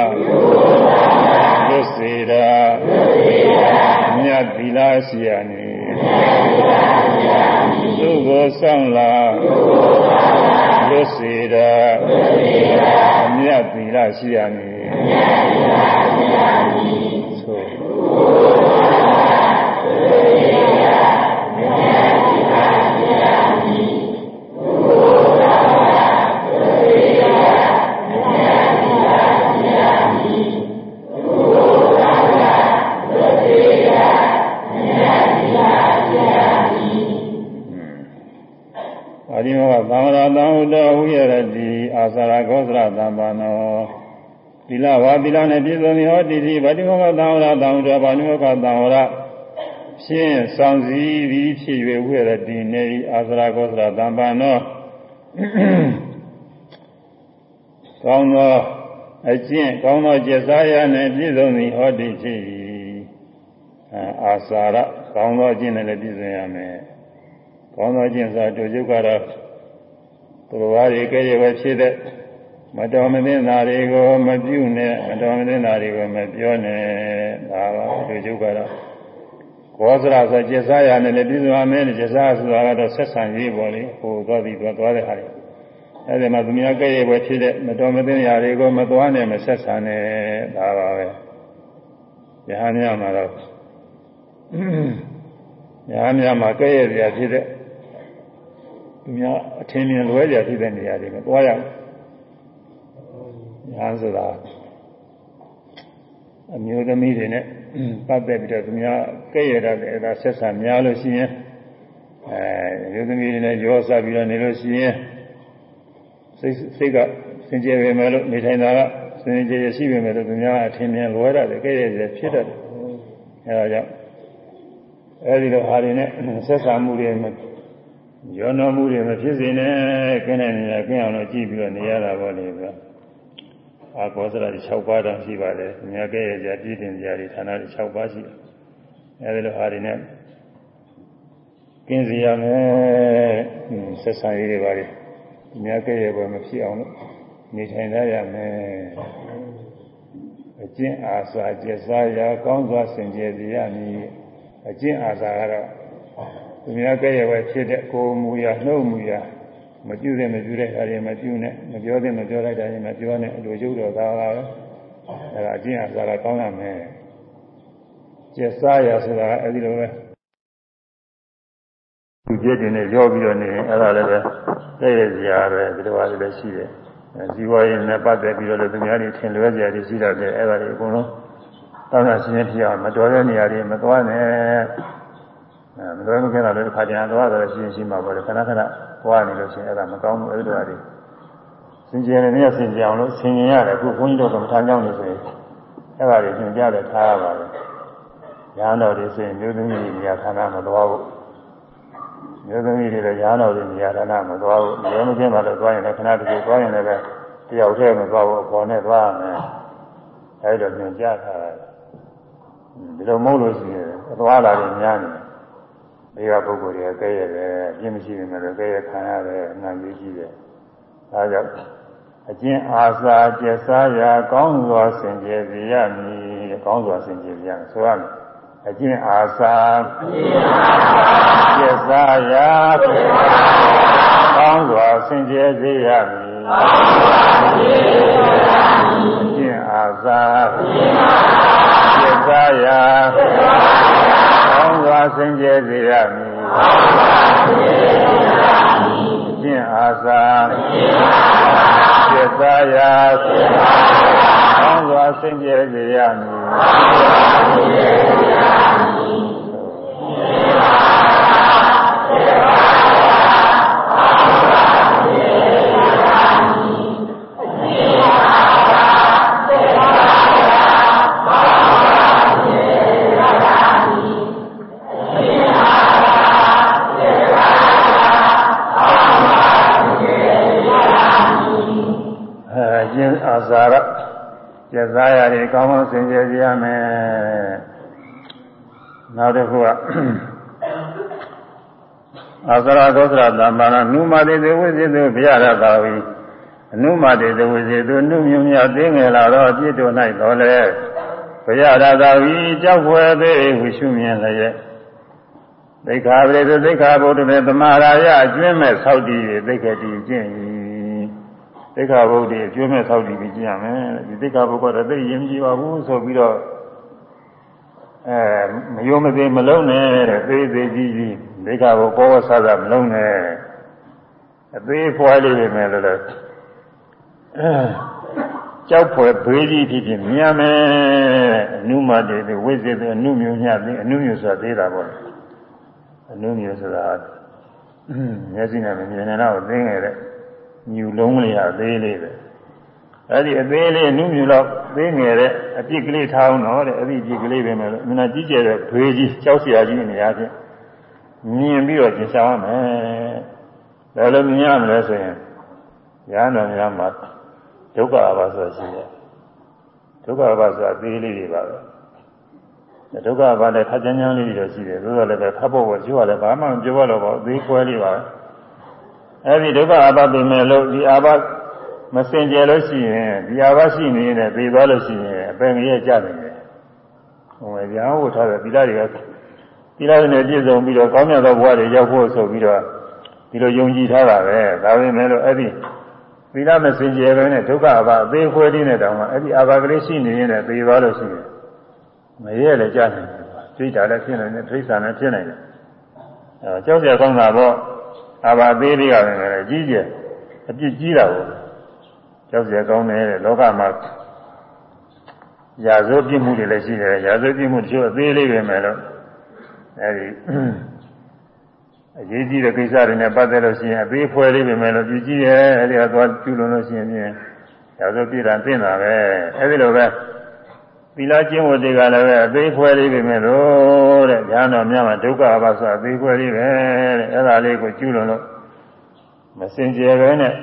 လွတ်စေတတ်အမြတ်သီလရှိရမည်သူ့ကိုစောင့်လာလွတ်စေတတ် အမြတ်သီလရှိရမည်လဝါသီလနဲ့ပြည့်စုံပြီဟောတိတိဗတိမောကသံဝရသံဝရဗာဏိမောကသံဝရဖြင့်ဆောင်စည်းပြီးဖြစ်၍ဝိရတိနေအာသရာကောသရသံပါနောကောင်းသောအကျင့်ကောင်းသောကျက်စားရနဲ့ပြည့်စုံသည်ဟောတိဖြစ်အာစာရကောင်းသောအကျင့်နဲ့လည်းပြည့်စုံရမယ်ကောင်းသောအကျင့်စားတို့ယုတ်ကတော့ သူတော်ဘာတွေကဲ့ရဲ့ပဲဖြစ်တဲ့မတော်မသင့်တာတွေကိုမပြုနဲ့မတော်မသင့်တာတွေကိုမပြောနဲ့ဒါပါဒီကျုပ်ကတော့ဘောဇရာဆိုကျက်စားရနဲ့လည်းပြည်စုံအမဲနဲ့ကျက်စားဆိုတာကတော့ဆက်ဆံရေးပေါ့လေဟိုသွားပြီးသွားသွားတဲ့ဟာတွေအဲဒီမှာသူများကဲ့ရဲ့ပဲဖြစ်တဲ့မတော်မသင့်ရာတွေကိုမသွားနဲ့မဆက်ဆံနဲ့ဒါပါပဲယဟန်များမှာတော့ယဟန်များမှာကဲ့ရဲ့ရာဖြစ်တဲ့ သူများအထင်မြင်လွဲကြဖြစ်တဲ့နေရာတွေမှာသွားရအောင်ညာဆိုတာအမျိုးသမီးတွေနဲ့ပတ်သက်ပြီးတော့သူများကဲ့ရတဲ့အဲဒါဆက်ဆံများလို့ရှိရင်အဲအမျိုးသမီးတွေနဲ့ရောစားပြီးတော့နေလို့ရှိရင်စိတ်စိတ်ကစင်ကြယ်ပေမဲ့လို့နေထိုင်တာကစင်ကြယ်ရှိပေမဲ့လို့သူများအထင်မြင်လွဲရတယ်ကဲ့ရတဲ့ဖြစ်တတ်တယ်အဲဒါကြောင့်အဲဒီလိုဟာတွေနဲ့ဆက်ဆံမှုတွေ ရောနှောမှုတွေမဖြစ်စေနဲ့ကင်းတဲ့နေရာကင်းအောင်လို့ကြည့်ပြီးတော့နေရတာပေါ့လေကွာအာကောသရ6ပါးတောင်ရှိပါတယ်။မြတ်ကဲ့ရဲ့ကြာပြည်တင်ကြာတွေဌာနတွေ6ပါးရှိတယ်။အဲဒီလိုဟာတွေနဲ့ကင်းစီရမယ်။ဆက်ဆံရေးတွေပါလေ။မြတ်ကဲ့ရဲ့ဘယ်မဖြစ်အောင်လို့နေထိုင်ရမယ်။အကျင့်အာစာကျက်စားရာကောင်းစွာစင်ကြယ်စေရမည်။အကျင့်အာစာကတော့ သူများကဲ့ရဲ့ပဲဖြစ်တဲ့ကိုယ်မူရာနှုတ်မူရာမပြုတဲ့မပြုတဲ့ခါတွေမပြုနဲ့မပြောတဲ့မပြောလိုက်တာတွေမပြောနဲ့အလိုကျုပ်တော်သားပါပဲအဲဒါအကျင့်အစားကကောင်းရမယ်ကျက်စားရဆိုတာအဲဒီလိုပဲသူကျက်တင်နဲ့ရောပြီးတော့နေအဲ့ဒါလည်းပဲတဲ့ရစရာပဲဒီလိုပါလည်းရှိတယ်ဇီဝရေးနဲ့ပတ်သက်ပြီးတော့လည်းသူများတွေထင်လွဲစရာတွေရှိတာပြအဲ့ဒါတွေအကုန်လုံးတောင်းတာရှင်းပြအောင်မတော်တဲ့နေရာတွေမသွားနဲ့ အဲမတော်မကင်းတာလည်းတစ်ခါတည်းသွားတော့ရှင်းရှင်းမှာပေါ့လေခဏခဏသွားနေလို့ရှိရင်အဲ့ဒါမကောင်းဘူးအဲ့ဒါတွေစင်ကြယ်နေရစင်ကြအောင်လို့ဆင်ញင်ရတယ်အခုဘုန်းကြီးတို့ကမထားကြောင်းနေဆိုရင်အဲ့ဒါတွေသင်ကြတယ်ထားရပါပဲညာတော်တွေဆိုရင်မျိုးသမီးတွေနေရာဌာနမသွားဘူးမျိုးသမီးတွေလည်းညာတော်တွေနေရာဌာနမသွားဘူးမျိုးမချင်းမှလည်းသွားရင်လည်းခဏတည်းသွားရင်လည်းတယောက်တည်းမသွားဘူးအပေါ်နဲ့သွားရမယ်အဲ့တော့သင်ကြထားတယ်ဒီလိုမဟုတ်လို့ရှိရင်သွားလာတယ်များနေတယ် ဒီကပုဂ္ဂိုလ်တွေကကဲရတယ်ပြင်းမရှိနေတယ်ကဲရခံရတယ်အနာကြီးကြီးတယ်ဒါကြောင့်အကျင့်အာစာကျက်စားရာကောင်းစွာဆင်ကြယ်စေရမည်ကောင်းစွာဆင်ကြယ်ရမယ်ဆိုရမယ်အကျင့်အာစာကျက်စားရာကောင်းစွာဆင်ကြယ်စေရမည်အကျင့်အာစာကျက်စားရာ စွာစင်ကြယ်စေရမည်ကျင့်အားသာကျက်သားရာကောင်းစွာစင်ကြယ်စေရမည် ကျက်စားရတယ်ကောင်းကောင်းစင်ကြယ်ကြရမယ်နောက်တစ်ခုကအာသရသောသရသမ္မာနနုမတိသေဝိသေတုဗျာရတာဝိအနုမတိသေဝိသေတုနုမြုံမြသိငယ်လာတော့အပြစ်တို့၌တော်လဲဗျာရတာဝိကြောက်ွယ်သေးဝိရှုမြင်လျက်သိက္ခာပရိသေသိက္ခာဘုဒ္ဓမေသမာရာယအကျွင်းမဲ့ဆောက်တည်သိက္ခတိကျင့်၏ သိက္ခာဘုဒ္ဓအကျွင်းမဲ့ဆောက်တည်ပြီးကျင့်ရမယ်ဒီသိက္ခာဘုဒ္ဓကတော့သိရင်ကြည့်ပါဘူးဆိုပြီးတော့အဲမယုံမသိမလုံးနဲ့တဲ့သေးသေးကြီးကြီးသိက္ခာဘုဘောဝဆဆမလုံးနဲ့အသေးဖွာလေးပဲမယ်လို့လည်းအဲကြောက်ဖွယ်ဘေးကြီးဖြစ်ဖြစ်မြင်မယ်အနုမတေဝိသေအနုမျိုးညသိအနုမျိုးဆိုတာသေးတာပေါ့အနုမျိုးဆိုတာမျက်စိနဲ့မမြင်နိုင်တော့သိငယ်တဲ့ ညူလုံးလေးရသေးလေးပဲအဲ့ဒီအသေးလေးနုညူလောက်သေးငယ်တဲ့အပြစ်ကလေးထားအောင်တော့တဲ့အပြစ်ကြီးကလေးပဲမယ်လို့မနာကြီးကျယ်တဲ့ဘေးကြီးကြောက်စရာကြီးနေရာချင်းမြင်ပြီးတော့ကျင်ရှားရမယ်ဘယ်လိုမြင်ရမလဲဆိုရင်ရဟန်းတော်များမှာဒုက္ခအဘဆိုတာရှိတယ်ဒုက္ခအဘဆိုတာသေးလေးတွေပါပဲဒုက္ခဘာလဲခက်ချမ်းချမ်းလေးတွေတော့ရှိတယ်သို့တော်လည်းပဲခပ်ဖို့ဝကျွတ်လည်းဘာမှမပြောတော့ပါဘူးသေးခွဲလေးပါပဲ အဲဒီဒုက္ခအဘပင်မဲ့လို့ဒီအဘမစင်ကြယ်လို့ရှိရင်ဒီအဘရှိနေရင်သေသွားလို့ရှိရင်အပင်ကြီးကြနေတယ်ဟိုဗျာဟိုထားတယ်ဒီလားတွေကဒီလားတွေနဲ့ပြည့်စုံပြီးတော့ကောင်းမြတ်သောဘဝတွေရောက်ဖို့ဆိုပြီးတော့ဒီလိုယုံကြည်ထားတာပဲဒါပေမဲ့လို့အဲ့ဒီသီလမစင်ကြယ်ပဲနဲ့ဒုက္ခအဘအသေးခွဲလေးနဲ့တောင်မှအဲ့ဒီအဘကလေးရှိနေရင်သေသွားလို့ရှိရင်မရဲလည်းကြားနိုင်တယ်သိတာလည်းဖြစ်နိုင်တယ်ဒိဋ္ဌာလည်းဖြစ်နိုင်တယ်အဲကြောက်ကြကောင်းတာပေါ့ အဘာသေးလေးရတယ်လည်းကြီးကျယ်အပြစ်ကြီးတာကိုကြောက်ကြကောင်းတယ်တဲ့လောကမှာရာဇဝပြစ်မှုတွေလည်းရှိတယ်ရာဇဝပြစ်မှုတချို့အသေးလေးပဲမယ်လို့အဲဒီအရေးကြီးတဲ့ကိစ္စတွေနဲ့ပတ်သက်လို့ရှိရင်အသေးဖွဲလေးပဲမယ်လို့ပြကြီးတယ်အဲဒီကသွားကျူးလွန်လို့ရှိရင်ရာဇဝပြစ်တာသိတာပဲအဲဒီလိုပဲ သီလကျင့်ဝတ်တွေကလည်းပဲအသေးဖွဲလေးပဲမဲ့လို့တဲ့ဉာဏ်တော်များမှာဒုက္ခအပါဆိုအသေးဖွဲလေးပဲတဲ့အဲ့ဒါလေးကိုကျူးလွန်လို့မစင်ကြယ်ပဲနဲ့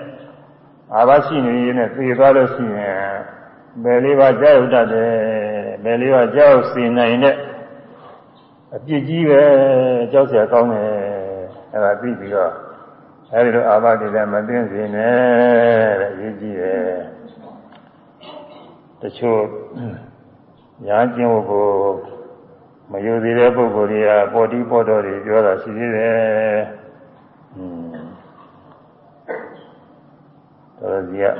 အာဘရှိနေရင်းနဲ့သေသွားလို့ရှိရင်ဘယ်လေးပါကြောက်တတ်တယ်ဘယ်လေးပါကြောက်စီနိုင်တဲ့အပြစ်ကြီးပဲကြောက်เสียကောင်းတယ်အဲ့ဒါသိပြီးတော့အဲဒီလိုအာဘတွေလည်းမသိစေနဲ့တဲ့အရေးကြီးတယ်တချို့ ညာကျင့်ဖို့ကိုမယူသေးတဲ့ပုဂ္ဂိုလ်တွေကပေါ်တိပေါ်တော်တွေပြောတာရှိသေးတယ်။อืมတော်ကြီးက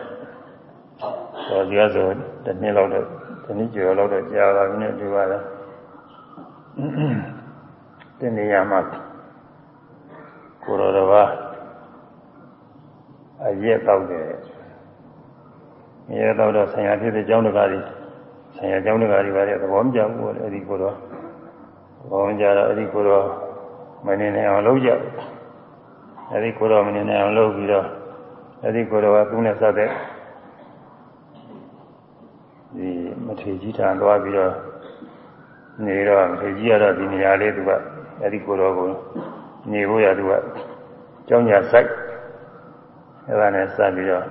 တော်ကြီးဆိုတစ်နှစ်လောက်တော့တစ်နှစ်ကျော်လောက်တော့ကြာပါပြီနဲ့ဒီပါလား။ဒီနေရာမှာကိုရောတော်ကအရက်တော့တယ်။ရက်တော့တော့ဆရာဖြစ်တဲ့ကျောင်းတကားကြီး ဆရာကျောင်းတွေကတွေပါတဲ့သဘောမကျဘူးအဲ့ဒီကိုတော့သဘောမကျတော့အဲ့ဒီကိုတော့မနေနိုင်အောင်လုပ်ကြအဲ့ဒီကိုတော့မနေနိုင်အောင်လုပ်ပြီးတော့အဲ့ဒီကိုတော့ကသူ့နဲ့စတဲ့ဒီမထေကြီးထံသွားပြီးတော့နေတော့မထေကြီးကတော့ဒီနေရာလေးသူကအဲ့ဒီကိုတော့ကိုနေဖို့ရသူကကျောင်းညာဆိုင်အဲ့ဒါနဲ့စပြီးတော့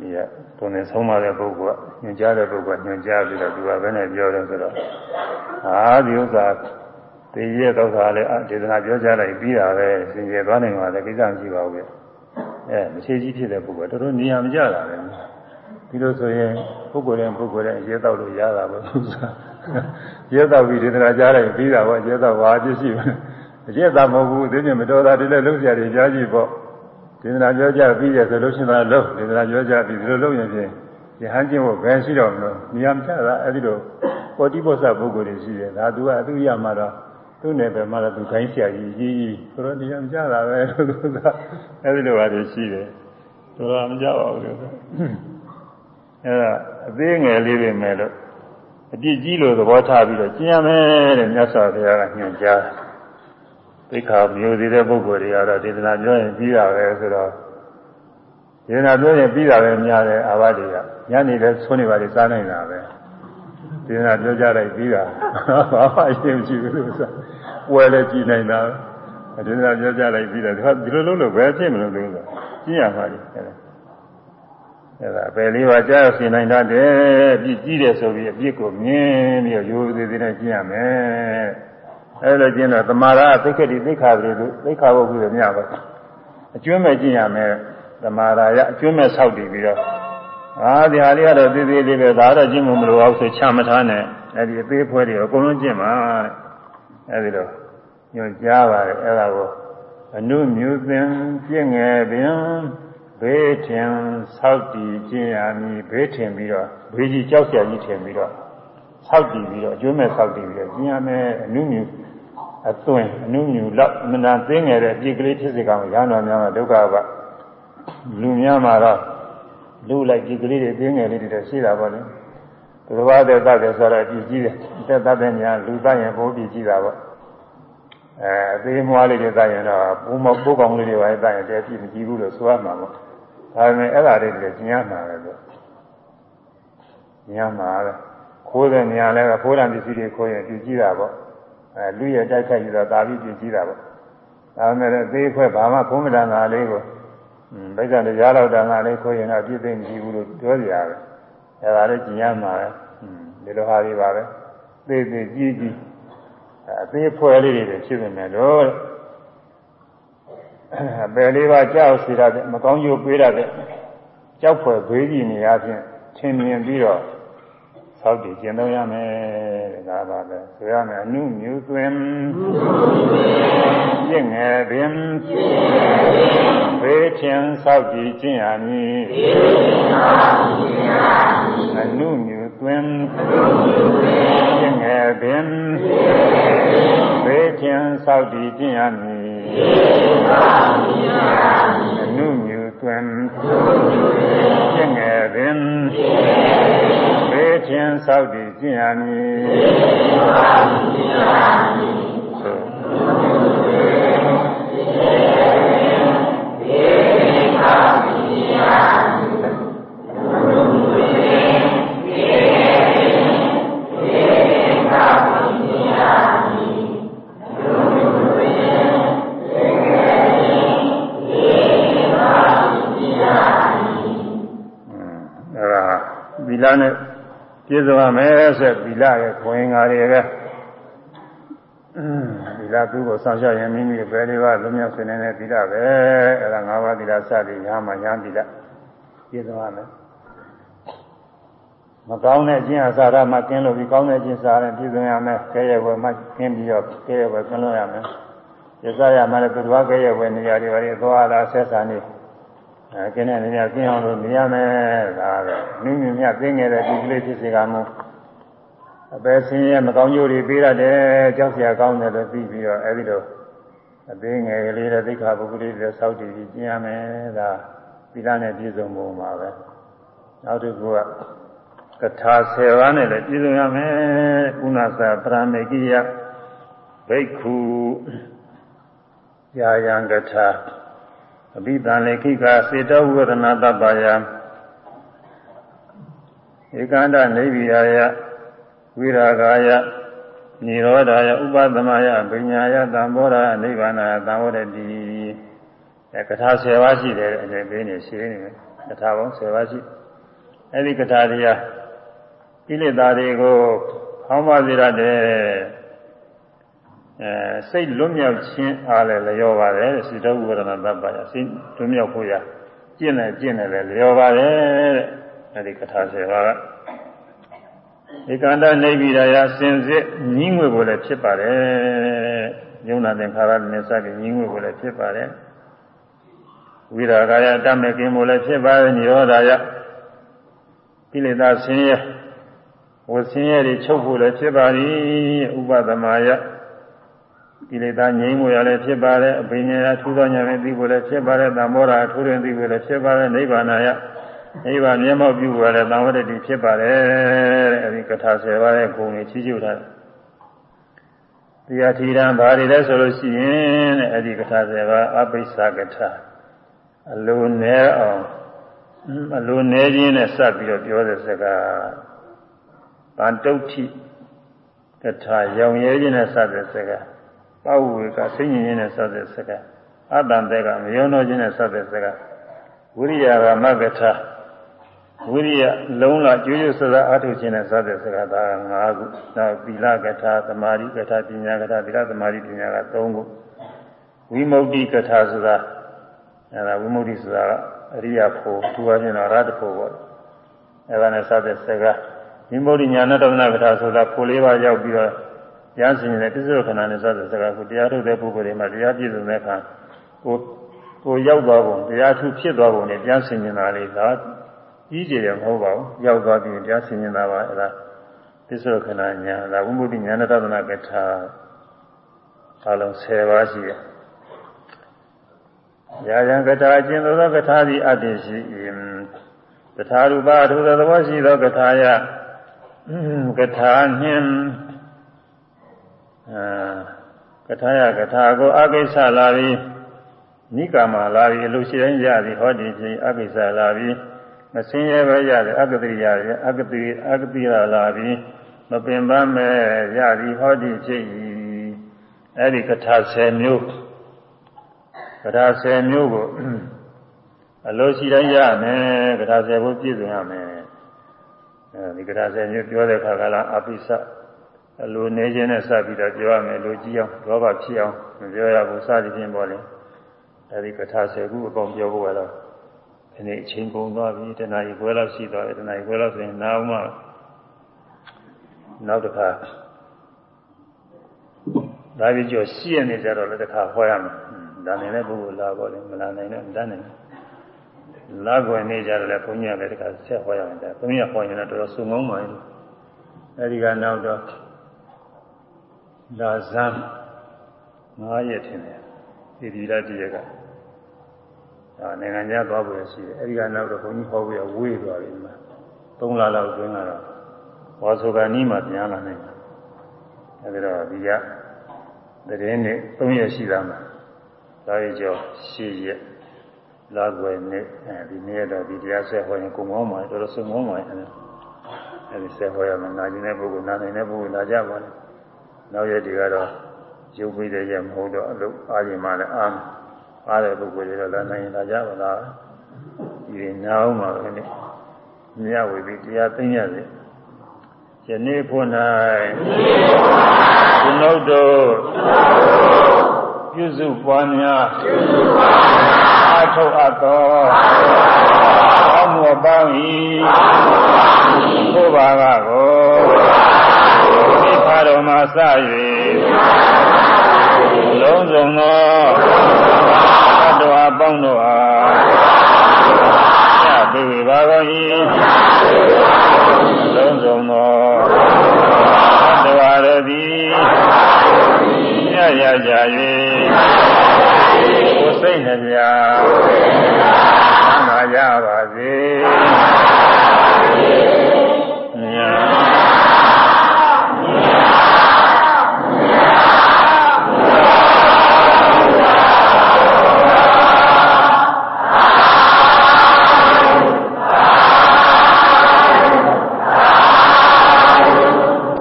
ဒီကသူနဲ့ဆုံးမတဲ့ပုဂ္ဂိုလ်ကညွှန်ကြားတဲ့ပုဂ္ဂိုလ်ကညွှန်ကြားပြီးတော့သူကဘယ်နဲ့ပြောတယ်ဆိုတော့ဟာဒီဥစ္စာတည်ရဲ့တော့သာလည်းဒေသနာပြောကြလိုက်ပြီးတာပဲစင်ကြယ်သွားနိုင်ပါလေကိစ္စမရှိပါဘူးအဲမရှိကြီးဖြစ်တဲ့ပုဂ္ဂိုလ်တော်တော်နေရာမကြတာပဲဒီလိုဆိုရင်ပုဂ္ဂိုလ်ရဲ့ပုဂ္ဂိုလ်ရဲ့ရဲတော့လို့ရတာပဲသူစားရဲတော့ပြီးဒေသနာကြားလိုက်ပြီးတာပေါ့ရဲတော့ဘာပြည့်ရှိပဲရဲတော့မဟုတ်ဘူးဒီနေ့မတော်တာဒီလိုလုံးစရာတွေကြားကြည့်ပေါ့ ဒေသနာပြောကြပြီးရဆိုလို့ရှိရင်တော့ဒေသနာပြောကြပြီးဒီလိုလုပ်ရင်ဖြင့်ယဟန်ကျင့်ဖို့ဘယ်ရှိတော့မလို့နေရာမချတာအဲ့ဒီလိုပေါ်တိဘောဆပုဂ္ဂိုလ်တွေရှိတယ်ဒါသူကအသူရမှာတော့သူ့နယ်ပယ်မှာတော့သူခိုင်းဆရာကြီးကြီးကြီးဆိုတော့နေရာမချတာပဲလို့သူကအဲ့ဒီလိုပါတွေရှိတယ်ဆိုတော့မကြပါဘူးလို့အဲ့ဒါအသေးငယ်လေးတွေမဲ့လို့အပြစ်ကြီးလို့သဘောထားပြီးတော့ကျင့်ရမယ်တဲ့မြတ်စွာဘုရားကညွှန်ကြားတယ် သိခါမျိုးသေးတဲ့ပုဂ္ဂိုလ်တွေကတော့ဒေသနာပြောရင်ပြီးတာပဲဆိုတော့ဒေသနာပြောရင်ပြီးတာပဲများတယ်အာဘတွေကညနေလည်းဆွနေပါလေစားနိုင်တာပဲဒေသနာပြောကြလိုက်ပြီးတာဘာမှအရှင်းမရှိဘူးလို့ဆိုပွဲလည်းကြည်နိုင်တာဒေသနာပြောကြလိုက်ပြီးတာဒီလိုလုံးလို့ဘယ်ဖြစ်မလို့လို့ဆိုကျင့်ရပါလိမ့်အဲ့ဒါအဲဒါပယ်လေးပါးကြားရောက်ရှင်နိုင်တတ်တယ်အပြစ်ကြီးတယ်ဆိုပြီးအပြစ်ကိုမြင်ပြီးရိုးသေးသေးနဲ့ကျင့်ရမယ် အဲလိုကျင့်တော့သမာဓိသိက္ခတိသိက္ခာတွေသိက္ခာဘုရားတွေမြတ်ပါအကျွမ်းမဲ့ကျင့်ရမယ်သမာဓိရအကျွမ်းမဲ့ဆောက်တည်ပြီးတော့အာဒီဟာလေးကတော့သေးသေးလေးပဲဒါတော့ကျင့်မလို့အောင်ဆိုချမထားနဲ့အဲဒီအသေးဖွဲတွေအကုန်လုံးကျင့်ပါတဲ့အဲဒီတော့ညွှန်ကြားပါတယ်အဲဒါကိုအနုမြူသင်ပြင့်ငယ်ပင်ဘေးထင်ဆောက်တည်ခြင်းရမည်ဘေးထင်ပြီးတော့ဘေးကြီးကြောက်ကြကြီးထင်ပြီးတော့ဆောက်တည်ပြီးတော့အကျွမ်းမဲ့ဆောက်တည်ပြီးတော့ကျင့်ရမယ်အနုမြူ အသွင်အနုမြူလောက်အမှန်တန်သိငယ်တဲ့အပြစ်ကလေးဖြစ်စေကောင်ရဟန်းတော်များကဒုက္ခကလူများမှာတော့လူလိုက်ပြစ်ကလေးတွေသိငယ်လေးတွေတော့ရှိတာပေါ့လေဘုရားတဲ့တတ်တယ်ဆိုတော့ပြစ်ကြီးတယ်တက်တတ်တဲ့ညာလူတတ်ရင်ပိုးပြစ်ကြီးတာပေါ့အဲအသေးမွားလေးတွေတတ်ရင်တော့ပိုးမပိုးကောင်လေးတွေပါတတ်ရင်တည်းပြစ်မကြည့်ဘူးလို့ဆိုရမှာပေါ့ဒါပေမဲ့အဲ့ဒါလေးတွေကျင်ရမှာပဲလို့ကျင်ရမှာပဲခိုးတဲ့နေရာလဲခိုးတဲ့ပစ္စည်းတွေခိုးရင်ပြစ်ကြီးတာပေါ့ အဲလူရဲ့တိုက်ခိုက်ယူတော့တာပြီးပြစ်ကြီးတာပေါ့ဒါပေမဲ့အသေးခွဲဘာမှဖုံးမတန်တာလေးကိုဗိဇ္ဇာတရားတော်တန်တာလေးခိုးရင်တော့ပြစ်သိမ့်မရှိဘူးလို့ပြောကြရတယ်အဲဒါလေးကျင်ရမှာပဲဒီလိုဟာတွေပါပဲသေသေးကြီးကြီးအသေးဖွဲလေးတွေဖြစ်နေတယ်တော့ပယ်လေးပါးကြောက်စီရတဲ့မကောင်းကျိုးပေးရတဲ့ကြောက်ဖွယ်ဘေးကြီးနေရခြင်းထင်မြင်ပြီးတော့ သောက်တည်ကျင့်သုံးရမယ်တဲ့ဒါပါပဲဆိုရမယ်အနုမြူသွင်းပြင့်ငယ်ပင်ဘေးထင်သောက်တည်ကျင့်ရမည်အနုမြူသွင်းပြင့်ငယ်ပင်ဘေးထင်သောက်တည်ကျင့်ရမည်အနုမြူသွင်းပြင့်ငယ်ပင် ဘေးထင်သောက်တည်ကျင့်ရမည်ီလနဲ့ ပြည့်စုံရမယ်ဆိုသီလရဲ့ခွင်ငါတွေပဲသီလသူ့ကိုဆောင်ရှောက်ရင်မိမိပဲလေးပါလုံးမြောက်စင်နေတဲ့သီလပဲအဲဒါ၅ပါးသီလစသည်ညာမှညာသီလပြည့်စုံရမယ်မကောင်းတဲ့အကျင့်အစာရမှကင်းလို့ပြီးကောင်းတဲ့အကျင့်စာရပြည့်စုံရမယ်ကဲရဲဝယ်မှကင်းပြီးတော့ကဲရဲဝယ်ကင်းလို့ရမယ်ရစရမှလည်းသူတော်ကဲရဲဝယ်နေရာတွေပါလေသွားလာဆက်ဆံနေ အဲကျင်းတဲ့နေရာကျင်းအောင်လို့နေရမယ်ဒါပဲမိမိမြတ်သိငယ်တဲ့ဒီကလေးဖြစ်စေကမူအပယ်ဆင်းရဲမကောင်းကျိုးတွေပေးရတယ်ကြောက်စရာကောင်းတယ်လို့သိပြီးတော့အဲဒီလိုအသေးငယ်ကလေးတဲ့သိက္ခာပုဂ္ဂိုလ်တွေစောက်တည်ပြီးကျင်းရမယ်ဒါသီလနဲ့ပြည့်စုံပုံပါပဲနောက်တစ်ခုကကထာ10ပါးနဲ့လည်းပြည့်စုံရမယ်ကုဏသပရမေကိယဘိက္ခုယာယံကထာ အဘိဓမ္လေခိကစေတဝေဒနာတပ္ပယဧကန္တနေဗိယာယဝိရာဂာယနိရောဓာယဥပသမယပညာယသံဘောဓာနိဗ္ဗာန်သံဝရတိအဲကထာ10ပါးရှိတယ်အကျဉ်းပေးနေရှင်းနေတယ်ကထာပေါင်း10ပါးရှိအဲဒီကထာတွေကကိလေသာတွေကိုဖောင်းပါစေရတယ် အဲစိတ်လွတ်မြောက်ခြင်းအားလည်းလျော်ပါတယ်စိတ္တဝိရဏတပ္ပယစိတ်လွတ်မြောက်ဖို့ရကျင့်တယ်ကျင့်တယ်လည်းလျော်ပါတယ်တဲ့အဲဒီကထာဆယ်ပါးကဧကန္တနေပြီရာစင်စစ်ညီးငွေကိုလည်းဖြစ်ပါတယ်ယုံနာသင်္ခါရနဲ့စပြီးညီးငွေကိုလည်းဖြစ်ပါတယ်ဝိရာဂယတမေကင်းကိုလည်းဖြစ်ပါတယ်និရောဓာယကိလေသာဆင်းရဲဝဆင်းရဲတွေချုပ်ဖို့လည်းဖြစ်ပါသည်ဥပသမယ ကိလေသာငြိမ်းမှုရလည်းဖြစ်ပါတယ်အဘိညာယထူးသောဉာဏ်နဲ့သိဖို့လည်းဖြစ်ပါတယ်သံမောရာထူးတဲ့သိဖို့လည်းဖြစ်ပါတယ်နိဗ္ဗာန်ယနိဗ္ဗာန်မျက်မှောက်ပြုရလည်းသံဝတ္တိဖြစ်ပါတယ်တဲ့အဲဒီကထာဆယ်ပါးရဲ့ဂုဏ်ကိုချီးကျူးထားတယ်တရားထီရန်ဘာတွေလဲဆိုလို့ရှိရင်တဲ့အဲဒီကထာဆယ်ပါးအပိစ္ဆကထာအလိုနဲ့အောင်အလိုနဲ့ခြင်းနဲ့စပ်ပြီးတော့ပြောတဲ့စကားတန်တုဋ္ဌိကထာရောင်ရဲခြင်းနဲ့စပ်တဲ့စကား ပဝေကစိတ်ညင်ခြင်းနဲ့စတဲ့စကားအတ္တန်တဲ့ကမယုံတော့ခြင်းနဲ့စတဲ့စကားဝိရိယကမဂ္ဂထ ဝိရိယလုံးလာကျွေးကျွေးဆဆအားထုတ်ခြင်းနဲ့စတဲ့စကားသား၅ခုနောက်သီလကထာသမာဓိကထာပညာကထာသီလသမာဓိပညာက၃ခုဝိမု ക്തി ကထာဆိုတာအဲဒါဝိမု ക്തി ဆိုတာကအရိယာဖို့သူအချင်းတော့ရတ္တဖို့ပေါ့အဲဒါနဲ့စတဲ့စကားဝိမု ക്തി ညာနဲ့တမနာကထာဆိုတာဖို့လေးပါးရောက်ပြီးတော့ ရဟန်းရှင်တဲ့ပြစ္ဆုတ်ခဏနဲ့စတဲ့စကားကိုတရားထုတ်တဲ့ပုဂ္ဂိုလ်တွေမှာတရားပြည့်စုံတဲ့အခါကိုကိုရောက်သွားပုံတရားထုဖြစ်သွားပုံနဲ့ပြန်ဆင်ញင်တာလေးဒါကြီးကျယ်တယ်မဟုတ်ပါဘူးရောက်သွားပြီးတရားဆင်ញင်တာပါအဲဒါသစ္စောခဏညာဒါဝိမု ക്തി ညာနဲ့တသနာကထာအလုံး10ပါးရှိတယ်ရာဇံကထာအကျဉ်သောကထာသည်အတ္တိရှိ၏ကထာရူပအထုသောသဘောရှိသောကထာယကထာနှင့်အာ ကထာယကထာကိုအကိစ္စလာပြီးနိကာမလာပြီးအလို့ရှိတိုင်းရသည်ဟောဒီချင်းအကိစ္စလာပြီးမစင်းရဲပဲရတယ်အကတိရရအကတိအကတိရလာပြီးမပင်ပန်းမဲ့ရသည်ဟောဒီဖြစ်၏အဲ့ဒီကထာ10မျိုးကထာ10မျိုးကိုအလိုရှိတိုင်းရမယ်ကထာ10ကိုပြည့်စုံရမယ်အဲဒီကထာ10မျိုးပြောတဲ့အခါကလည်းအပိစ အလိုနေခြင်းနဲ့စပြီးတော့ပြောရမယ်လိုကြည့်အောင်လောဘဖြစ်အောင်မပြောရဘူးစသည်ဖြင့်ပေါ်လေအဲဒီကထာ10ခုအပေါင်းပြောဖို့ကတော့ဒီနေ့အချိန်ကုန်သွားပြီတဏှာကြီးခွဲလောက်ရှိသွားတယ်တဏှာကြီးခွဲလောက်ဆိုရင်နာအောင်မှနောက်တစ်ခါဒါပြီးကျော်ရှိရနေကြတော့လည်းတစ်ခါဟောရမယ်ဒါနိုင်တဲ့ပုဂ္ဂိုလ်လာတော့လည်းမလာနိုင်တော့မတတ်နိုင်လာခွင့်နေကြတယ်လည်းဘုန်းကြီးကလည်းတစ်ခါဆက်ဟောရမယ်ဒါဘုန်းကြီးကဟောရင်လည်းတော်တော်စုံငုံပါလေအဲဒီကနောက်တော့ လာဇမ်း9ရက်ထင်တယ်ဒီဒီလာတည်းကဒါနိုင်ငံခြားသွားဖို့ရှိတယ်အဲဒီကနောက်တော့ဘုန်းကြီးဟောပြီးဝေးသွားပြီမှာ3လလောက်တွင်းလာတော့ဝါဆိုကနီးမှပြန်လာနိုင်တယ်အဲဒီတော့ဒီကတရင်နဲ့3ရက်ရှိသားမှာဒါရီကျော်10ရက်လာွယ်နဲ့အဲဒီနေ့တော့ဒီတရားဆက်ဟောရင်ကိုမောင်းမှာတော်တော်စုံမောင်းမှာအဲဒီဆက်ဟောရမယ်နာကျင်တဲ့ပုဂ္ဂိုလ်နာနိုင်တဲ့ပုဂ္ဂိုလ်လာကြပါလေ နောက်ရက်တွေကတော့ရုပ်ပြီးတဲ့ရက်မဟုတ်တော့အလုပ်အားရင်မှလည်းအားအားတဲ့ပုဂ္ဂိုလ်တွေတော့လာနိုင်လာကြပါလားဒီနာအောင်ပါပဲနဲ့မြတ်ဝေပြီးတရားသိရစေယနေ့ဖို့၌ဘုနုဒ္ဓပြုစုပွားများအထောက်အပ်သောအောင်းမပေါင်း၏ဘုရားကကိုမိဖတော် မှစ၍လုံးစုံသောသတ္တဝါပေါင်းတို့အားရပြီပါကုန်၏လုံးစုံသောသတ္တဝါတို့သည်ရရကြ၍ကိုယ်စိတ်နှပြမှာကြပါစေ Yeah.